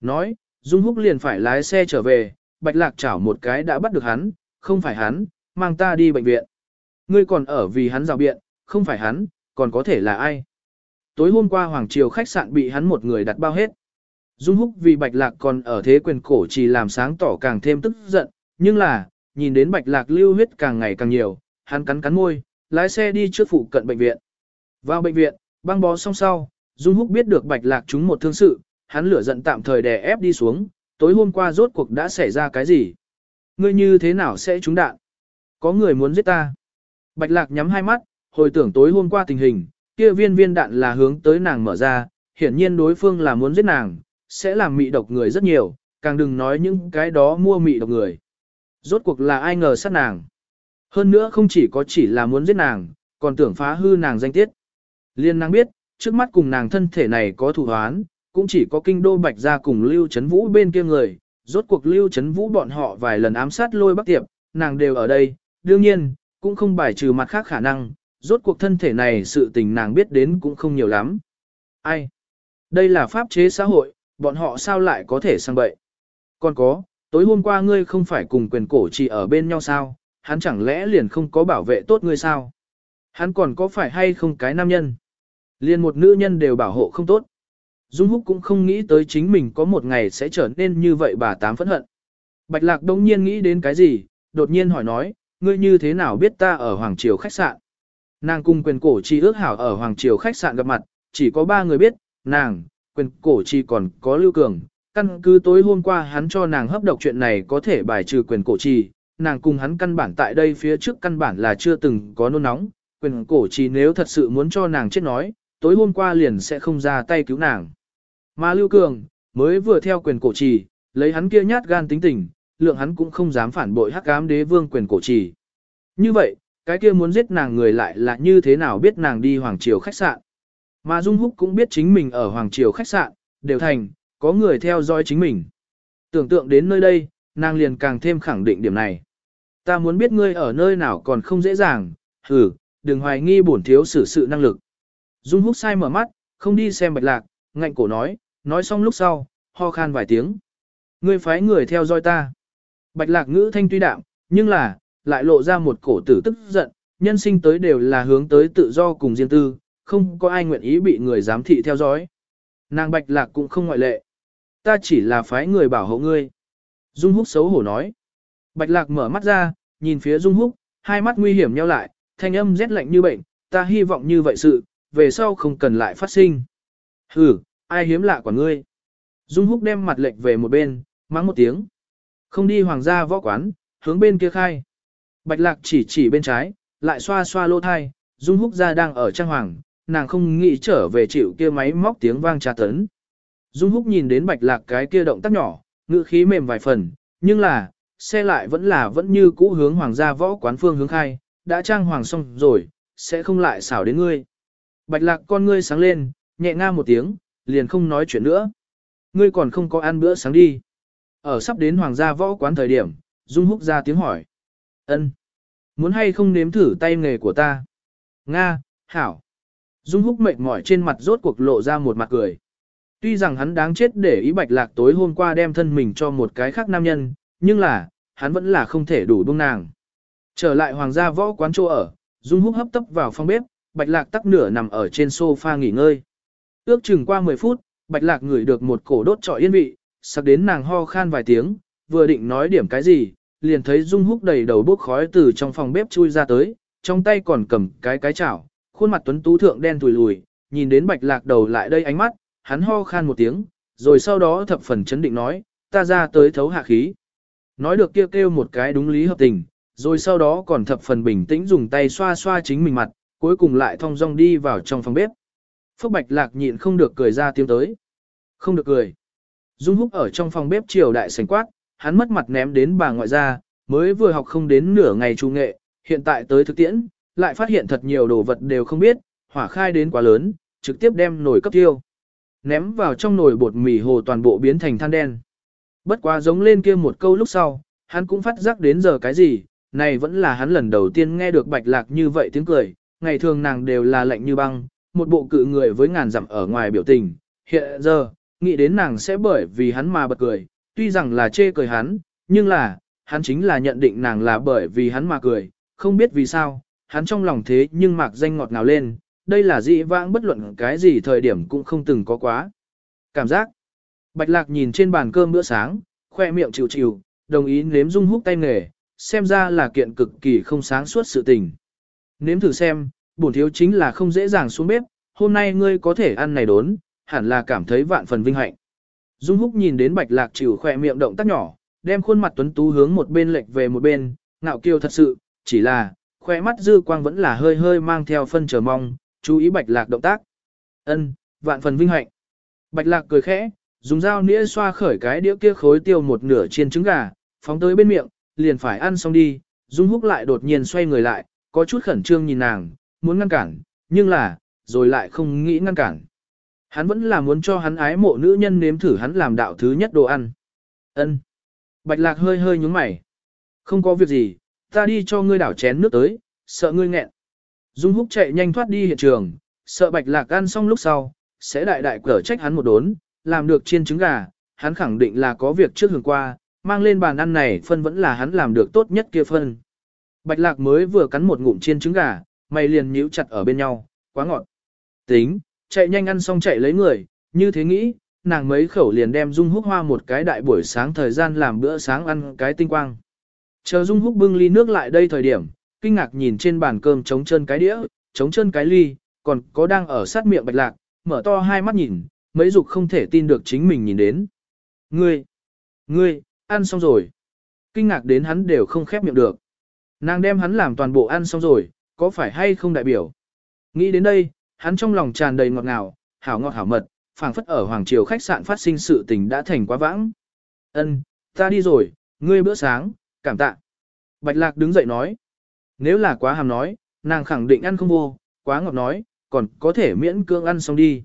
Speaker 1: Nói, Dung Húc liền phải lái xe trở về, Bạch Lạc chảo một cái đã bắt được hắn, không phải hắn, mang ta đi bệnh viện. Ngươi còn ở vì hắn rào biện, không phải hắn, còn có thể là ai? Tối hôm qua Hoàng Triều khách sạn bị hắn một người đặt bao hết. Dung Húc vì Bạch Lạc còn ở thế quyền cổ chỉ làm sáng tỏ càng thêm tức giận, nhưng là, nhìn đến Bạch Lạc lưu huyết càng ngày càng nhiều, hắn cắn cắn môi, lái xe đi trước phụ cận bệnh viện. Vào bệnh viện, băng bó xong sau, Dung Húc biết được Bạch Lạc chúng một thương sự, hắn lửa giận tạm thời đè ép đi xuống, tối hôm qua rốt cuộc đã xảy ra cái gì? Ngươi như thế nào sẽ trúng đạn? Có người muốn giết ta. Bạch Lạc nhắm hai mắt, hồi tưởng tối hôm qua tình hình, kia viên viên đạn là hướng tới nàng mở ra, hiển nhiên đối phương là muốn giết nàng, sẽ làm mị độc người rất nhiều, càng đừng nói những cái đó mua mị độc người. Rốt cuộc là ai ngờ sát nàng. Hơn nữa không chỉ có chỉ là muốn giết nàng, còn tưởng phá hư nàng danh tiết. Liên nàng biết, trước mắt cùng nàng thân thể này có thủ hoán, cũng chỉ có kinh đô bạch gia cùng Lưu Trấn Vũ bên kia người. Rốt cuộc Lưu Trấn Vũ bọn họ vài lần ám sát lôi bắc tiệp, nàng đều ở đây, đương nhiên, cũng không bài trừ mặt khác khả năng, rốt cuộc thân thể này sự tình nàng biết đến cũng không nhiều lắm. Ai? Đây là pháp chế xã hội, bọn họ sao lại có thể sang bậy? Còn có, tối hôm qua ngươi không phải cùng quyền cổ chỉ ở bên nhau sao, hắn chẳng lẽ liền không có bảo vệ tốt ngươi sao? Hắn còn có phải hay không cái nam nhân? Liền một nữ nhân đều bảo hộ không tốt. Dung Húc cũng không nghĩ tới chính mình có một ngày sẽ trở nên như vậy bà tám phẫn hận. Bạch Lạc đông nhiên nghĩ đến cái gì, đột nhiên hỏi nói, ngươi như thế nào biết ta ở Hoàng Triều khách sạn? Nàng cùng quyền cổ chi ước hảo ở Hoàng Triều khách sạn gặp mặt, chỉ có ba người biết, nàng, quyền cổ chi còn có Lưu Cường. Căn cứ tối hôm qua hắn cho nàng hấp độc chuyện này có thể bài trừ quyền cổ chi, nàng cùng hắn căn bản tại đây phía trước căn bản là chưa từng có nôn nóng, quyền cổ chi nếu thật sự muốn cho nàng chết nói, tối hôm qua liền sẽ không ra tay cứu nàng. Mà Lưu Cường, mới vừa theo quyền cổ trì, lấy hắn kia nhát gan tính tình, lượng hắn cũng không dám phản bội hắc ám đế vương quyền cổ trì. Như vậy, cái kia muốn giết nàng người lại là như thế nào biết nàng đi Hoàng Triều khách sạn. Mà Dung Húc cũng biết chính mình ở Hoàng Triều khách sạn, đều thành, có người theo dõi chính mình. Tưởng tượng đến nơi đây, nàng liền càng thêm khẳng định điểm này. Ta muốn biết ngươi ở nơi nào còn không dễ dàng, hử, đừng hoài nghi bổn thiếu xử sự năng lực. Dung Húc sai mở mắt, không đi xem bạch lạc, ngạnh cổ nói, nói xong lúc sau, ho khan vài tiếng. Ngươi phái người theo dõi ta. Bạch lạc ngữ thanh tuy đạm, nhưng là, lại lộ ra một cổ tử tức giận, nhân sinh tới đều là hướng tới tự do cùng riêng tư, không có ai nguyện ý bị người giám thị theo dõi. Nàng bạch lạc cũng không ngoại lệ. Ta chỉ là phái người bảo hộ ngươi. Dung húc xấu hổ nói. Bạch lạc mở mắt ra, nhìn phía Dung húc, hai mắt nguy hiểm nheo lại, thanh âm rét lạnh như bệnh, ta hy vọng như vậy sự, về sau không cần lại phát sinh. Hừ, ai hiếm lạ quả ngươi. Dung húc đem mặt lệnh về một bên, mắng một tiếng. Không đi hoàng gia võ quán, hướng bên kia khai. Bạch lạc chỉ chỉ bên trái, lại xoa xoa lỗ thai, Dung húc ra đang ở trang hoàng, nàng không nghĩ trở về chịu kia máy móc tiếng vang tra tấn. Dung húc nhìn đến bạch lạc cái kia động tác nhỏ, ngữ khí mềm vài phần, nhưng là, xe lại vẫn là vẫn như cũ hướng hoàng gia võ quán phương hướng khai, đã trang hoàng xong rồi, sẽ không lại xảo đến ngươi. Bạch lạc con ngươi sáng lên, nhẹ nga một tiếng, liền không nói chuyện nữa. Ngươi còn không có ăn bữa sáng đi. Ở sắp đến hoàng gia võ quán thời điểm, Dung Húc ra tiếng hỏi. ân Muốn hay không nếm thử tay nghề của ta? Nga, hảo. Dung Húc mệt mỏi trên mặt rốt cuộc lộ ra một mặt cười. Tuy rằng hắn đáng chết để ý bạch lạc tối hôm qua đem thân mình cho một cái khác nam nhân, nhưng là, hắn vẫn là không thể đủ buông nàng. Trở lại hoàng gia võ quán chỗ ở, Dung Húc hấp tấp vào phòng bếp, bạch lạc tắc nửa nằm ở trên sofa nghỉ ngơi. Ước chừng qua 10 phút, bạch lạc ngửi được một cổ đốt trọi yên vị, sặc đến nàng ho khan vài tiếng, vừa định nói điểm cái gì, liền thấy Dung Húc đầy đầu bốc khói từ trong phòng bếp chui ra tới, trong tay còn cầm cái cái chảo, khuôn mặt tuấn tú thượng đen tùi lùi, nhìn đến bạch lạc đầu lại đây ánh mắt, hắn ho khan một tiếng, rồi sau đó thập phần chấn định nói, ta ra tới thấu hạ khí. Nói được kêu kêu một cái đúng lý hợp tình, rồi sau đó còn thập phần bình tĩnh dùng tay xoa xoa chính mình mặt, cuối cùng lại thong dong đi vào trong phòng bếp. Phúc Bạch Lạc nhịn không được cười ra tiếng tới. Không được cười. Dung Húc ở trong phòng bếp triều đại sành quát, hắn mất mặt ném đến bà ngoại ra, mới vừa học không đến nửa ngày trung nghệ, hiện tại tới thực tiễn, lại phát hiện thật nhiều đồ vật đều không biết, hỏa khai đến quá lớn, trực tiếp đem nồi cấp tiêu. Ném vào trong nồi bột mì hồ toàn bộ biến thành than đen. Bất quá giống lên kia một câu lúc sau, hắn cũng phát giác đến giờ cái gì, này vẫn là hắn lần đầu tiên nghe được bạch lạc như vậy tiếng cười, ngày thường nàng đều là lạnh như băng, một bộ cự người với ngàn dặm ở ngoài biểu tình, hiện giờ, nghĩ đến nàng sẽ bởi vì hắn mà bật cười, tuy rằng là chê cười hắn, nhưng là, hắn chính là nhận định nàng là bởi vì hắn mà cười, không biết vì sao, hắn trong lòng thế nhưng mạc danh ngọt ngào lên, đây là dị vãng bất luận cái gì thời điểm cũng không từng có quá. Cảm giác, bạch lạc nhìn trên bàn cơm bữa sáng, khoe miệng chịu chịu, đồng ý nếm dung húc tay nghề, xem ra là kiện cực kỳ không sáng suốt sự tình. Nếm thử xem, bổn thiếu chính là không dễ dàng xuống bếp, hôm nay ngươi có thể ăn này đốn, hẳn là cảm thấy vạn phần vinh hạnh. Dung Húc nhìn đến Bạch Lạc chịu khỏe miệng động tác nhỏ, đem khuôn mặt tuấn tú hướng một bên lệch về một bên, ngạo kiêu thật sự, chỉ là, khỏe mắt dư quang vẫn là hơi hơi mang theo phân chờ mong, chú ý Bạch Lạc động tác. Ân, vạn phần vinh hạnh. Bạch Lạc cười khẽ, dùng dao nĩa xoa khởi cái đĩa kia khối tiêu một nửa chiên trứng gà, phóng tới bên miệng, liền phải ăn xong đi, Dung Húc lại đột nhiên xoay người lại, có chút khẩn trương nhìn nàng, muốn ngăn cản, nhưng là, rồi lại không nghĩ ngăn cản. Hắn vẫn là muốn cho hắn ái mộ nữ nhân nếm thử hắn làm đạo thứ nhất đồ ăn. Ân. Bạch lạc hơi hơi nhúng mày. Không có việc gì, ta đi cho ngươi đảo chén nước tới, sợ ngươi nghẹn. Dung húc chạy nhanh thoát đi hiện trường, sợ bạch lạc ăn xong lúc sau, sẽ đại đại cở trách hắn một đốn, làm được chiên trứng gà, hắn khẳng định là có việc trước hưởng qua, mang lên bàn ăn này phân vẫn là hắn làm được tốt nhất kia phân. Bạch lạc mới vừa cắn một ngụm chiên trứng gà, mày liền nhíu chặt ở bên nhau, quá ngọt. Tính, chạy nhanh ăn xong chạy lấy người, như thế nghĩ, nàng mấy khẩu liền đem Dung Húc hoa một cái đại buổi sáng thời gian làm bữa sáng ăn cái tinh quang. Chờ Dung Húc bưng ly nước lại đây thời điểm, kinh ngạc nhìn trên bàn cơm trống chân cái đĩa, trống chân cái ly, còn có đang ở sát miệng bạch lạc, mở to hai mắt nhìn, mấy dục không thể tin được chính mình nhìn đến. Ngươi, ngươi, ăn xong rồi. Kinh ngạc đến hắn đều không khép miệng được. Nàng đem hắn làm toàn bộ ăn xong rồi, có phải hay không đại biểu? Nghĩ đến đây, hắn trong lòng tràn đầy ngọt ngào, hảo ngọt hảo mật, phảng phất ở Hoàng Triều khách sạn phát sinh sự tình đã thành quá vãng. Ân, ta đi rồi, ngươi bữa sáng, cảm tạ. Bạch Lạc đứng dậy nói. Nếu là quá hàm nói, nàng khẳng định ăn không vô, quá ngọt nói, còn có thể miễn cưỡng ăn xong đi.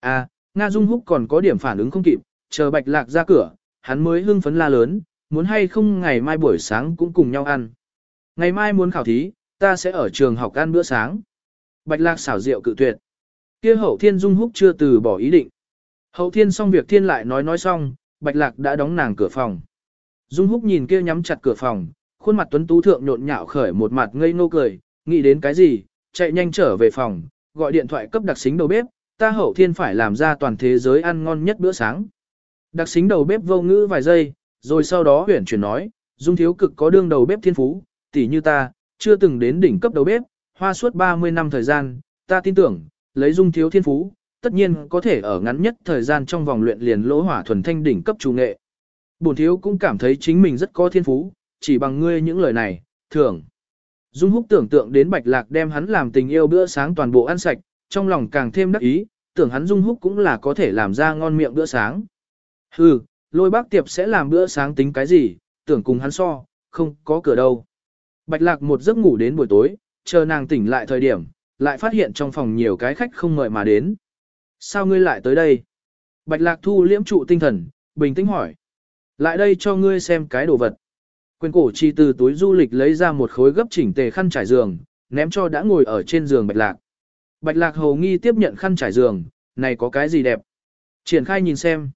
Speaker 1: À, Nga Dung Húc còn có điểm phản ứng không kịp, chờ Bạch Lạc ra cửa, hắn mới hưng phấn la lớn, muốn hay không ngày mai buổi sáng cũng cùng nhau ăn. Ngày mai muốn khảo thí, ta sẽ ở trường học ăn bữa sáng. Bạch lạc xảo rượu cự tuyệt. Kia hậu thiên dung húc chưa từ bỏ ý định. Hậu thiên xong việc thiên lại nói nói xong, bạch lạc đã đóng nàng cửa phòng. Dung húc nhìn kia nhắm chặt cửa phòng, khuôn mặt tuấn tú thượng nhộn nhạo khởi một mặt ngây ngô cười, nghĩ đến cái gì, chạy nhanh trở về phòng, gọi điện thoại cấp đặc xính đầu bếp, ta hậu thiên phải làm ra toàn thế giới ăn ngon nhất bữa sáng. Đặc xính đầu bếp vô ngữ vài giây, rồi sau đó huyển chuyển nói, dung thiếu cực có đương đầu bếp thiên phú, tỷ như ta, chưa từng đến đỉnh cấp đầu bếp, hoa suốt 30 năm thời gian, ta tin tưởng, lấy dung thiếu thiên phú, tất nhiên có thể ở ngắn nhất thời gian trong vòng luyện liền lỗ hỏa thuần thanh đỉnh cấp chủ nghệ. Bổn thiếu cũng cảm thấy chính mình rất có thiên phú, chỉ bằng ngươi những lời này, thưởng. Dung húc tưởng tượng đến bạch lạc đem hắn làm tình yêu bữa sáng toàn bộ ăn sạch, trong lòng càng thêm đắc ý, tưởng hắn dung húc cũng là có thể làm ra ngon miệng bữa sáng. Hừ, lôi bác tiệp sẽ làm bữa sáng tính cái gì, tưởng cùng hắn so, không có cửa đâu. Bạch lạc một giấc ngủ đến buổi tối, chờ nàng tỉnh lại thời điểm, lại phát hiện trong phòng nhiều cái khách không mời mà đến. Sao ngươi lại tới đây? Bạch lạc thu liễm trụ tinh thần, bình tĩnh hỏi. Lại đây cho ngươi xem cái đồ vật. Quyền cổ chi từ túi du lịch lấy ra một khối gấp chỉnh tề khăn trải giường, ném cho đã ngồi ở trên giường bạch lạc. Bạch lạc hầu nghi tiếp nhận khăn trải giường, này có cái gì đẹp? Triển khai nhìn xem.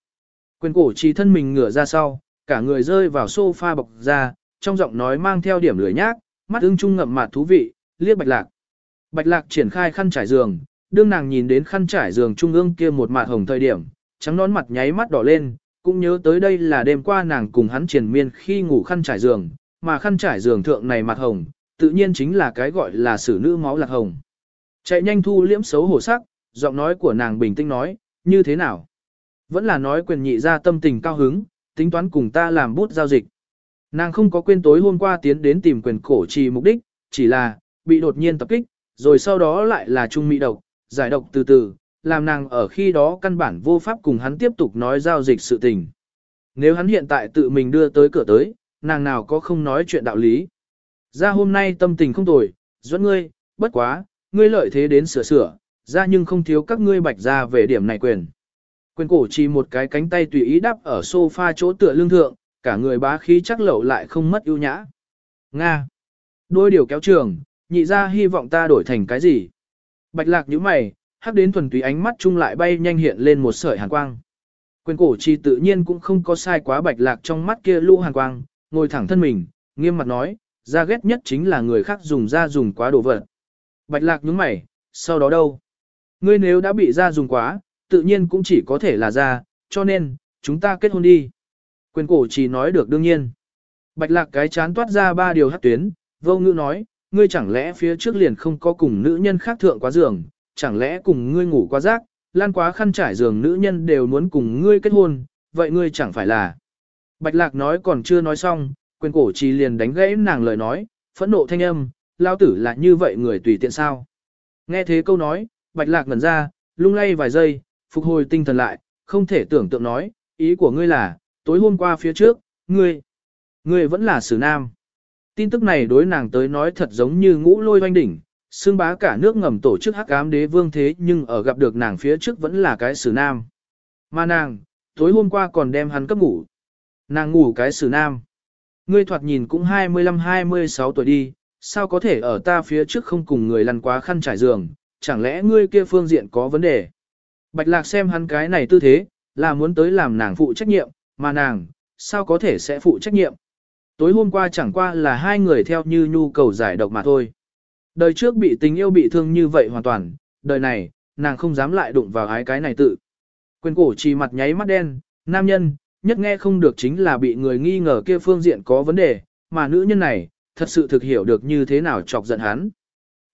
Speaker 1: Quyền cổ chi thân mình ngửa ra sau, cả người rơi vào sofa bọc ra, trong giọng nói mang theo điểm lười nhác, mắt ưng trung ngậm mạt thú vị, liếc bạch lạc. Bạch lạc triển khai khăn trải giường, đương nàng nhìn đến khăn trải giường trung ương kia một mạt hồng thời điểm, trắng nón mặt nháy mắt đỏ lên, cũng nhớ tới đây là đêm qua nàng cùng hắn triển miên khi ngủ khăn trải giường, mà khăn trải giường thượng này mặt hồng, tự nhiên chính là cái gọi là sử nữ máu lạc hồng. Chạy nhanh thu liễm xấu hổ sắc, giọng nói của nàng bình tĩnh nói, như thế nào? Vẫn là nói quyền nhị ra tâm tình cao hứng, tính toán cùng ta làm bút giao dịch. Nàng không có quên tối hôm qua tiến đến tìm quyền cổ trì mục đích, chỉ là, bị đột nhiên tập kích, rồi sau đó lại là trung mỹ độc, giải độc từ từ, làm nàng ở khi đó căn bản vô pháp cùng hắn tiếp tục nói giao dịch sự tình. Nếu hắn hiện tại tự mình đưa tới cửa tới, nàng nào có không nói chuyện đạo lý. Ra hôm nay tâm tình không tồi, dẫn ngươi, bất quá, ngươi lợi thế đến sửa sửa, Ra nhưng không thiếu các ngươi bạch ra về điểm này quyền. Quyền cổ chỉ một cái cánh tay tùy ý đắp ở sofa chỗ tựa lương thượng, cả người bá khí chắc lậu lại không mất ưu nhã. Nga. Đôi điều kéo trường, nhị ra hy vọng ta đổi thành cái gì? Bạch lạc như mày, hắc đến thuần túy ánh mắt chung lại bay nhanh hiện lên một sợi hàn quang. Quyền cổ chi tự nhiên cũng không có sai quá bạch lạc trong mắt kia lũ hàn quang, ngồi thẳng thân mình, nghiêm mặt nói, ra ghét nhất chính là người khác dùng ra dùng quá đồ vật. Bạch lạc nhướng mày, sau đó đâu? Ngươi nếu đã bị ra dùng quá, tự nhiên cũng chỉ có thể là ra, cho nên, chúng ta kết hôn đi. Quyền cổ chỉ nói được đương nhiên. Bạch lạc cái chán toát ra ba điều hát tuyến, vô ngữ nói, ngươi chẳng lẽ phía trước liền không có cùng nữ nhân khác thượng quá giường, chẳng lẽ cùng ngươi ngủ quá rác, lan quá khăn trải giường nữ nhân đều muốn cùng ngươi kết hôn, vậy ngươi chẳng phải là. Bạch lạc nói còn chưa nói xong, quyền cổ chỉ liền đánh gãy nàng lời nói, phẫn nộ thanh âm, lao tử là như vậy người tùy tiện sao. Nghe thế câu nói, bạch lạc ngẩn ra, lung lay vài giây, phục hồi tinh thần lại, không thể tưởng tượng nói, ý của ngươi là, tối hôm qua phía trước, ngươi, ngươi vẫn là sử nam. Tin tức này đối nàng tới nói thật giống như ngũ lôi hoanh đỉnh, xương bá cả nước ngầm tổ chức hắc ám đế vương thế nhưng ở gặp được nàng phía trước vẫn là cái sử nam. Mà nàng, tối hôm qua còn đem hắn cấp ngủ. Nàng ngủ cái sử nam. Ngươi thoạt nhìn cũng 25-26 tuổi đi, sao có thể ở ta phía trước không cùng người lăn quá khăn trải giường, chẳng lẽ ngươi kia phương diện có vấn đề. Bạch lạc xem hắn cái này tư thế, là muốn tới làm nàng phụ trách nhiệm, mà nàng, sao có thể sẽ phụ trách nhiệm. Tối hôm qua chẳng qua là hai người theo như nhu cầu giải độc mà thôi. Đời trước bị tình yêu bị thương như vậy hoàn toàn, đời này, nàng không dám lại đụng vào ái cái này tự. Quyền cổ chỉ mặt nháy mắt đen, nam nhân, nhất nghe không được chính là bị người nghi ngờ kia phương diện có vấn đề, mà nữ nhân này, thật sự thực hiểu được như thế nào chọc giận hắn.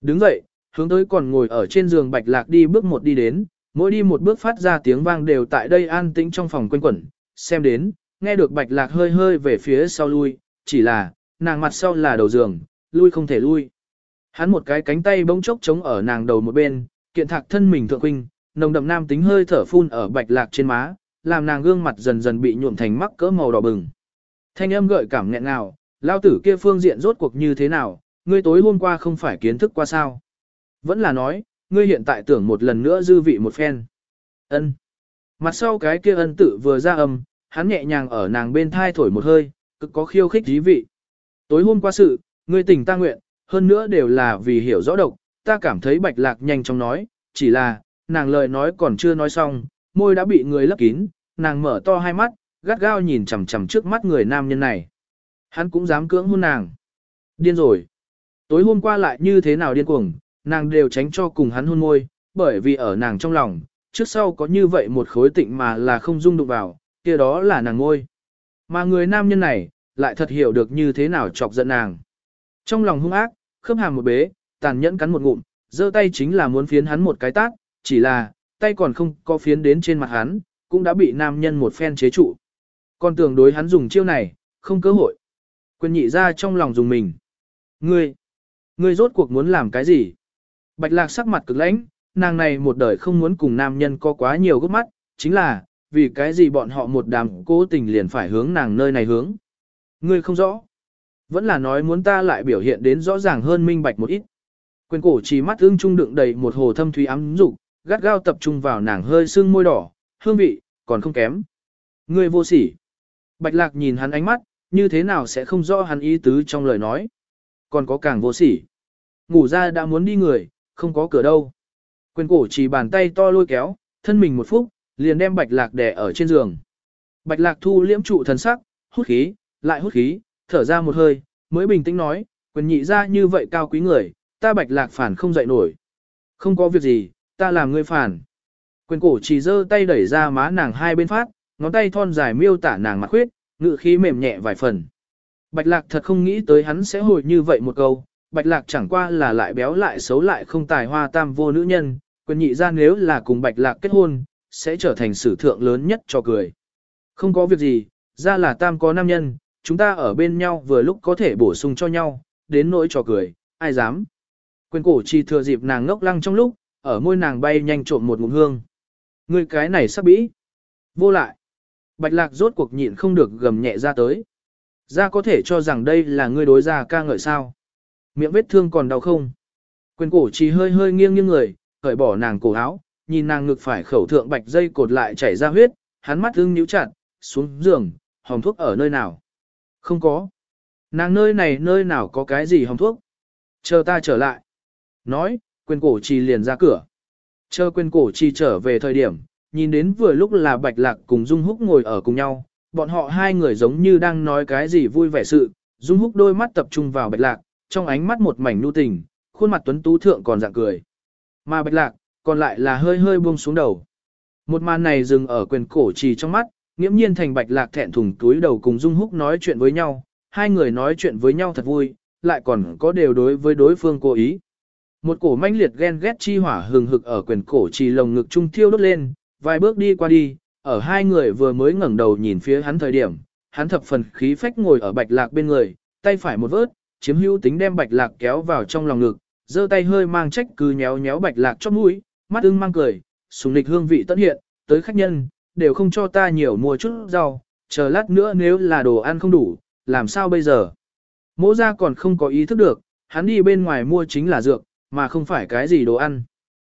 Speaker 1: Đứng dậy, hướng tới còn ngồi ở trên giường bạch lạc đi bước một đi đến, mỗi đi một bước phát ra tiếng vang đều tại đây an tĩnh trong phòng quanh quẩn, xem đến, nghe được bạch lạc hơi hơi về phía sau lui, chỉ là, nàng mặt sau là đầu giường, lui không thể lui. Hắn một cái cánh tay bỗng chốc chống ở nàng đầu một bên, kiện thạc thân mình thượng huynh, nồng đậm nam tính hơi thở phun ở bạch lạc trên má, làm nàng gương mặt dần dần bị nhuộm thành mắc cỡ màu đỏ bừng. Thanh âm gợi cảm nghẹn ngào, lao tử kia phương diện rốt cuộc như thế nào, ngươi tối hôm qua không phải kiến thức qua sao. Vẫn là nói, ngươi hiện tại tưởng một lần nữa dư vị một phen. Ân. Mặt sau cái kia ân tự vừa ra âm, hắn nhẹ nhàng ở nàng bên thai thổi một hơi, cực có khiêu khích dí vị. Tối hôm qua sự, ngươi tỉnh ta nguyện, hơn nữa đều là vì hiểu rõ độc, ta cảm thấy bạch lạc nhanh chóng nói, chỉ là, nàng lời nói còn chưa nói xong, môi đã bị người lấp kín, nàng mở to hai mắt, gắt gao nhìn chằm chằm trước mắt người nam nhân này. Hắn cũng dám cưỡng hôn nàng. Điên rồi. Tối hôm qua lại như thế nào điên cuồng, nàng đều tránh cho cùng hắn hôn môi, bởi vì ở nàng trong lòng, trước sau có như vậy một khối tịnh mà là không dung đụng vào, kia đó là nàng ngôi. Mà người nam nhân này, lại thật hiểu được như thế nào chọc giận nàng. Trong lòng hung ác, khớp hàm một bế, tàn nhẫn cắn một ngụm, giơ tay chính là muốn phiến hắn một cái tát, chỉ là, tay còn không có phiến đến trên mặt hắn, cũng đã bị nam nhân một phen chế trụ. Còn tưởng đối hắn dùng chiêu này, không cơ hội. Quyền nhị ra trong lòng dùng mình. Ngươi, ngươi rốt cuộc muốn làm cái gì? Bạch lạc sắc mặt cực lãnh, nàng này một đời không muốn cùng nam nhân có quá nhiều gốc mắt, chính là, vì cái gì bọn họ một đám cố tình liền phải hướng nàng nơi này hướng. Ngươi không rõ. Vẫn là nói muốn ta lại biểu hiện đến rõ ràng hơn minh bạch một ít. Quyền cổ chỉ mắt ương trung đựng đầy một hồ thâm thúy ám dục, gắt gao tập trung vào nàng hơi sưng môi đỏ, hương vị, còn không kém. Ngươi vô sỉ. Bạch lạc nhìn hắn ánh mắt, như thế nào sẽ không rõ hắn ý tứ trong lời nói. Còn có càng vô sỉ. Ngủ ra đã muốn đi người, không có cửa đâu. Quyền cổ chỉ bàn tay to lôi kéo, thân mình một phút, liền đem bạch lạc đè ở trên giường. Bạch lạc thu liễm trụ thần sắc, hút khí, lại hút khí, thở ra một hơi, mới bình tĩnh nói, quyền nhị ra như vậy cao quý người, ta bạch lạc phản không dậy nổi. Không có việc gì, ta làm ngươi phản. Quyền cổ chỉ giơ tay đẩy ra má nàng hai bên phát, ngón tay thon dài miêu tả nàng mặt khuyết, ngự khí mềm nhẹ vài phần. Bạch lạc thật không nghĩ tới hắn sẽ hồi như vậy một câu, bạch lạc chẳng qua là lại béo lại xấu lại không tài hoa tam vô nữ nhân, quyền nhị ra nếu là cùng bạch lạc kết hôn, sẽ trở thành sử thượng lớn nhất cho cười. Không có việc gì, ra là tam có nam nhân, chúng ta ở bên nhau vừa lúc có thể bổ sung cho nhau, đến nỗi cho cười, ai dám. Quyền cổ chi thừa dịp nàng ngốc lăng trong lúc, ở môi nàng bay nhanh trộm một ngụm hương. Người cái này sắp bĩ. Vô lại. Bạch lạc rốt cuộc nhịn không được gầm nhẹ ra tới. Ra có thể cho rằng đây là ngươi đối ra ca ngợi sao. Miệng vết thương còn đau không? Quyền cổ chỉ hơi hơi nghiêng nghiêng người, cởi bỏ nàng cổ áo, nhìn nàng ngực phải khẩu thượng bạch dây cột lại chảy ra huyết, hắn mắt ưng nhíu chặt, xuống giường, hồng thuốc ở nơi nào? Không có. Nàng nơi này nơi nào có cái gì hồng thuốc? Chờ ta trở lại. Nói, quyền cổ trì liền ra cửa. Chờ quyền cổ trì trở về thời điểm, nhìn đến vừa lúc là bạch lạc cùng Dung Húc ngồi ở cùng nhau, bọn họ hai người giống như đang nói cái gì vui vẻ sự, Dung Húc đôi mắt tập trung vào bạch lạc, trong ánh mắt một mảnh nu tình, khuôn mặt tuấn tú thượng còn dạng cười. Mà bạch lạc, còn lại là hơi hơi buông xuống đầu. Một màn này dừng ở quyền cổ trì trong mắt, nghiễm nhiên thành bạch lạc thẹn thùng túi đầu cùng Dung Húc nói chuyện với nhau, hai người nói chuyện với nhau thật vui, lại còn có đều đối với đối phương cố ý. Một cổ manh liệt ghen ghét chi hỏa hừng hực ở quyền cổ trì lồng ngực trung thiêu đốt lên, vài bước đi qua đi, ở hai người vừa mới ngẩng đầu nhìn phía hắn thời điểm, hắn thập phần khí phách ngồi ở bạch lạc bên người, tay phải một vớt, chiếm hữu tính đem bạch lạc kéo vào trong lòng ngực, giơ tay hơi mang trách cứ nhéo nhéo bạch lạc chót mũi, mắt ưng mang cười, sùng lịch hương vị tất hiện, tới khách nhân, đều không cho ta nhiều mua chút rau, chờ lát nữa nếu là đồ ăn không đủ, làm sao bây giờ? Mỗ ra còn không có ý thức được, hắn đi bên ngoài mua chính là dược, mà không phải cái gì đồ ăn.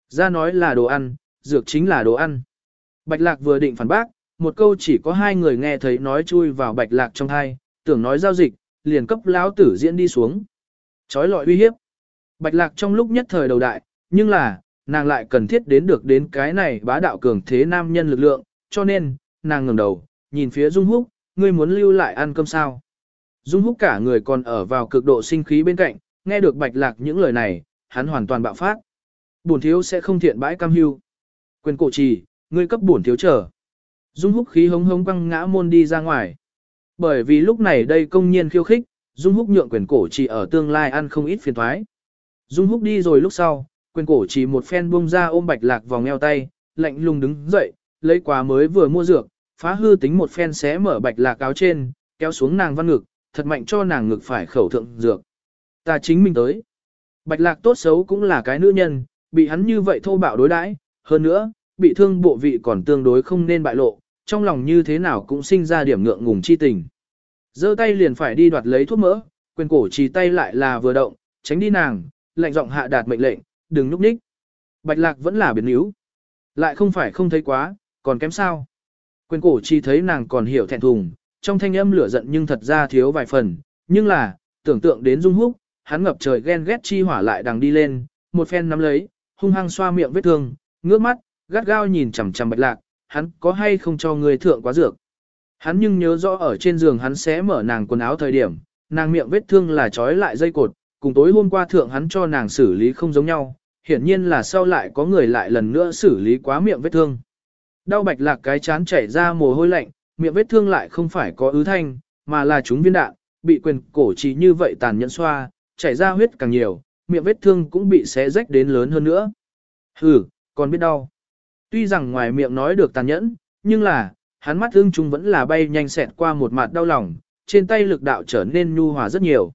Speaker 1: Ra nói là đồ ăn, dược chính là đồ ăn. Bạch lạc vừa định phản bác, một câu chỉ có hai người nghe thấy nói chui vào bạch lạc trong thai, tưởng nói giao dịch, liền cấp lão tử diễn đi xuống. Chói lọi uy hiếp. Bạch lạc trong lúc nhất thời đầu đại, nhưng là, nàng lại cần thiết đến được đến cái này bá đạo cường thế nam nhân lực lượng, cho nên, nàng ngẩng đầu, nhìn phía Dung Húc, ngươi muốn lưu lại ăn cơm sao. Dung Húc cả người còn ở vào cực độ sinh khí bên cạnh, nghe được bạch lạc những lời này, hắn hoàn toàn bạo phát. Bổn thiếu sẽ không thiện bãi cam hưu. Quyền cổ trì, ngươi cấp bổn thiếu trở. Dung Húc khí hống hống quăng ngã môn đi ra ngoài. Bởi vì lúc này đây công nhiên khiêu khích, Dung Húc nhượng quyền cổ trì ở tương lai ăn không ít phiền thoái. Dung Húc đi rồi lúc sau, quyền cổ chỉ một phen buông ra ôm bạch lạc vòng eo tay, lạnh lùng đứng dậy, lấy quà mới vừa mua dược, phá hư tính một phen xé mở bạch lạc áo trên, kéo xuống nàng văn ngực, thật mạnh cho nàng ngực phải khẩu thượng dược. Ta chính mình tới. Bạch lạc tốt xấu cũng là cái nữ nhân, bị hắn như vậy thô bạo đối đãi, hơn nữa, bị thương bộ vị còn tương đối không nên bại lộ, trong lòng như thế nào cũng sinh ra điểm ngượng ngùng chi tình. giơ tay liền phải đi đoạt lấy thuốc mỡ, quyền cổ chỉ tay lại là vừa động, tránh đi nàng, lạnh giọng hạ đạt mệnh lệnh, đừng núp ních. Bạch lạc vẫn là biến yếu. Lại không phải không thấy quá, còn kém sao. Quyền cổ chỉ thấy nàng còn hiểu thẹn thùng, trong thanh âm lửa giận nhưng thật ra thiếu vài phần, nhưng là, tưởng tượng đến dung húc, hắn ngập trời ghen ghét chi hỏa lại đằng đi lên, một phen nắm lấy, hung hăng xoa miệng vết thương, ngước mắt, gắt gao nhìn chằm chằm bạch lạc, hắn có hay không cho người thượng quá dược. Hắn nhưng nhớ rõ ở trên giường hắn sẽ mở nàng quần áo thời điểm, nàng miệng vết thương là trói lại dây cột, cùng tối hôm qua thượng hắn cho nàng xử lý không giống nhau, hiển nhiên là sau lại có người lại lần nữa xử lý quá miệng vết thương. Đau bạch lạc cái chán chảy ra mồ hôi lạnh, miệng vết thương lại không phải có ứ thanh, mà là chúng viên đạn, bị quyền cổ chỉ như vậy tàn nhẫn xoa, chảy ra huyết càng nhiều, miệng vết thương cũng bị xé rách đến lớn hơn nữa. Hừ, còn biết đau. Tuy rằng ngoài miệng nói được tàn nhẫn, nhưng là, hắn mắt ưng chúng vẫn là bay nhanh xẹt qua một mặt đau lòng, trên tay lực đạo trở nên nhu hòa rất nhiều.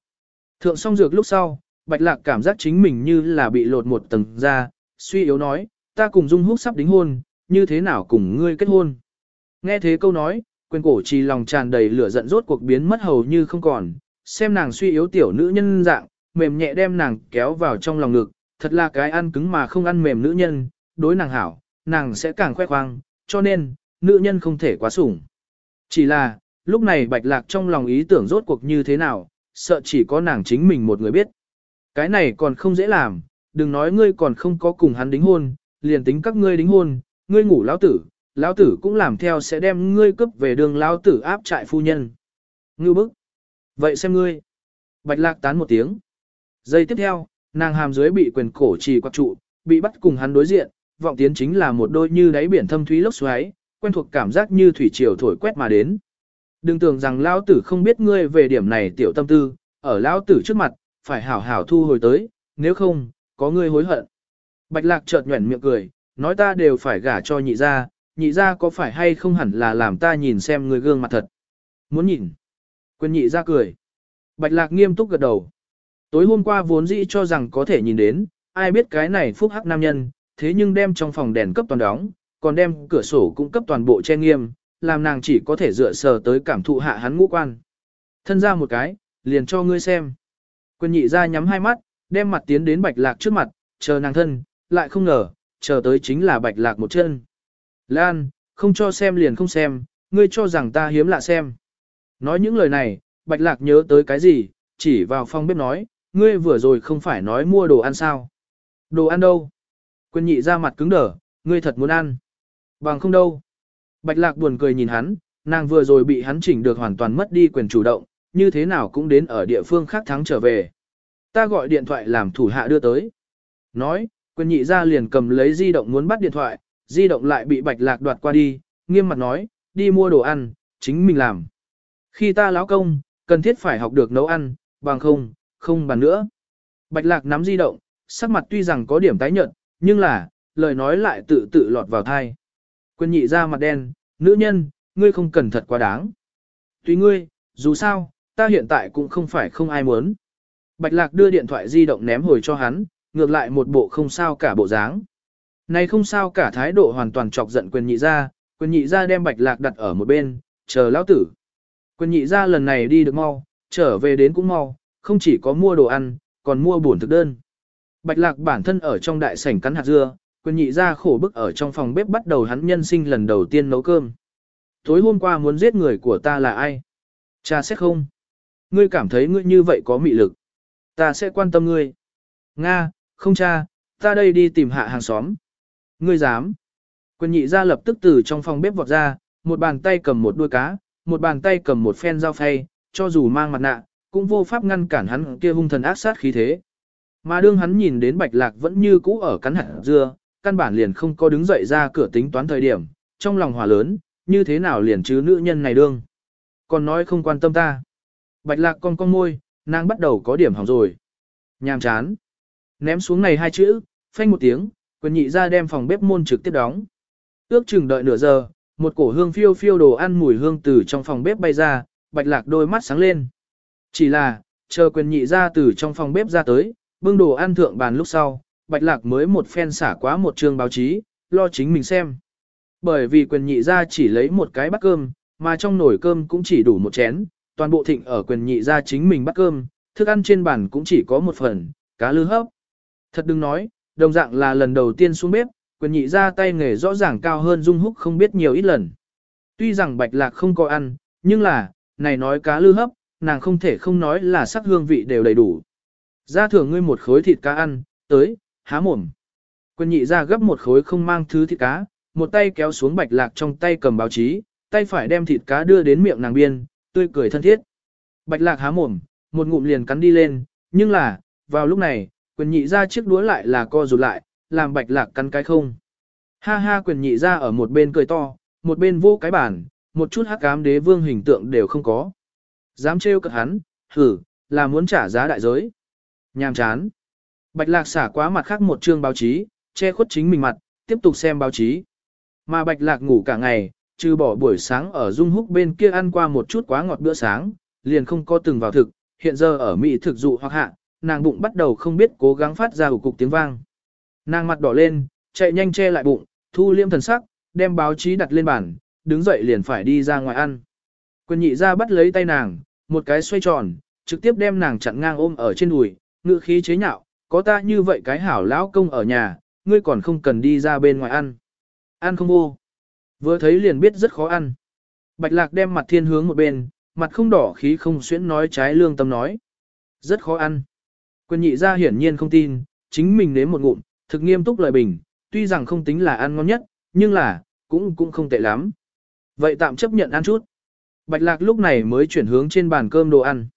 Speaker 1: Thượng xong dược lúc sau, Bạch Lạc cảm giác chính mình như là bị lột một tầng da suy yếu nói, ta cùng Dung Húc sắp đính hôn, như thế nào cùng ngươi kết hôn. Nghe thế câu nói, quyền cổ trì lòng tràn đầy lửa giận rốt cuộc biến mất hầu như không còn, xem nàng suy yếu tiểu nữ nhân dạng, mềm nhẹ đem nàng kéo vào trong lòng ngực, thật là cái ăn cứng mà không ăn mềm nữ nhân, đối nàng hảo, nàng sẽ càng khoe khoang, cho nên, nữ nhân không thể quá sủng. Chỉ là, lúc này bạch lạc trong lòng ý tưởng rốt cuộc như thế nào, sợ chỉ có nàng chính mình một người biết. Cái này còn không dễ làm, đừng nói ngươi còn không có cùng hắn đính hôn, liền tính các ngươi đính hôn, ngươi ngủ lão tử, lão tử cũng làm theo sẽ đem ngươi cướp về đường lão tử áp trại phu nhân. Ngưu bức. Vậy xem ngươi. Bạch lạc tán một tiếng. Giây tiếp theo, nàng hàm dưới bị quyền cổ trì quạt trụ, bị bắt cùng hắn đối diện, vọng tiến chính là một đôi như đáy biển thâm thúy lốc xoáy, quen thuộc cảm giác như thủy triều thổi quét mà đến. Đừng tưởng rằng lão tử không biết ngươi về điểm này tiểu tâm tư, ở lão tử trước mặt, phải hảo hảo thu hồi tới, nếu không, có ngươi hối hận. Bạch lạc chợt nhuẩn miệng cười, nói ta đều phải gả cho nhị gia, nhị gia có phải hay không hẳn là làm ta nhìn xem người gương mặt thật. Muốn nhìn. Quyền nhị gia cười. Bạch lạc nghiêm túc gật đầu. Tối hôm qua vốn dĩ cho rằng có thể nhìn đến, ai biết cái này phúc hắc nam nhân, thế nhưng đem trong phòng đèn cấp toàn đóng, còn đem cửa sổ cũng cấp toàn bộ che nghiêm, làm nàng chỉ có thể dựa sờ tới cảm thụ hạ hắn ngũ quan. Thân ra một cái, liền cho ngươi xem. Quân nhị ra nhắm hai mắt, đem mặt tiến đến bạch lạc trước mặt, chờ nàng thân, lại không ngờ, chờ tới chính là bạch lạc một chân. Lan, không cho xem liền không xem, ngươi cho rằng ta hiếm lạ xem. Nói những lời này, bạch lạc nhớ tới cái gì, chỉ vào phòng bếp nói, ngươi vừa rồi không phải nói mua đồ ăn sao. Đồ ăn đâu? Quyền nhị ra mặt cứng đờ, ngươi thật muốn ăn. Bằng không đâu. Bạch lạc buồn cười nhìn hắn, nàng vừa rồi bị hắn chỉnh được hoàn toàn mất đi quyền chủ động, như thế nào cũng đến ở địa phương khác thắng trở về. Ta gọi điện thoại làm thủ hạ đưa tới. Nói, quyền nhị ra liền cầm lấy di động muốn bắt điện thoại, di động lại bị bạch lạc đoạt qua đi, nghiêm mặt nói, đi mua đồ ăn, chính mình làm. Khi ta láo công, cần thiết phải học được nấu ăn, bằng không, không bàn nữa. Bạch lạc nắm di động, sắc mặt tuy rằng có điểm tái nhợt, nhưng là, lời nói lại tự tự lọt vào thai. Quyền nhị ra mặt đen, nữ nhân, ngươi không cần thật quá đáng. Tuy ngươi, dù sao, ta hiện tại cũng không phải không ai muốn. Bạch lạc đưa điện thoại di động ném hồi cho hắn, ngược lại một bộ không sao cả bộ dáng. Này không sao cả thái độ hoàn toàn chọc giận quyền nhị ra, quyền nhị ra đem bạch lạc đặt ở một bên, chờ lão tử. Quyền nhị ra lần này đi được mau, trở về đến cũng mau, không chỉ có mua đồ ăn, còn mua bổn thực đơn. Bạch lạc bản thân ở trong đại sảnh cắn hạt dưa, Quân nhị ra khổ bức ở trong phòng bếp bắt đầu hắn nhân sinh lần đầu tiên nấu cơm. Tối hôm qua muốn giết người của ta là ai? Cha sẽ không? Ngươi cảm thấy ngươi như vậy có mị lực. Ta sẽ quan tâm ngươi. Nga, không cha, ta đây đi tìm hạ hàng xóm. Ngươi dám. Quân nhị ra lập tức từ trong phòng bếp vọt ra, một bàn tay cầm một đuôi cá, một bàn tay cầm một phen dao phay, cho dù mang mặt nạ, cũng vô pháp ngăn cản hắn kia hung thần ác sát khí thế. Mà đương hắn nhìn đến bạch lạc vẫn như cũ ở cắn hạt dưa, căn bản liền không có đứng dậy ra cửa tính toán thời điểm, trong lòng hòa lớn, như thế nào liền chứ nữ nhân này đương. Còn nói không quan tâm ta. Bạch lạc con con môi, nàng bắt đầu có điểm hỏng rồi. Nhàm chán. Ném xuống này hai chữ, phanh một tiếng, quyền nhị ra đem phòng bếp môn trực tiếp đóng. Ước chừng đợi nửa giờ, một cổ hương phiêu phiêu đồ ăn mùi hương từ trong phòng bếp bay ra, bạch lạc đôi mắt sáng lên. Chỉ là, chờ quyền nhị ra từ trong phòng bếp ra tới, bưng đồ ăn thượng bàn lúc sau, bạch lạc mới một phen xả quá một trường báo chí, lo chính mình xem. Bởi vì quyền nhị ra chỉ lấy một cái bát cơm, mà trong nồi cơm cũng chỉ đủ một chén, toàn bộ thịnh ở quyền nhị ra chính mình bắt cơm, thức ăn trên bàn cũng chỉ có một phần, cá lư hấp. Thật đừng nói, đồng dạng là lần đầu tiên xuống bếp, quyền nhị ra tay nghề rõ ràng cao hơn Dung Húc không biết nhiều ít lần. Tuy rằng bạch lạc không có ăn, nhưng là, này nói cá lư hấp, nàng không thể không nói là sắc hương vị đều đầy đủ. Ra thưởng ngươi một khối thịt cá ăn, tới, há mồm. Quyền nhị ra gấp một khối không mang thứ thịt cá, một tay kéo xuống bạch lạc trong tay cầm báo chí, tay phải đem thịt cá đưa đến miệng nàng biên, tươi cười thân thiết. Bạch lạc há mồm, một ngụm liền cắn đi lên, nhưng là, vào lúc này, quyền nhị ra chiếc đũa lại là co rụt lại, làm bạch lạc cắn cái không. Ha ha quyền nhị ra ở một bên cười to, một bên vô cái bản, một chút hắc ám đế vương hình tượng đều không có. Dám trêu cợt hắn, hử, là muốn trả giá đại giới. Nhàm chán. Bạch lạc xả quá mặt khác một chương báo chí, che khuất chính mình mặt, tiếp tục xem báo chí. Mà bạch lạc ngủ cả ngày, trừ bỏ buổi sáng ở dung húc bên kia ăn qua một chút quá ngọt bữa sáng, liền không có từng vào thực, hiện giờ ở Mỹ thực dụ hoặc hạ, nàng bụng bắt đầu không biết cố gắng phát ra ủ cục tiếng vang. Nàng mặt đỏ lên, chạy nhanh che lại bụng, thu liêm thần sắc, đem báo chí đặt lên bàn, đứng dậy liền phải đi ra ngoài ăn. Quyền nhị ra bắt lấy tay nàng, một cái xoay tròn, trực tiếp đem nàng chặn ngang ôm ở trên đùi, ngự khí chế nhạo, có ta như vậy cái hảo lão công ở nhà, ngươi còn không cần đi ra bên ngoài ăn. Ăn không vô. Vừa thấy liền biết rất khó ăn. Bạch lạc đem mặt thiên hướng một bên, mặt không đỏ khí không xuyễn nói trái lương tâm nói. Rất khó ăn. Quyền nhị ra hiển nhiên không tin, chính mình nếm một ngụm, thực nghiêm túc lời bình, tuy rằng không tính là ăn ngon nhất, nhưng là, cũng cũng không tệ lắm. Vậy tạm chấp nhận ăn chút. Bạch lạc lúc này mới chuyển hướng trên bàn cơm đồ ăn.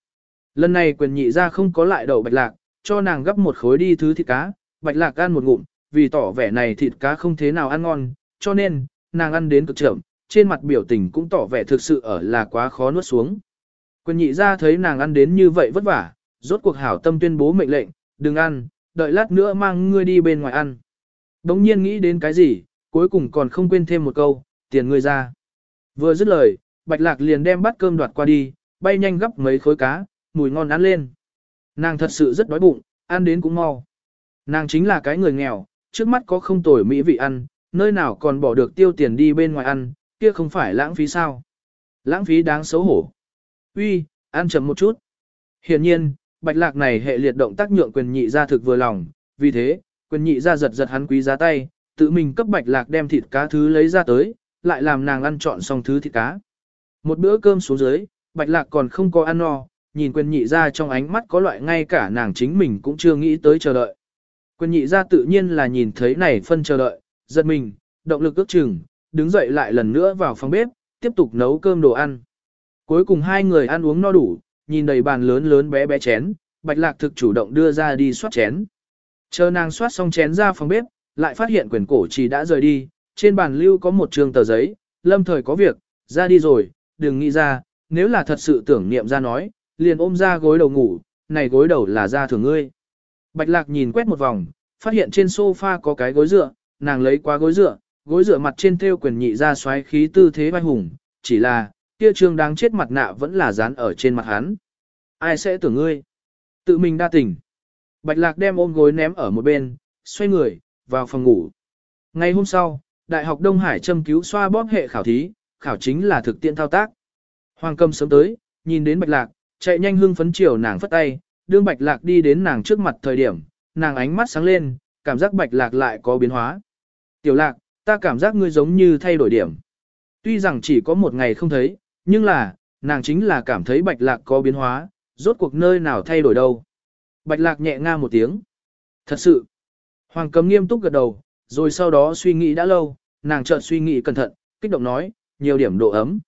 Speaker 1: Lần này quyền nhị ra không có lại đậu bạch lạc, cho nàng gấp một khối đi thứ thịt cá, bạch lạc ăn một ngụm, vì tỏ vẻ này thịt cá không thế nào ăn ngon, cho nên, nàng ăn đến cực chậm, trên mặt biểu tình cũng tỏ vẻ thực sự ở là quá khó nuốt xuống. Quyền nhị ra thấy nàng ăn đến như vậy vất vả, rốt cuộc hảo tâm tuyên bố mệnh lệnh, đừng ăn, đợi lát nữa mang ngươi đi bên ngoài ăn. Đống nhiên nghĩ đến cái gì, cuối cùng còn không quên thêm một câu, tiền ngươi ra. Vừa dứt lời, bạch lạc liền đem bát cơm đoạt qua đi, bay nhanh gấp mấy khối cá, mùi ngon ăn lên. Nàng thật sự rất đói bụng, ăn đến cũng mau. Nàng chính là cái người nghèo, trước mắt có không tồi mỹ vị ăn, nơi nào còn bỏ được tiêu tiền đi bên ngoài ăn, kia không phải lãng phí sao. Lãng phí đáng xấu hổ. Uy, ăn chậm một chút. Hiển nhiên, bạch lạc này hệ liệt động tác nhượng quyền nhị ra thực vừa lòng, vì thế, quyền nhị ra giật giật hắn quý giá tay, tự mình cấp bạch lạc đem thịt cá thứ lấy ra tới, lại làm nàng ăn chọn xong thứ thịt cá. Một bữa cơm xuống dưới, bạch lạc còn không có ăn no, nhìn quyền nhị ra trong ánh mắt có loại ngay cả nàng chính mình cũng chưa nghĩ tới chờ đợi. Quyền nhị ra tự nhiên là nhìn thấy này phân chờ đợi, giật mình, động lực ước chừng, đứng dậy lại lần nữa vào phòng bếp, tiếp tục nấu cơm đồ ăn. Cuối cùng hai người ăn uống no đủ, nhìn đầy bàn lớn lớn bé bé chén, bạch lạc thực chủ động đưa ra đi soát chén. Chờ nàng soát xong chén ra phòng bếp, lại phát hiện quyền cổ chỉ đã rời đi, trên bàn lưu có một trường tờ giấy, lâm thời có việc, ra đi rồi, đừng nghĩ ra, nếu là thật sự tưởng niệm ra nói, liền ôm ra gối đầu ngủ, này gối đầu là da thường ngươi. Bạch lạc nhìn quét một vòng, phát hiện trên sofa có cái gối dựa, nàng lấy qua gối dựa, gối dựa mặt trên theo quyền nhị ra xoáy khí tư thế vai hùng, chỉ là, kia trương đáng chết mặt nạ vẫn là dán ở trên mặt hắn. Ai sẽ tưởng ngươi? Tự mình đa tình. Bạch lạc đem ôm gối ném ở một bên, xoay người, vào phòng ngủ. Ngày hôm sau, Đại học Đông Hải châm cứu xoa bóp hệ khảo thí, khảo chính là thực tiễn thao tác. Hoàng cầm sớm tới, nhìn đến bạch lạc, chạy nhanh hưng phấn chiều nàng phất tay, đương bạch lạc đi đến nàng trước mặt thời điểm, nàng ánh mắt sáng lên, cảm giác bạch lạc lại có biến hóa. Tiểu lạc, ta cảm giác ngươi giống như thay đổi điểm. Tuy rằng chỉ có một ngày không thấy, nhưng là, nàng chính là cảm thấy bạch lạc có biến hóa, rốt cuộc nơi nào thay đổi đâu. Bạch lạc nhẹ nga một tiếng. Thật sự. Hoàng cầm nghiêm túc gật đầu, rồi sau đó suy nghĩ đã lâu, nàng chợt suy nghĩ cẩn thận, kích động nói, nhiều điểm độ ấm.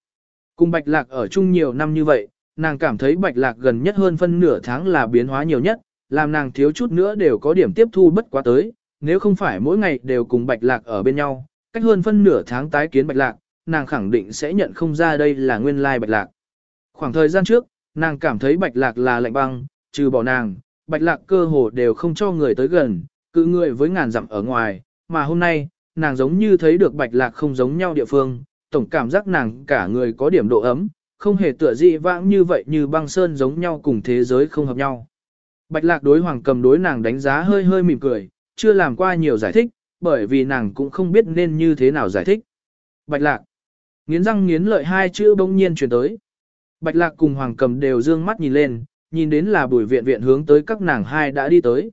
Speaker 1: Cùng bạch lạc ở chung nhiều năm như vậy, nàng cảm thấy bạch lạc gần nhất hơn phân nửa tháng là biến hóa nhiều nhất, làm nàng thiếu chút nữa đều có điểm tiếp thu bất quá tới, nếu không phải mỗi ngày đều cùng bạch lạc ở bên nhau, cách hơn phân nửa tháng tái kiến bạch lạc, nàng khẳng định sẽ nhận không ra đây là nguyên lai bạch lạc. Khoảng thời gian trước, nàng cảm thấy bạch lạc là lạnh băng, trừ bỏ nàng, bạch lạc cơ hồ đều không cho người tới gần, cự người với ngàn dặm ở ngoài, mà hôm nay, nàng giống như thấy được bạch lạc không giống nhau địa phương, tổng cảm giác nàng cả người có điểm độ ấm, không hề tựa dị vãng như vậy như băng sơn giống nhau cùng thế giới không hợp nhau. Bạch lạc đối hoàng cầm đối nàng đánh giá hơi hơi mỉm cười, chưa làm qua nhiều giải thích, bởi vì nàng cũng không biết nên như thế nào giải thích. Bạch lạc, nghiến răng nghiến lợi hai chữ bỗng nhiên truyền tới. Bạch lạc cùng hoàng cầm đều dương mắt nhìn lên, nhìn đến là bùi viện viện hướng tới các nàng hai đã đi tới.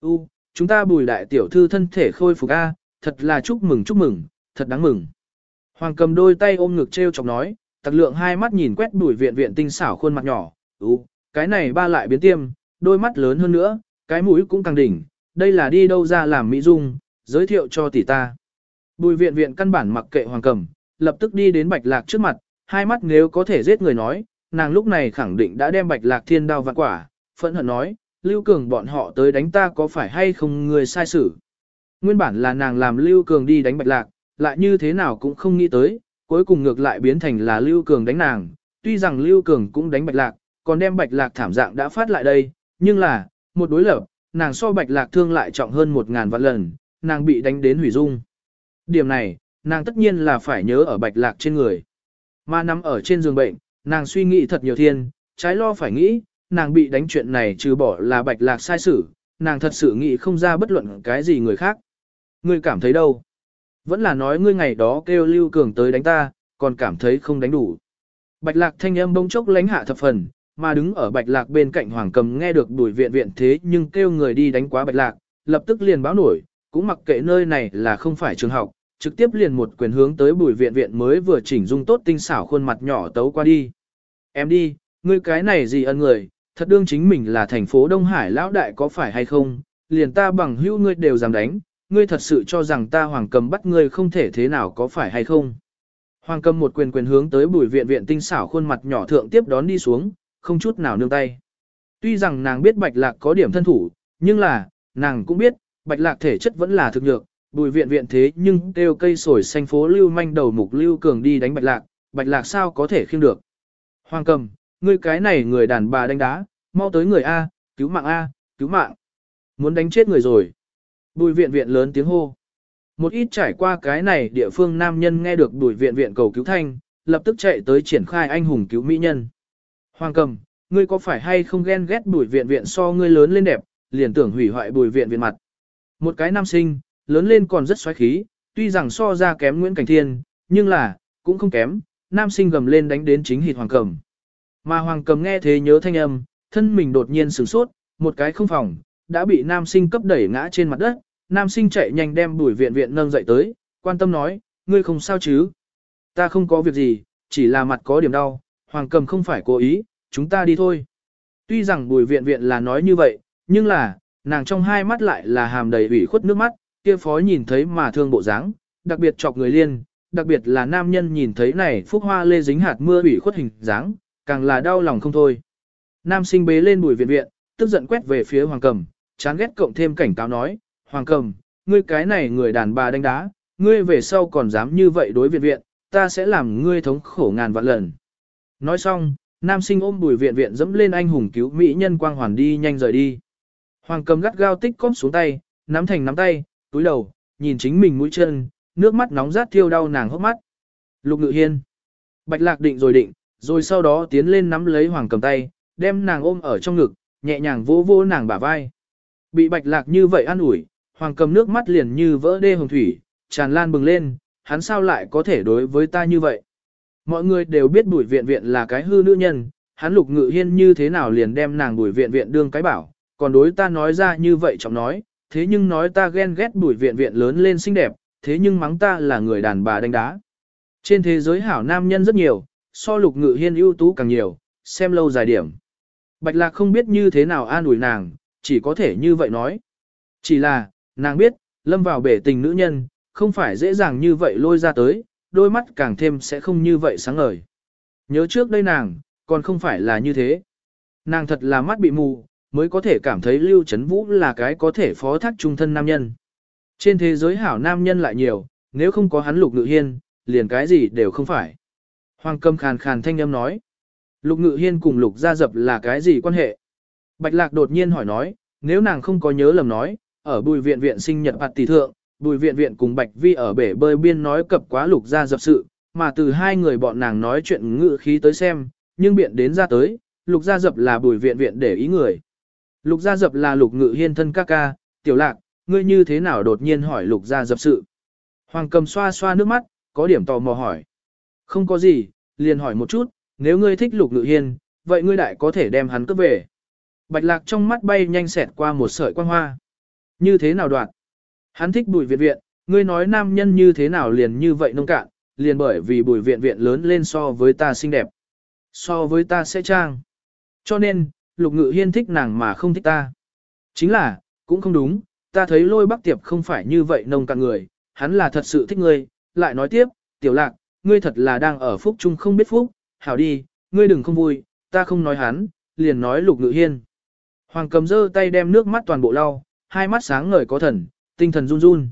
Speaker 1: U, chúng ta bùi đại tiểu thư thân thể khôi phục A, thật là chúc mừng chúc mừng, thật đáng mừng. Hoàng cầm đôi tay ôm ngực treo chọc nói, tặc lượng hai mắt nhìn quét bùi viện viện tinh xảo khuôn mặt nhỏ, ú cái này ba lại biến tiêm, đôi mắt lớn hơn nữa, cái mũi cũng càng đỉnh, đây là đi đâu ra làm mỹ dung, giới thiệu cho tỷ ta. Bùi viện viện căn bản mặc kệ hoàng cầm, lập tức đi đến bạch lạc trước mặt, hai mắt nếu có thể giết người nói, nàng lúc này khẳng định đã đem bạch lạc thiên đao vạn quả, phẫn hận nói, Lưu Cường bọn họ tới đánh ta có phải hay không người sai xử. Nguyên bản là nàng làm Lưu Cường đi đánh bạch lạc, lại như thế nào cũng không nghĩ tới, cuối cùng ngược lại biến thành là Lưu Cường đánh nàng, tuy rằng Lưu Cường cũng đánh bạch lạc, còn đem bạch lạc thảm dạng đã phát lại đây, nhưng là, một đối lập, nàng so bạch lạc thương lại trọng hơn một ngàn vạn lần, nàng bị đánh đến hủy dung. Điểm này, nàng tất nhiên là phải nhớ ở bạch lạc trên người. Mà nằm ở trên giường bệnh, nàng suy nghĩ thật nhiều thiên, trái lo phải nghĩ, nàng bị đánh chuyện này trừ bỏ là bạch lạc sai xử, nàng thật sự nghĩ không ra bất luận cái gì người khác. người cảm thấy đâu? Vẫn là nói ngươi ngày đó kêu Lưu Cường tới đánh ta, còn cảm thấy không đánh đủ. Bạch lạc thanh âm bỗng chốc lánh hạ thập phần, mà đứng ở bạch lạc bên cạnh hoàng cầm nghe được đuổi viện viện thế nhưng kêu người đi đánh quá bạch lạc, lập tức liền báo nổi, cũng mặc kệ nơi này là không phải trường học, trực tiếp liền một quyền hướng tới bùi viện viện mới vừa chỉnh dung tốt tinh xảo khuôn mặt nhỏ tấu qua đi. Em đi, ngươi cái này gì ân người, thật đương chính mình là thành phố Đông Hải lão đại có phải hay không, liền ta bằng hữu ngươi đều dám đánh, ngươi thật sự cho rằng ta hoàng cầm bắt ngươi không thể thế nào có phải hay không. Hoàng cầm một quyền quyền hướng tới bùi viện viện tinh xảo khuôn mặt nhỏ thượng tiếp đón đi xuống, không chút nào nương tay. Tuy rằng nàng biết bạch lạc có điểm thân thủ, nhưng là, nàng cũng biết, bạch lạc thể chất vẫn là thực nhược, bùi viện viện thế nhưng đều cây sồi xanh phố lưu manh đầu mục lưu cường đi đánh bạch lạc, bạch lạc sao có thể khiêng được. Hoàng cầm, ngươi cái này người đàn bà đánh đá, mau tới người A, cứu mạng A, cứu mạng. Muốn đánh chết người rồi. Bùi viện viện lớn tiếng hô. Một ít trải qua cái này địa phương nam nhân nghe được bùi viện viện cầu cứu thanh, lập tức chạy tới triển khai anh hùng cứu mỹ nhân. Hoàng cầm, ngươi có phải hay không ghen ghét bùi viện viện so ngươi lớn lên đẹp, liền tưởng hủy hoại bùi viện viện mặt. Một cái nam sinh, lớn lên còn rất xoáy khí, tuy rằng so ra kém Nguyễn Cảnh Thiên, nhưng là, cũng không kém, nam sinh gầm lên đánh đến chính hịt hoàng cầm. Mà hoàng cầm nghe thế nhớ thanh âm, thân mình đột nhiên sửng sốt, một cái không phòng, đã bị nam sinh cấp đẩy ngã trên mặt đất, nam sinh chạy nhanh đem bùi viện viện nâng dậy tới, quan tâm nói, ngươi không sao chứ? Ta không có việc gì, chỉ là mặt có điểm đau, hoàng cầm không phải cố ý, chúng ta đi thôi. Tuy rằng bùi viện viện là nói như vậy, nhưng là, nàng trong hai mắt lại là hàm đầy ủy khuất nước mắt, kia phó nhìn thấy mà thương bộ dáng, đặc biệt chọc người liên, đặc biệt là nam nhân nhìn thấy này phúc hoa lê dính hạt mưa ủy khuất hình dáng, càng là đau lòng không thôi. Nam sinh bế lên bùi viện viện, tức giận quét về phía hoàng cầm, chán ghét cộng thêm cảnh cáo nói, hoàng cầm, ngươi cái này người đàn bà đánh đá, ngươi về sau còn dám như vậy đối viện viện, ta sẽ làm ngươi thống khổ ngàn vạn lần. Nói xong, nam sinh ôm bùi viện viện dẫm lên anh hùng cứu mỹ nhân quang hoàn đi nhanh rời đi. Hoàng cầm gắt gao tích cóp xuống tay, nắm thành nắm tay, túi đầu, nhìn chính mình mũi chân, nước mắt nóng rát thiêu đau nàng hốc mắt. Lục ngự hiên. Bạch lạc định rồi định, rồi sau đó tiến lên nắm lấy hoàng cầm tay, đem nàng ôm ở trong ngực, nhẹ nhàng vỗ vỗ nàng bả vai. Bị bạch lạc như vậy ăn ủi, hoàng cầm nước mắt liền như vỡ đê hồng thủy, tràn lan bừng lên, hắn sao lại có thể đối với ta như vậy. Mọi người đều biết bùi viện viện là cái hư nữ nhân, hắn lục ngự hiên như thế nào liền đem nàng bùi viện viện đương cái bảo, còn đối ta nói ra như vậy trọng nói, thế nhưng nói ta ghen ghét bùi viện viện lớn lên xinh đẹp, thế nhưng mắng ta là người đàn bà đánh đá. Trên thế giới hảo nam nhân rất nhiều, so lục ngự hiên ưu tú càng nhiều, xem lâu dài điểm. Bạch lạc không biết như thế nào an ủi nàng, chỉ có thể như vậy nói. Chỉ là, nàng biết, lâm vào bể tình nữ nhân, không phải dễ dàng như vậy lôi ra tới, đôi mắt càng thêm sẽ không như vậy sáng ngời. Nhớ trước đây nàng, còn không phải là như thế. Nàng thật là mắt bị mù, mới có thể cảm thấy Lưu Trấn Vũ là cái có thể phó thác trung thân nam nhân. Trên thế giới hảo nam nhân lại nhiều, nếu không có hắn lục ngự hiên, liền cái gì đều không phải. Hoàng cầm khàn khàn thanh âm nói. Lục ngự hiên cùng lục gia dập là cái gì quan hệ? Bạch lạc đột nhiên hỏi nói, nếu nàng không có nhớ lầm nói, ở bùi viện viện sinh nhật bạt tỷ thượng, bùi viện viện cùng Bạch Vi ở bể bơi biên nói cập quá lục gia dập sự, mà từ hai người bọn nàng nói chuyện ngự khí tới xem, nhưng biện đến ra tới, lục gia dập là bùi viện viện để ý người. Lục gia dập là lục ngự hiên thân ca ca, tiểu lạc, ngươi như thế nào đột nhiên hỏi lục gia dập sự. Hoàng cầm xoa xoa nước mắt, có điểm tò mò hỏi. Không có gì, liền hỏi một chút, nếu ngươi thích lục ngự hiên, vậy ngươi đại có thể đem hắn cướp về. Bạch lạc trong mắt bay nhanh xẹt qua một sợi quang hoa. Như thế nào đoạn? Hắn thích bùi viện viện, ngươi nói nam nhân như thế nào liền như vậy nông cạn, liền bởi vì bùi viện viện lớn lên so với ta xinh đẹp. So với ta sẽ trang. Cho nên, lục ngự hiên thích nàng mà không thích ta. Chính là, cũng không đúng, ta thấy lôi bắc tiệp không phải như vậy nông cạn người, hắn là thật sự thích ngươi, lại nói tiếp, tiểu lạc, ngươi thật là đang ở phúc chung không biết phúc, hảo đi, ngươi đừng không vui, ta không nói hắn, liền nói lục ngự hiên. Hoàng cầm dơ tay đem nước mắt toàn bộ lau, hai mắt sáng ngời có thần, tinh thần run run.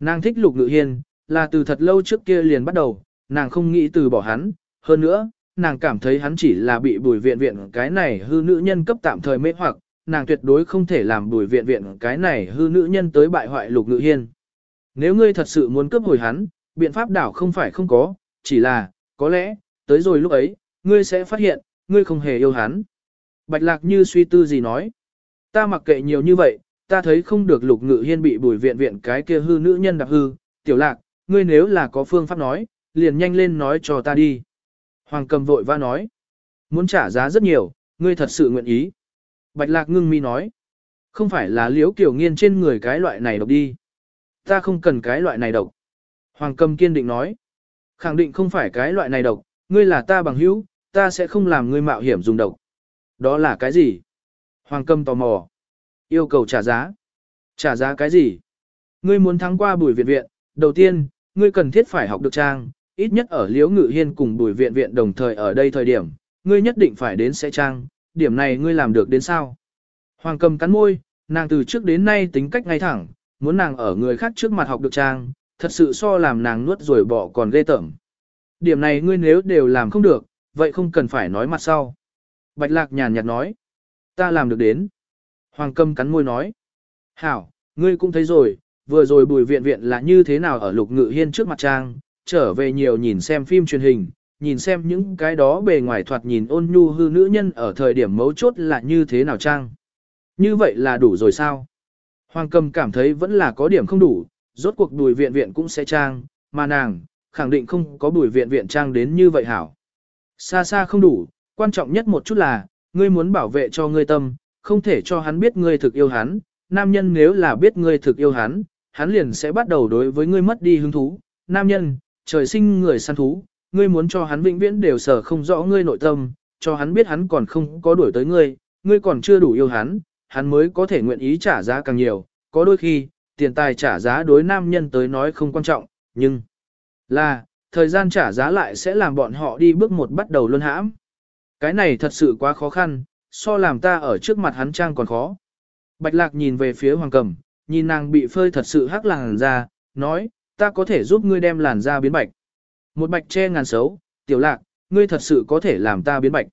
Speaker 1: Nàng thích lục ngự hiên, là từ thật lâu trước kia liền bắt đầu, nàng không nghĩ từ bỏ hắn, hơn nữa, nàng cảm thấy hắn chỉ là bị bùi viện viện cái này hư nữ nhân cấp tạm thời mê hoặc, nàng tuyệt đối không thể làm bùi viện viện cái này hư nữ nhân tới bại hoại lục ngự hiên. Nếu ngươi thật sự muốn cướp hồi hắn, biện pháp đảo không phải không có, chỉ là, có lẽ, tới rồi lúc ấy, ngươi sẽ phát hiện, ngươi không hề yêu hắn. Bạch lạc như suy tư gì nói. Ta mặc kệ nhiều như vậy, ta thấy không được lục ngự hiên bị bùi viện viện cái kia hư nữ nhân đạp hư, tiểu lạc, ngươi nếu là có phương pháp nói, liền nhanh lên nói cho ta đi. Hoàng cầm vội va nói, muốn trả giá rất nhiều, ngươi thật sự nguyện ý. Bạch lạc ngưng mi nói, không phải là liếu kiểu nghiên trên người cái loại này độc đi. Ta không cần cái loại này độc. Hoàng cầm kiên định nói, khẳng định không phải cái loại này độc, ngươi là ta bằng hữu, ta sẽ không làm ngươi mạo hiểm dùng độc. Đó là cái gì? Hoàng cầm tò mò. Yêu cầu trả giá. Trả giá cái gì? Ngươi muốn thắng qua bùi viện viện, đầu tiên, ngươi cần thiết phải học được trang, ít nhất ở liễu ngự hiên cùng bùi viện viện đồng thời ở đây thời điểm, ngươi nhất định phải đến sẽ trang, điểm này ngươi làm được đến sao? Hoàng cầm cắn môi, nàng từ trước đến nay tính cách ngay thẳng, muốn nàng ở người khác trước mặt học được trang, thật sự so làm nàng nuốt rồi bỏ còn ghê tởm. Điểm này ngươi nếu đều làm không được, vậy không cần phải nói mặt sau. Bạch lạc nhàn nhạt nói, ta làm được đến. Hoàng cầm cắn môi nói. Hảo, ngươi cũng thấy rồi, vừa rồi bùi viện viện là như thế nào ở lục ngự hiên trước mặt trang, trở về nhiều nhìn xem phim truyền hình, nhìn xem những cái đó bề ngoài thoạt nhìn ôn nhu hư nữ nhân ở thời điểm mấu chốt là như thế nào trang. Như vậy là đủ rồi sao? Hoàng cầm cảm thấy vẫn là có điểm không đủ, rốt cuộc đùi viện viện cũng sẽ trang, mà nàng, khẳng định không có bùi viện viện trang đến như vậy hảo. Xa xa không đủ, quan trọng nhất một chút là, ngươi muốn bảo vệ cho ngươi tâm, không thể cho hắn biết ngươi thực yêu hắn, nam nhân nếu là biết ngươi thực yêu hắn, hắn liền sẽ bắt đầu đối với ngươi mất đi hứng thú. Nam nhân, trời sinh người săn thú, ngươi muốn cho hắn vĩnh viễn đều sở không rõ ngươi nội tâm, cho hắn biết hắn còn không có đuổi tới ngươi, ngươi còn chưa đủ yêu hắn, hắn mới có thể nguyện ý trả giá càng nhiều, có đôi khi, tiền tài trả giá đối nam nhân tới nói không quan trọng, nhưng là, thời gian trả giá lại sẽ làm bọn họ đi bước một bắt đầu luân hãm. Cái này thật sự quá khó khăn, so làm ta ở trước mặt hắn trang còn khó. Bạch lạc nhìn về phía hoàng cầm, nhìn nàng bị phơi thật sự hắc làn da, nói, ta có thể giúp ngươi đem làn da biến bạch. Một bạch che ngàn xấu, tiểu lạc, ngươi thật sự có thể làm ta biến bạch.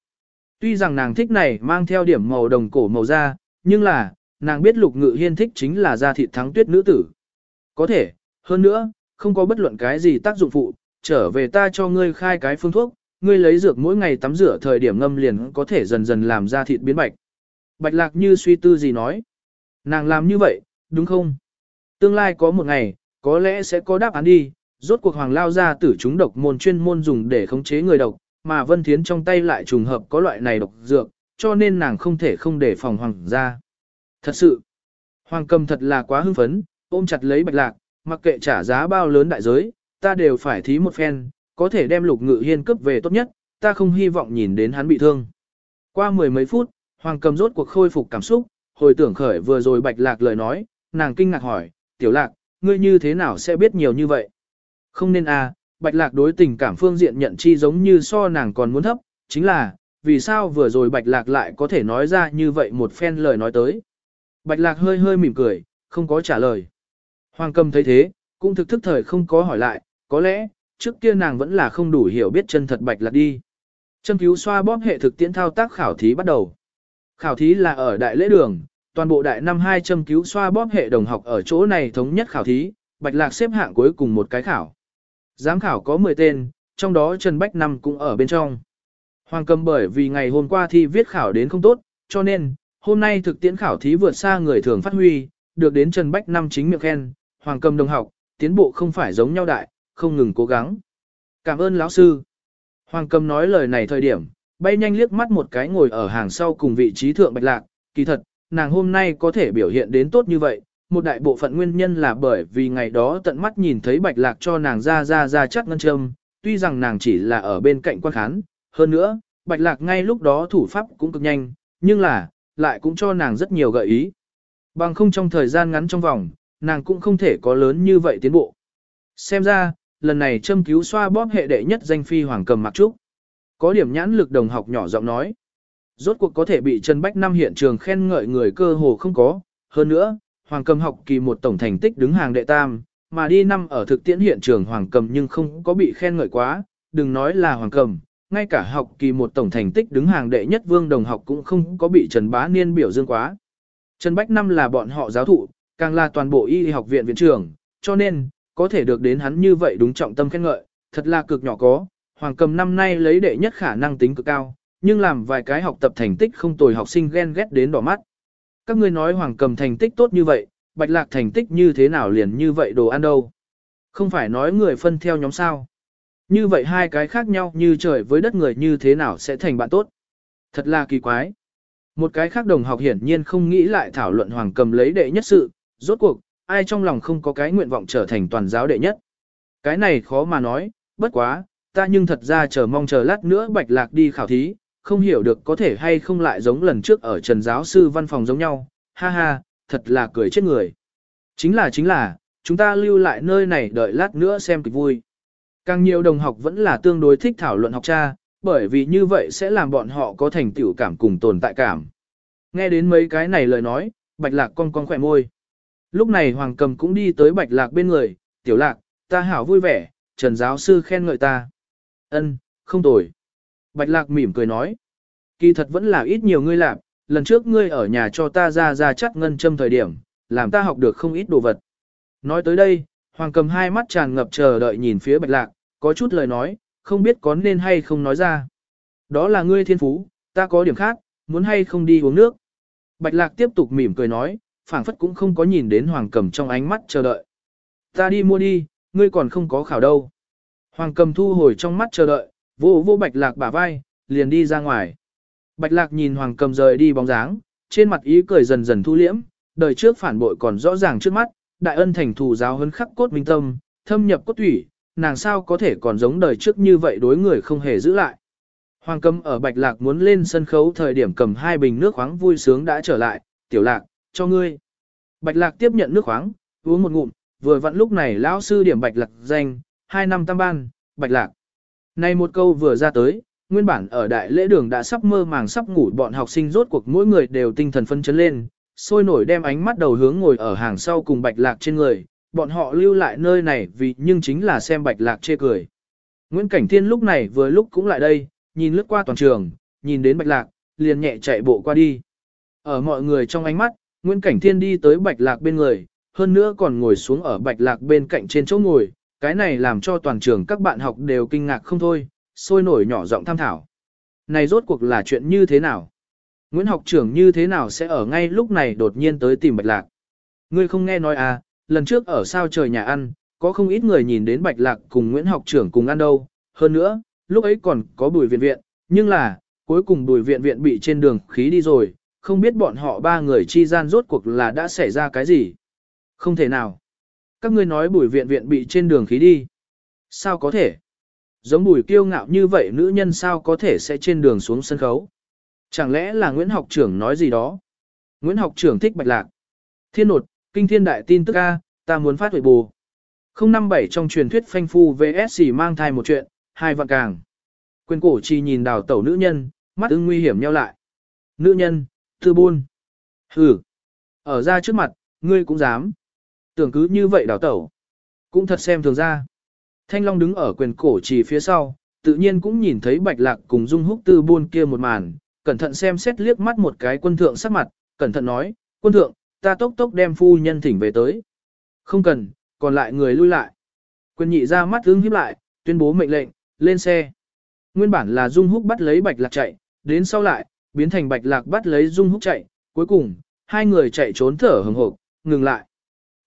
Speaker 1: Tuy rằng nàng thích này mang theo điểm màu đồng cổ màu da, nhưng là, nàng biết lục ngự hiên thích chính là da thịt thắng tuyết nữ tử. Có thể, hơn nữa, không có bất luận cái gì tác dụng phụ, trở về ta cho ngươi khai cái phương thuốc, ngươi lấy dược mỗi ngày tắm rửa thời điểm ngâm liền có thể dần dần làm da thịt biến bạch. Bạch lạc như suy tư gì nói. Nàng làm như vậy, đúng không? Tương lai có một ngày, có lẽ sẽ có đáp án đi, rốt cuộc hoàng lao ra tử chúng độc môn chuyên môn dùng để khống chế người độc, mà Vân Thiến trong tay lại trùng hợp có loại này độc dược, cho nên nàng không thể không để phòng hoàng ra. Thật sự, hoàng cầm thật là quá hưng phấn, ôm chặt lấy bạch lạc, mặc kệ trả giá bao lớn đại giới, ta đều phải thí một phen, có thể đem lục ngự hiên cấp về tốt nhất, ta không hy vọng nhìn đến hắn bị thương. Qua mười mấy phút, hoàng cầm rốt cuộc khôi phục cảm xúc, hồi tưởng khởi vừa rồi bạch lạc lời nói, nàng kinh ngạc hỏi, tiểu lạc, ngươi như thế nào sẽ biết nhiều như vậy? Không nên à, bạch lạc đối tình cảm phương diện nhận chi giống như so nàng còn muốn thấp, chính là, vì sao vừa rồi bạch lạc lại có thể nói ra như vậy một phen lời nói tới. Bạch lạc hơi hơi mỉm cười, không có trả lời. Hoàng cầm thấy thế, cũng thực thức thời không có hỏi lại, có lẽ, trước kia nàng vẫn là không đủ hiểu biết chân thật bạch lạc đi. Châm cứu xoa bóp hệ thực tiễn thao tác khảo thí bắt đầu. Khảo thí là ở đại lễ đường, toàn bộ đại năm hai châm cứu xoa bóp hệ đồng học ở chỗ này thống nhất khảo thí, bạch lạc xếp hạng cuối cùng một cái khảo. Giám khảo có 10 tên, trong đó Trần Bách Năm cũng ở bên trong. Hoàng cầm bởi vì ngày hôm qua thi viết khảo đến không tốt, cho nên, hôm nay thực tiễn khảo thí vượt xa người thường phát huy, được đến Trần Bách Năm chính miệng khen, Hoàng cầm đồng học, tiến bộ không phải giống nhau đại, không ngừng cố gắng. Cảm ơn lão sư. Hoàng cầm nói lời này thời điểm, bay nhanh liếc mắt một cái ngồi ở hàng sau cùng vị trí thượng bạch lạc, kỳ thật, nàng hôm nay có thể biểu hiện đến tốt như vậy, một đại bộ phận nguyên nhân là bởi vì ngày đó tận mắt nhìn thấy bạch lạc cho nàng ra ra ra chắc ngân châm, tuy rằng nàng chỉ là ở bên cạnh quan khán, hơn nữa, bạch lạc ngay lúc đó thủ pháp cũng cực nhanh, nhưng là, lại cũng cho nàng rất nhiều gợi ý. Bằng không trong thời gian ngắn trong vòng, nàng cũng không thể có lớn như vậy tiến bộ. Xem ra, lần này châm cứu xoa bóp hệ đệ nhất danh phi hoàng cầm mặc trúc. Có điểm nhãn lực đồng học nhỏ giọng nói. Rốt cuộc có thể bị Trần Bách Năm hiện trường khen ngợi người cơ hồ không có. Hơn nữa, Hoàng Cầm học kỳ một tổng thành tích đứng hàng đệ tam, mà đi năm ở thực tiễn hiện trường Hoàng Cầm nhưng không có bị khen ngợi quá, đừng nói là Hoàng Cầm, ngay cả học kỳ một tổng thành tích đứng hàng đệ nhất vương đồng học cũng không có bị Trần Bá Niên biểu dương quá. Trần Bách Năm là bọn họ giáo thụ, càng là toàn bộ y học viện viện trưởng, cho nên, có thể được đến hắn như vậy đúng trọng tâm khen ngợi, thật là cực nhỏ có, Hoàng Cầm năm nay lấy đệ nhất khả năng tính cực cao, nhưng làm vài cái học tập thành tích không tồi học sinh ghen ghét đến đỏ mắt. Các ngươi nói Hoàng Cầm thành tích tốt như vậy, Bạch Lạc thành tích như thế nào liền như vậy đồ ăn đâu. Không phải nói người phân theo nhóm sao. Như vậy hai cái khác nhau như trời với đất người như thế nào sẽ thành bạn tốt. Thật là kỳ quái. Một cái khác đồng học hiển nhiên không nghĩ lại thảo luận Hoàng Cầm lấy đệ nhất sự, rốt cuộc, ai trong lòng không có cái nguyện vọng trở thành toàn giáo đệ nhất. Cái này khó mà nói, bất quá, ta nhưng thật ra chờ mong chờ lát nữa Bạch Lạc đi khảo thí, không hiểu được có thể hay không lại giống lần trước ở Trần giáo sư văn phòng giống nhau, ha ha, thật là cười chết người. Chính là chính là, chúng ta lưu lại nơi này đợi lát nữa xem kịch vui. Càng nhiều đồng học vẫn là tương đối thích thảo luận học cha, bởi vì như vậy sẽ làm bọn họ có thành tựu cảm cùng tồn tại cảm. Nghe đến mấy cái này lời nói, Bạch Lạc con con khỏe môi. Lúc này Hoàng Cầm cũng đi tới Bạch Lạc bên người, tiểu lạc, ta hảo vui vẻ, Trần giáo sư khen ngợi ta. Ân, không tồi. Bạch Lạc mỉm cười nói. Kỳ thật vẫn là ít nhiều ngươi làm, lần trước ngươi ở nhà cho ta ra ra chắc ngân châm thời điểm, làm ta học được không ít đồ vật. Nói tới đây, Hoàng cầm hai mắt tràn ngập chờ đợi nhìn phía Bạch Lạc, có chút lời nói, không biết có nên hay không nói ra. Đó là ngươi thiên phú, ta có điểm khác, muốn hay không đi uống nước. Bạch Lạc tiếp tục mỉm cười nói, phảng phất cũng không có nhìn đến Hoàng cầm trong ánh mắt chờ đợi. Ta đi mua đi, ngươi còn không có khảo đâu. Hoàng cầm thu hồi trong mắt chờ đợi, vô vô Bạch Lạc bả vai, liền đi ra ngoài. Bạch Lạc nhìn Hoàng cầm rời đi bóng dáng, trên mặt ý cười dần dần thu liễm, đời trước phản bội còn rõ ràng trước mắt, đại ân thành thù giáo hơn khắc cốt minh tâm, thâm nhập cốt thủy, nàng sao có thể còn giống đời trước như vậy đối người không hề giữ lại. Hoàng Cầm ở Bạch Lạc muốn lên sân khấu thời điểm cầm hai bình nước khoáng vui sướng đã trở lại, tiểu lạc, cho ngươi. Bạch Lạc tiếp nhận nước khoáng, uống một ngụm, vừa vặn lúc này lão sư điểm Bạch Lạc danh, hai năm tam ban, Bạch Lạc. Này một câu vừa ra tới, nguyên bản ở đại lễ đường đã sắp mơ màng sắp ngủ bọn học sinh rốt cuộc mỗi người đều tinh thần phân chấn lên, sôi nổi đem ánh mắt đầu hướng ngồi ở hàng sau cùng Bạch Lạc trên người, bọn họ lưu lại nơi này vì nhưng chính là xem Bạch Lạc chê cười. Nguyễn Cảnh Thiên lúc này vừa lúc cũng lại đây, nhìn lướt qua toàn trường, nhìn đến Bạch Lạc, liền nhẹ chạy bộ qua đi. Ở mọi người trong ánh mắt, Nguyễn Cảnh Thiên đi tới Bạch Lạc bên người, hơn nữa còn ngồi xuống ở Bạch Lạc bên cạnh trên chỗ ngồi, cái này làm cho toàn trường các bạn học đều kinh ngạc không thôi, sôi nổi nhỏ giọng tham thảo. Này rốt cuộc là chuyện như thế nào? Nguyễn học trưởng như thế nào sẽ ở ngay lúc này đột nhiên tới tìm Bạch Lạc? Ngươi không nghe nói à, lần trước ở sao trời nhà ăn, có không ít người nhìn đến Bạch Lạc cùng Nguyễn học trưởng cùng ăn đâu. Hơn nữa, lúc ấy còn có bùi viện viện, nhưng là, cuối cùng bùi viện viện bị trên đường khí đi rồi, không biết bọn họ ba người chi gian rốt cuộc là đã xảy ra cái gì. Không thể nào. Các ngươi nói bùi viện viện bị trên đường khí đi. Sao có thể? Giống bùi kiêu ngạo như vậy nữ nhân sao có thể sẽ trên đường xuống sân khấu? Chẳng lẽ là Nguyễn học trưởng nói gì đó? Nguyễn học trưởng thích bạch lạc. Thiên nột, kinh thiên đại tin tức A, ta muốn phát huệ bù. 057 trong truyền thuyết phanh phu VSC mang thai một chuyện, hai vạn càng. Quyền cổ chi nhìn đào tẩu nữ nhân, mắt ưng nguy hiểm nheo lại. Nữ nhân, tư buôn. Hừ. Ở ra trước mặt, ngươi cũng dám. Tưởng cứ như vậy đào tẩu. Cũng thật xem thường ra. Thanh Long đứng ở quyền cổ chỉ phía sau, tự nhiên cũng nhìn thấy bạch lạc cùng dung húc tư buôn kia một màn, cẩn thận xem xét liếc mắt một cái quân thượng sắc mặt, cẩn thận nói, quân thượng, ta tốc tốc đem phu nhân thỉnh về tới. Không cần, còn lại người lui lại. Quyền nhị ra mắt hướng hiếp lại, tuyên bố mệnh lệnh, lên xe. Nguyên bản là Dung Húc bắt lấy Bạch Lạc chạy, đến sau lại, biến thành Bạch Lạc bắt lấy Dung Húc chạy, cuối cùng, hai người chạy trốn thở hừng hộp, ngừng lại.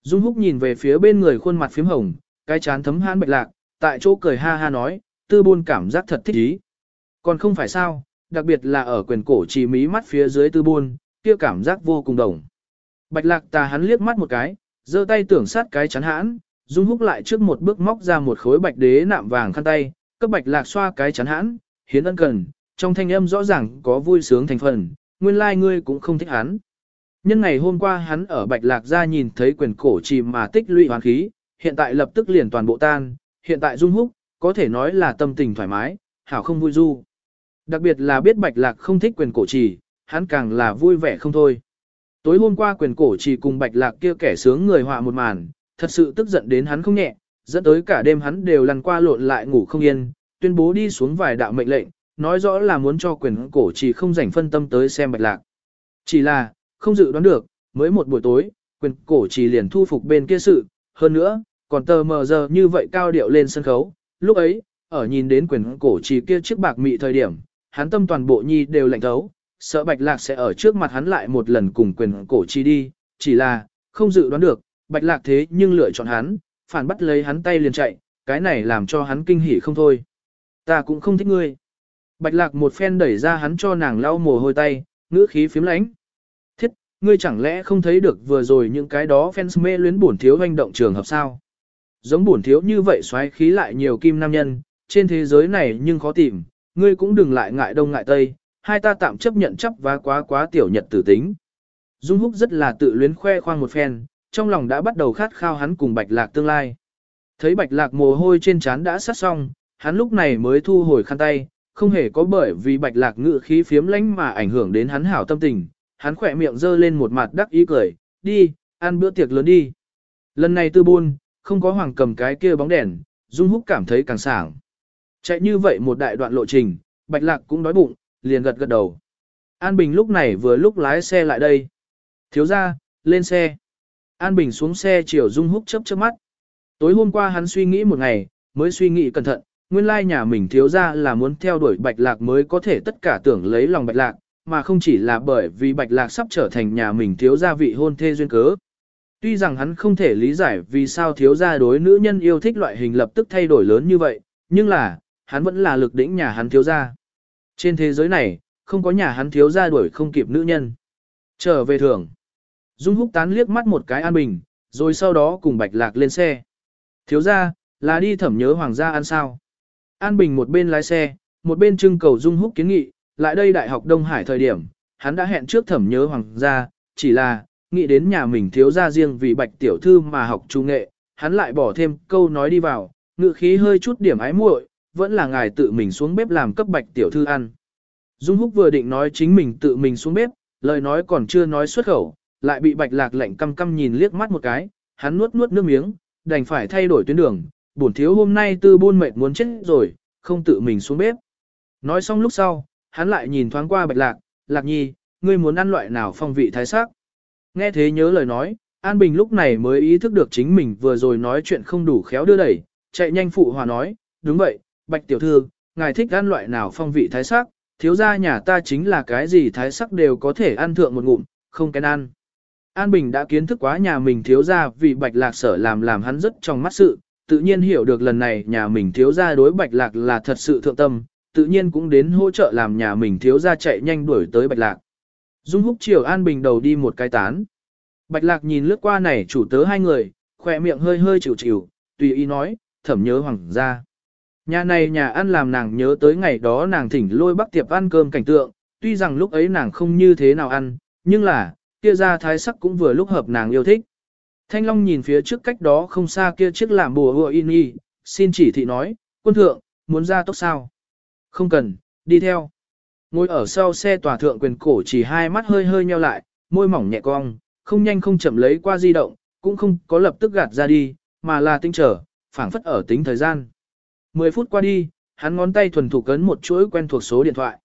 Speaker 1: Dung Húc nhìn về phía bên người khuôn mặt phím hồng, cái chán thấm hãn Bạch Lạc, tại chỗ cười ha ha nói, tư buôn cảm giác thật thích ý. Còn không phải sao, đặc biệt là ở quyền cổ chỉ mí mắt phía dưới tư buôn, kia cảm giác vô cùng đồng. Bạch Lạc tà hắn liếc mắt một cái, giơ tay tưởng sát cái chán hãn, Dung Húc lại trước một bước móc ra một khối bạch đế nạm vàng khăn tay, cấp bạch lạc xoa cái chán hãn, hiến ân cần, trong thanh âm rõ ràng có vui sướng thành phần, nguyên lai like ngươi cũng không thích hắn. Nhân ngày hôm qua hắn ở bạch lạc ra nhìn thấy quyền cổ chỉ mà tích lũy hoàn khí, hiện tại lập tức liền toàn bộ tan, hiện tại dung húc, có thể nói là tâm tình thoải mái, hảo không vui du. Đặc biệt là biết bạch lạc không thích quyền cổ trì, hắn càng là vui vẻ không thôi. Tối hôm qua quyền cổ trì cùng bạch lạc kia kẻ sướng người họa một màn, thật sự tức giận đến hắn không nhẹ, dẫn tới cả đêm hắn đều lăn qua lộn lại ngủ không yên, tuyên bố đi xuống vài đạo mệnh lệnh, nói rõ là muốn cho quyền cổ chỉ không rảnh phân tâm tới xem bạch lạc. Chỉ là, không dự đoán được, mới một buổi tối, quyền cổ chỉ liền thu phục bên kia sự, hơn nữa, còn tờ mờ giờ như vậy cao điệu lên sân khấu, lúc ấy, ở nhìn đến quyền cổ chỉ kia chiếc bạc mị thời điểm, hắn tâm toàn bộ nhi đều lạnh thấu, sợ bạch lạc sẽ ở trước mặt hắn lại một lần cùng quyền cổ chỉ đi, chỉ là, không dự đoán được, bạch lạc thế nhưng lựa chọn hắn, phản bắt lấy hắn tay liền chạy, cái này làm cho hắn kinh hỉ không thôi. Ta cũng không thích ngươi. Bạch lạc một phen đẩy ra hắn cho nàng lau mồ hôi tay, ngữ khí phím lánh. Thiết, ngươi chẳng lẽ không thấy được vừa rồi những cái đó fans mê luyến bổn thiếu hành động trường hợp sao? Giống bổn thiếu như vậy xoáy khí lại nhiều kim nam nhân, trên thế giới này nhưng khó tìm, ngươi cũng đừng lại ngại đông ngại tây, hai ta tạm chấp nhận chấp và quá quá tiểu nhật tử tính. Dung Húc rất là tự luyến khoe khoang một phen, trong lòng đã bắt đầu khát khao hắn cùng Bạch Lạc tương lai. Thấy Bạch Lạc mồ hôi trên trán đã sát xong, hắn lúc này mới thu hồi khăn tay, không hề có bởi vì Bạch Lạc ngự khí phiếm lánh mà ảnh hưởng đến hắn hảo tâm tình, hắn khỏe miệng giơ lên một mặt đắc ý cười, đi, ăn bữa tiệc lớn đi. Lần này tư buôn, không có hoàng cầm cái kia bóng đèn, Dung Húc cảm thấy càng sảng. Chạy như vậy một đại đoạn lộ trình, Bạch Lạc cũng đói bụng, liền gật gật đầu. An Bình lúc này vừa lúc lái xe lại đây. Thiếu ra, lên xe. An Bình xuống xe chiều Dung Húc chớp chớp mắt. Tối hôm qua hắn suy nghĩ một ngày, mới suy nghĩ cẩn thận, nguyên lai nhà mình thiếu ra là muốn theo đuổi bạch lạc mới có thể tất cả tưởng lấy lòng bạch lạc, mà không chỉ là bởi vì bạch lạc sắp trở thành nhà mình thiếu gia vị hôn thê duyên cớ. Tuy rằng hắn không thể lý giải vì sao thiếu gia đối nữ nhân yêu thích loại hình lập tức thay đổi lớn như vậy, nhưng là, hắn vẫn là lực đỉnh nhà hắn thiếu gia. Trên thế giới này, không có nhà hắn thiếu gia đuổi không kịp nữ nhân. Trở về thường. Dung Húc tán liếc mắt một cái An Bình, rồi sau đó cùng Bạch Lạc lên xe. Thiếu ra, là đi thẩm nhớ hoàng gia ăn sao. An Bình một bên lái xe, một bên trưng cầu Dung Húc kiến nghị, lại đây Đại học Đông Hải thời điểm, hắn đã hẹn trước thẩm nhớ hoàng gia, chỉ là, nghĩ đến nhà mình thiếu gia riêng vì Bạch Tiểu Thư mà học trung nghệ, hắn lại bỏ thêm câu nói đi vào, ngự khí hơi chút điểm ái muội, vẫn là ngài tự mình xuống bếp làm cấp Bạch Tiểu Thư ăn. Dung Húc vừa định nói chính mình tự mình xuống bếp, lời nói còn chưa nói xuất khẩu, lại bị Bạch Lạc lạnh căm căm nhìn liếc mắt một cái, hắn nuốt nuốt nước miếng, đành phải thay đổi tuyến đường, bổn thiếu hôm nay tư buôn mệt muốn chết rồi, không tự mình xuống bếp. Nói xong lúc sau, hắn lại nhìn thoáng qua Bạch Lạc, Lạc Nhi, ngươi muốn ăn loại nào phong vị thái sắc? Nghe thế nhớ lời nói, An Bình lúc này mới ý thức được chính mình vừa rồi nói chuyện không đủ khéo đưa đẩy, chạy nhanh phụ hòa nói, đúng vậy, Bạch Tiểu Thư, ngài thích ăn loại nào phong vị thái sắc, thiếu gia nhà ta chính là cái gì thái sắc đều có thể ăn thượng một ngụm, không kén ăn. An Bình đã kiến thức quá nhà mình thiếu gia vì bạch lạc sở làm làm hắn rất trong mắt sự, tự nhiên hiểu được lần này nhà mình thiếu gia đối bạch lạc là thật sự thượng tâm, tự nhiên cũng đến hỗ trợ làm nhà mình thiếu gia chạy nhanh đuổi tới bạch lạc. Dung húc chiều An Bình đầu đi một cái tán. Bạch lạc nhìn lướt qua này chủ tớ hai người, khỏe miệng hơi hơi chịu chịu, tùy ý nói, thẩm nhớ hoàng gia. Nhà này nhà ăn làm nàng nhớ tới ngày đó nàng thỉnh lôi bắc tiệp ăn cơm cảnh tượng, tuy rằng lúc ấy nàng không như thế nào ăn, nhưng là, kia ra thái sắc cũng vừa lúc hợp nàng yêu thích. Thanh Long nhìn phía trước cách đó không xa kia chiếc làm bùa hùa in y, xin chỉ thị nói, quân thượng, muốn ra tốc sao? Không cần, đi theo. Ngồi ở sau xe tòa thượng quyền cổ chỉ hai mắt hơi hơi nheo lại, môi mỏng nhẹ cong, không nhanh không chậm lấy qua di động, cũng không có lập tức gạt ra đi, mà là tinh trở, phảng phất ở tính thời gian. 10 phút qua đi, hắn ngón tay thuần thủ cấn một chuỗi quen thuộc số điện thoại.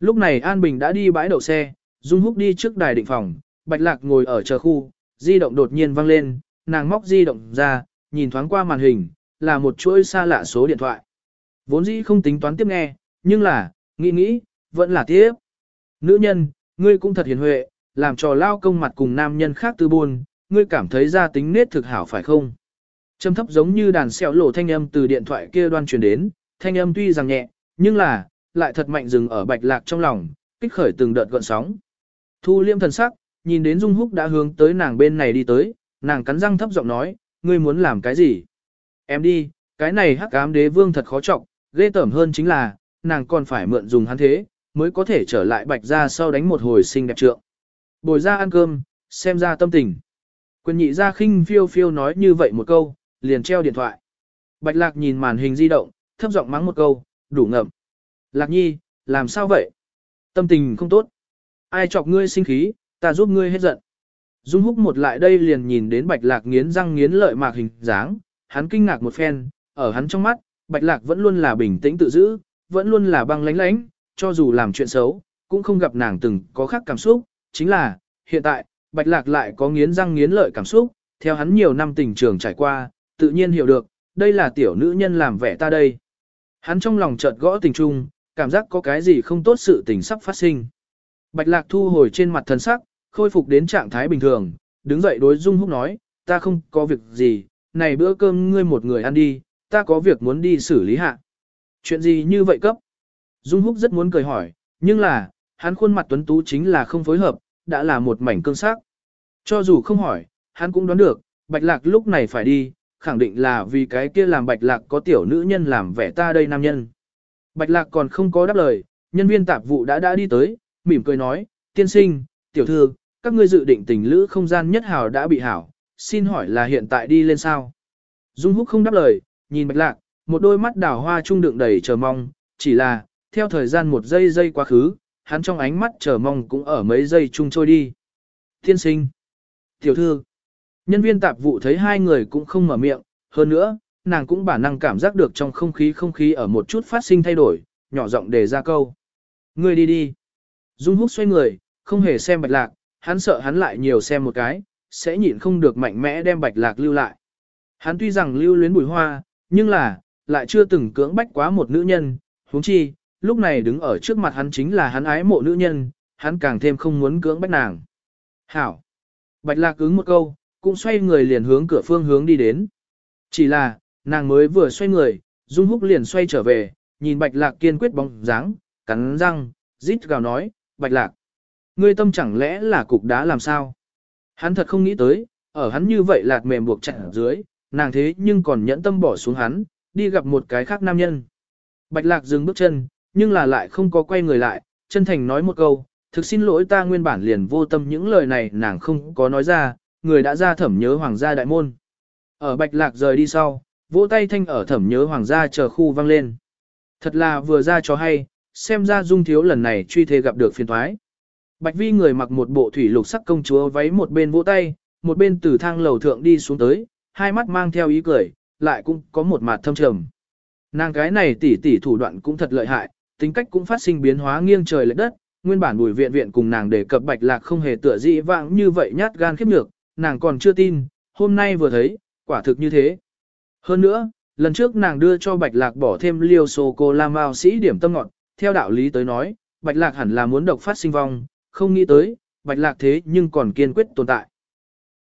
Speaker 1: Lúc này An Bình đã đi bãi đậu xe, Dung Húc đi trước đài định phòng, Bạch Lạc ngồi ở chờ khu, di động đột nhiên vang lên, nàng móc di động ra, nhìn thoáng qua màn hình, là một chuỗi xa lạ số điện thoại. Vốn dĩ không tính toán tiếp nghe, nhưng là, nghĩ nghĩ, vẫn là tiếp. Nữ nhân, ngươi cũng thật hiền huệ, làm trò lao công mặt cùng nam nhân khác tư buồn, ngươi cảm thấy ra tính nết thực hảo phải không? Trầm thấp giống như đàn xẹo lộ thanh âm từ điện thoại kia đoan truyền đến, thanh âm tuy rằng nhẹ, nhưng là, lại thật mạnh dừng ở bạch lạc trong lòng, kích khởi từng đợt gọn sóng. Thu liêm thần sắc, nhìn đến Dung Húc đã hướng tới nàng bên này đi tới, nàng cắn răng thấp giọng nói, ngươi muốn làm cái gì? Em đi, cái này hắc ám đế vương thật khó trọng, ghê tởm hơn chính là, nàng còn phải mượn dùng hắn thế, mới có thể trở lại bạch ra sau đánh một hồi sinh đẹp trượng. Bồi ra ăn cơm, xem ra tâm tình. Quyền nhị ra khinh phiêu phiêu nói như vậy một câu, liền treo điện thoại. Bạch lạc nhìn màn hình di động, thấp giọng mắng một câu, đủ ngậm. Lạc nhi, làm sao vậy? Tâm tình không tốt. Ai chọc ngươi sinh khí, ta giúp ngươi hết giận. Dung húc một lại đây liền nhìn đến bạch lạc nghiến răng nghiến lợi mạc hình dáng, hắn kinh ngạc một phen, ở hắn trong mắt, bạch lạc vẫn luôn là bình tĩnh tự giữ, vẫn luôn là băng lánh lánh, cho dù làm chuyện xấu, cũng không gặp nàng từng có khác cảm xúc, chính là, hiện tại, bạch lạc lại có nghiến răng nghiến lợi cảm xúc, theo hắn nhiều năm tình trường trải qua, tự nhiên hiểu được, đây là tiểu nữ nhân làm vẻ ta đây. Hắn trong lòng chợt gõ tình trung, cảm giác có cái gì không tốt sự tình sắp phát sinh. Bạch lạc thu hồi trên mặt thần sắc, khôi phục đến trạng thái bình thường, đứng dậy đối Dung Húc nói, ta không có việc gì, này bữa cơm ngươi một người ăn đi, ta có việc muốn đi xử lý hạ. Chuyện gì như vậy cấp? Dung Húc rất muốn cười hỏi, nhưng là, hắn khuôn mặt tuấn tú chính là không phối hợp, đã là một mảnh cương sắc. Cho dù không hỏi, hắn cũng đoán được, Bạch Lạc lúc này phải đi, khẳng định là vì cái kia làm Bạch Lạc có tiểu nữ nhân làm vẻ ta đây nam nhân. Bạch Lạc còn không có đáp lời, nhân viên tạp vụ đã đã đi tới, mỉm cười nói, tiên sinh, tiểu thư, các ngươi dự định tình lữ không gian nhất hào đã bị hảo, xin hỏi là hiện tại đi lên sao? Dung Húc không đáp lời, nhìn Bạch Lạc, một đôi mắt đảo hoa trung đựng đầy chờ mong, chỉ là, theo thời gian một giây giây quá khứ, hắn trong ánh mắt chờ mong cũng ở mấy giây chung trôi đi. thiên sinh, tiểu thư, nhân viên tạp vụ thấy hai người cũng không mở miệng, hơn nữa, nàng cũng bản năng cảm giác được trong không khí không khí ở một chút phát sinh thay đổi, nhỏ giọng đề ra câu. Ngươi đi đi. Dung Húc xoay người, không hề xem Bạch Lạc, hắn sợ hắn lại nhiều xem một cái, sẽ nhịn không được mạnh mẽ đem Bạch Lạc lưu lại. Hắn tuy rằng lưu luyến bùi hoa, nhưng là, lại chưa từng cưỡng bách quá một nữ nhân, huống chi, lúc này đứng ở trước mặt hắn chính là hắn ái mộ nữ nhân, hắn càng thêm không muốn cưỡng bách nàng. Hảo! Bạch Lạc ứng một câu, cũng xoay người liền hướng cửa phương hướng đi đến. Chỉ là, nàng mới vừa xoay người, Dung Húc liền xoay trở về, nhìn Bạch Lạc kiên quyết bóng dáng, cắn răng, rít gào nói, Bạch Lạc. Ngươi tâm chẳng lẽ là cục đá làm sao? Hắn thật không nghĩ tới, ở hắn như vậy lạt mềm buộc chặt ở dưới, nàng thế nhưng còn nhẫn tâm bỏ xuống hắn, đi gặp một cái khác nam nhân. Bạch lạc dừng bước chân, nhưng là lại không có quay người lại, chân thành nói một câu, thực xin lỗi ta nguyên bản liền vô tâm những lời này nàng không có nói ra, người đã ra thẩm nhớ hoàng gia đại môn. Ở bạch lạc rời đi sau, vỗ tay thanh ở thẩm nhớ hoàng gia chờ khu vang lên. Thật là vừa ra cho hay, xem ra dung thiếu lần này truy thê gặp được phiền thoái. Bạch vi người mặc một bộ thủy lục sắc công chúa váy một bên vỗ tay, một bên từ thang lầu thượng đi xuống tới, hai mắt mang theo ý cười, lại cũng có một mặt thâm trầm. Nàng cái này tỉ tỉ thủ đoạn cũng thật lợi hại, tính cách cũng phát sinh biến hóa nghiêng trời lệch đất, nguyên bản bùi viện viện cùng nàng đề cập bạch lạc không hề tựa dị vãng như vậy nhát gan khiếp nhược, nàng còn chưa tin, hôm nay vừa thấy, quả thực như thế. Hơn nữa, lần trước nàng đưa cho bạch lạc bỏ thêm liều sô cô la mao sĩ điểm tâm ngọt, theo đạo lý tới nói, bạch lạc hẳn là muốn độc phát sinh vong, không nghĩ tới, bạch lạc thế nhưng còn kiên quyết tồn tại.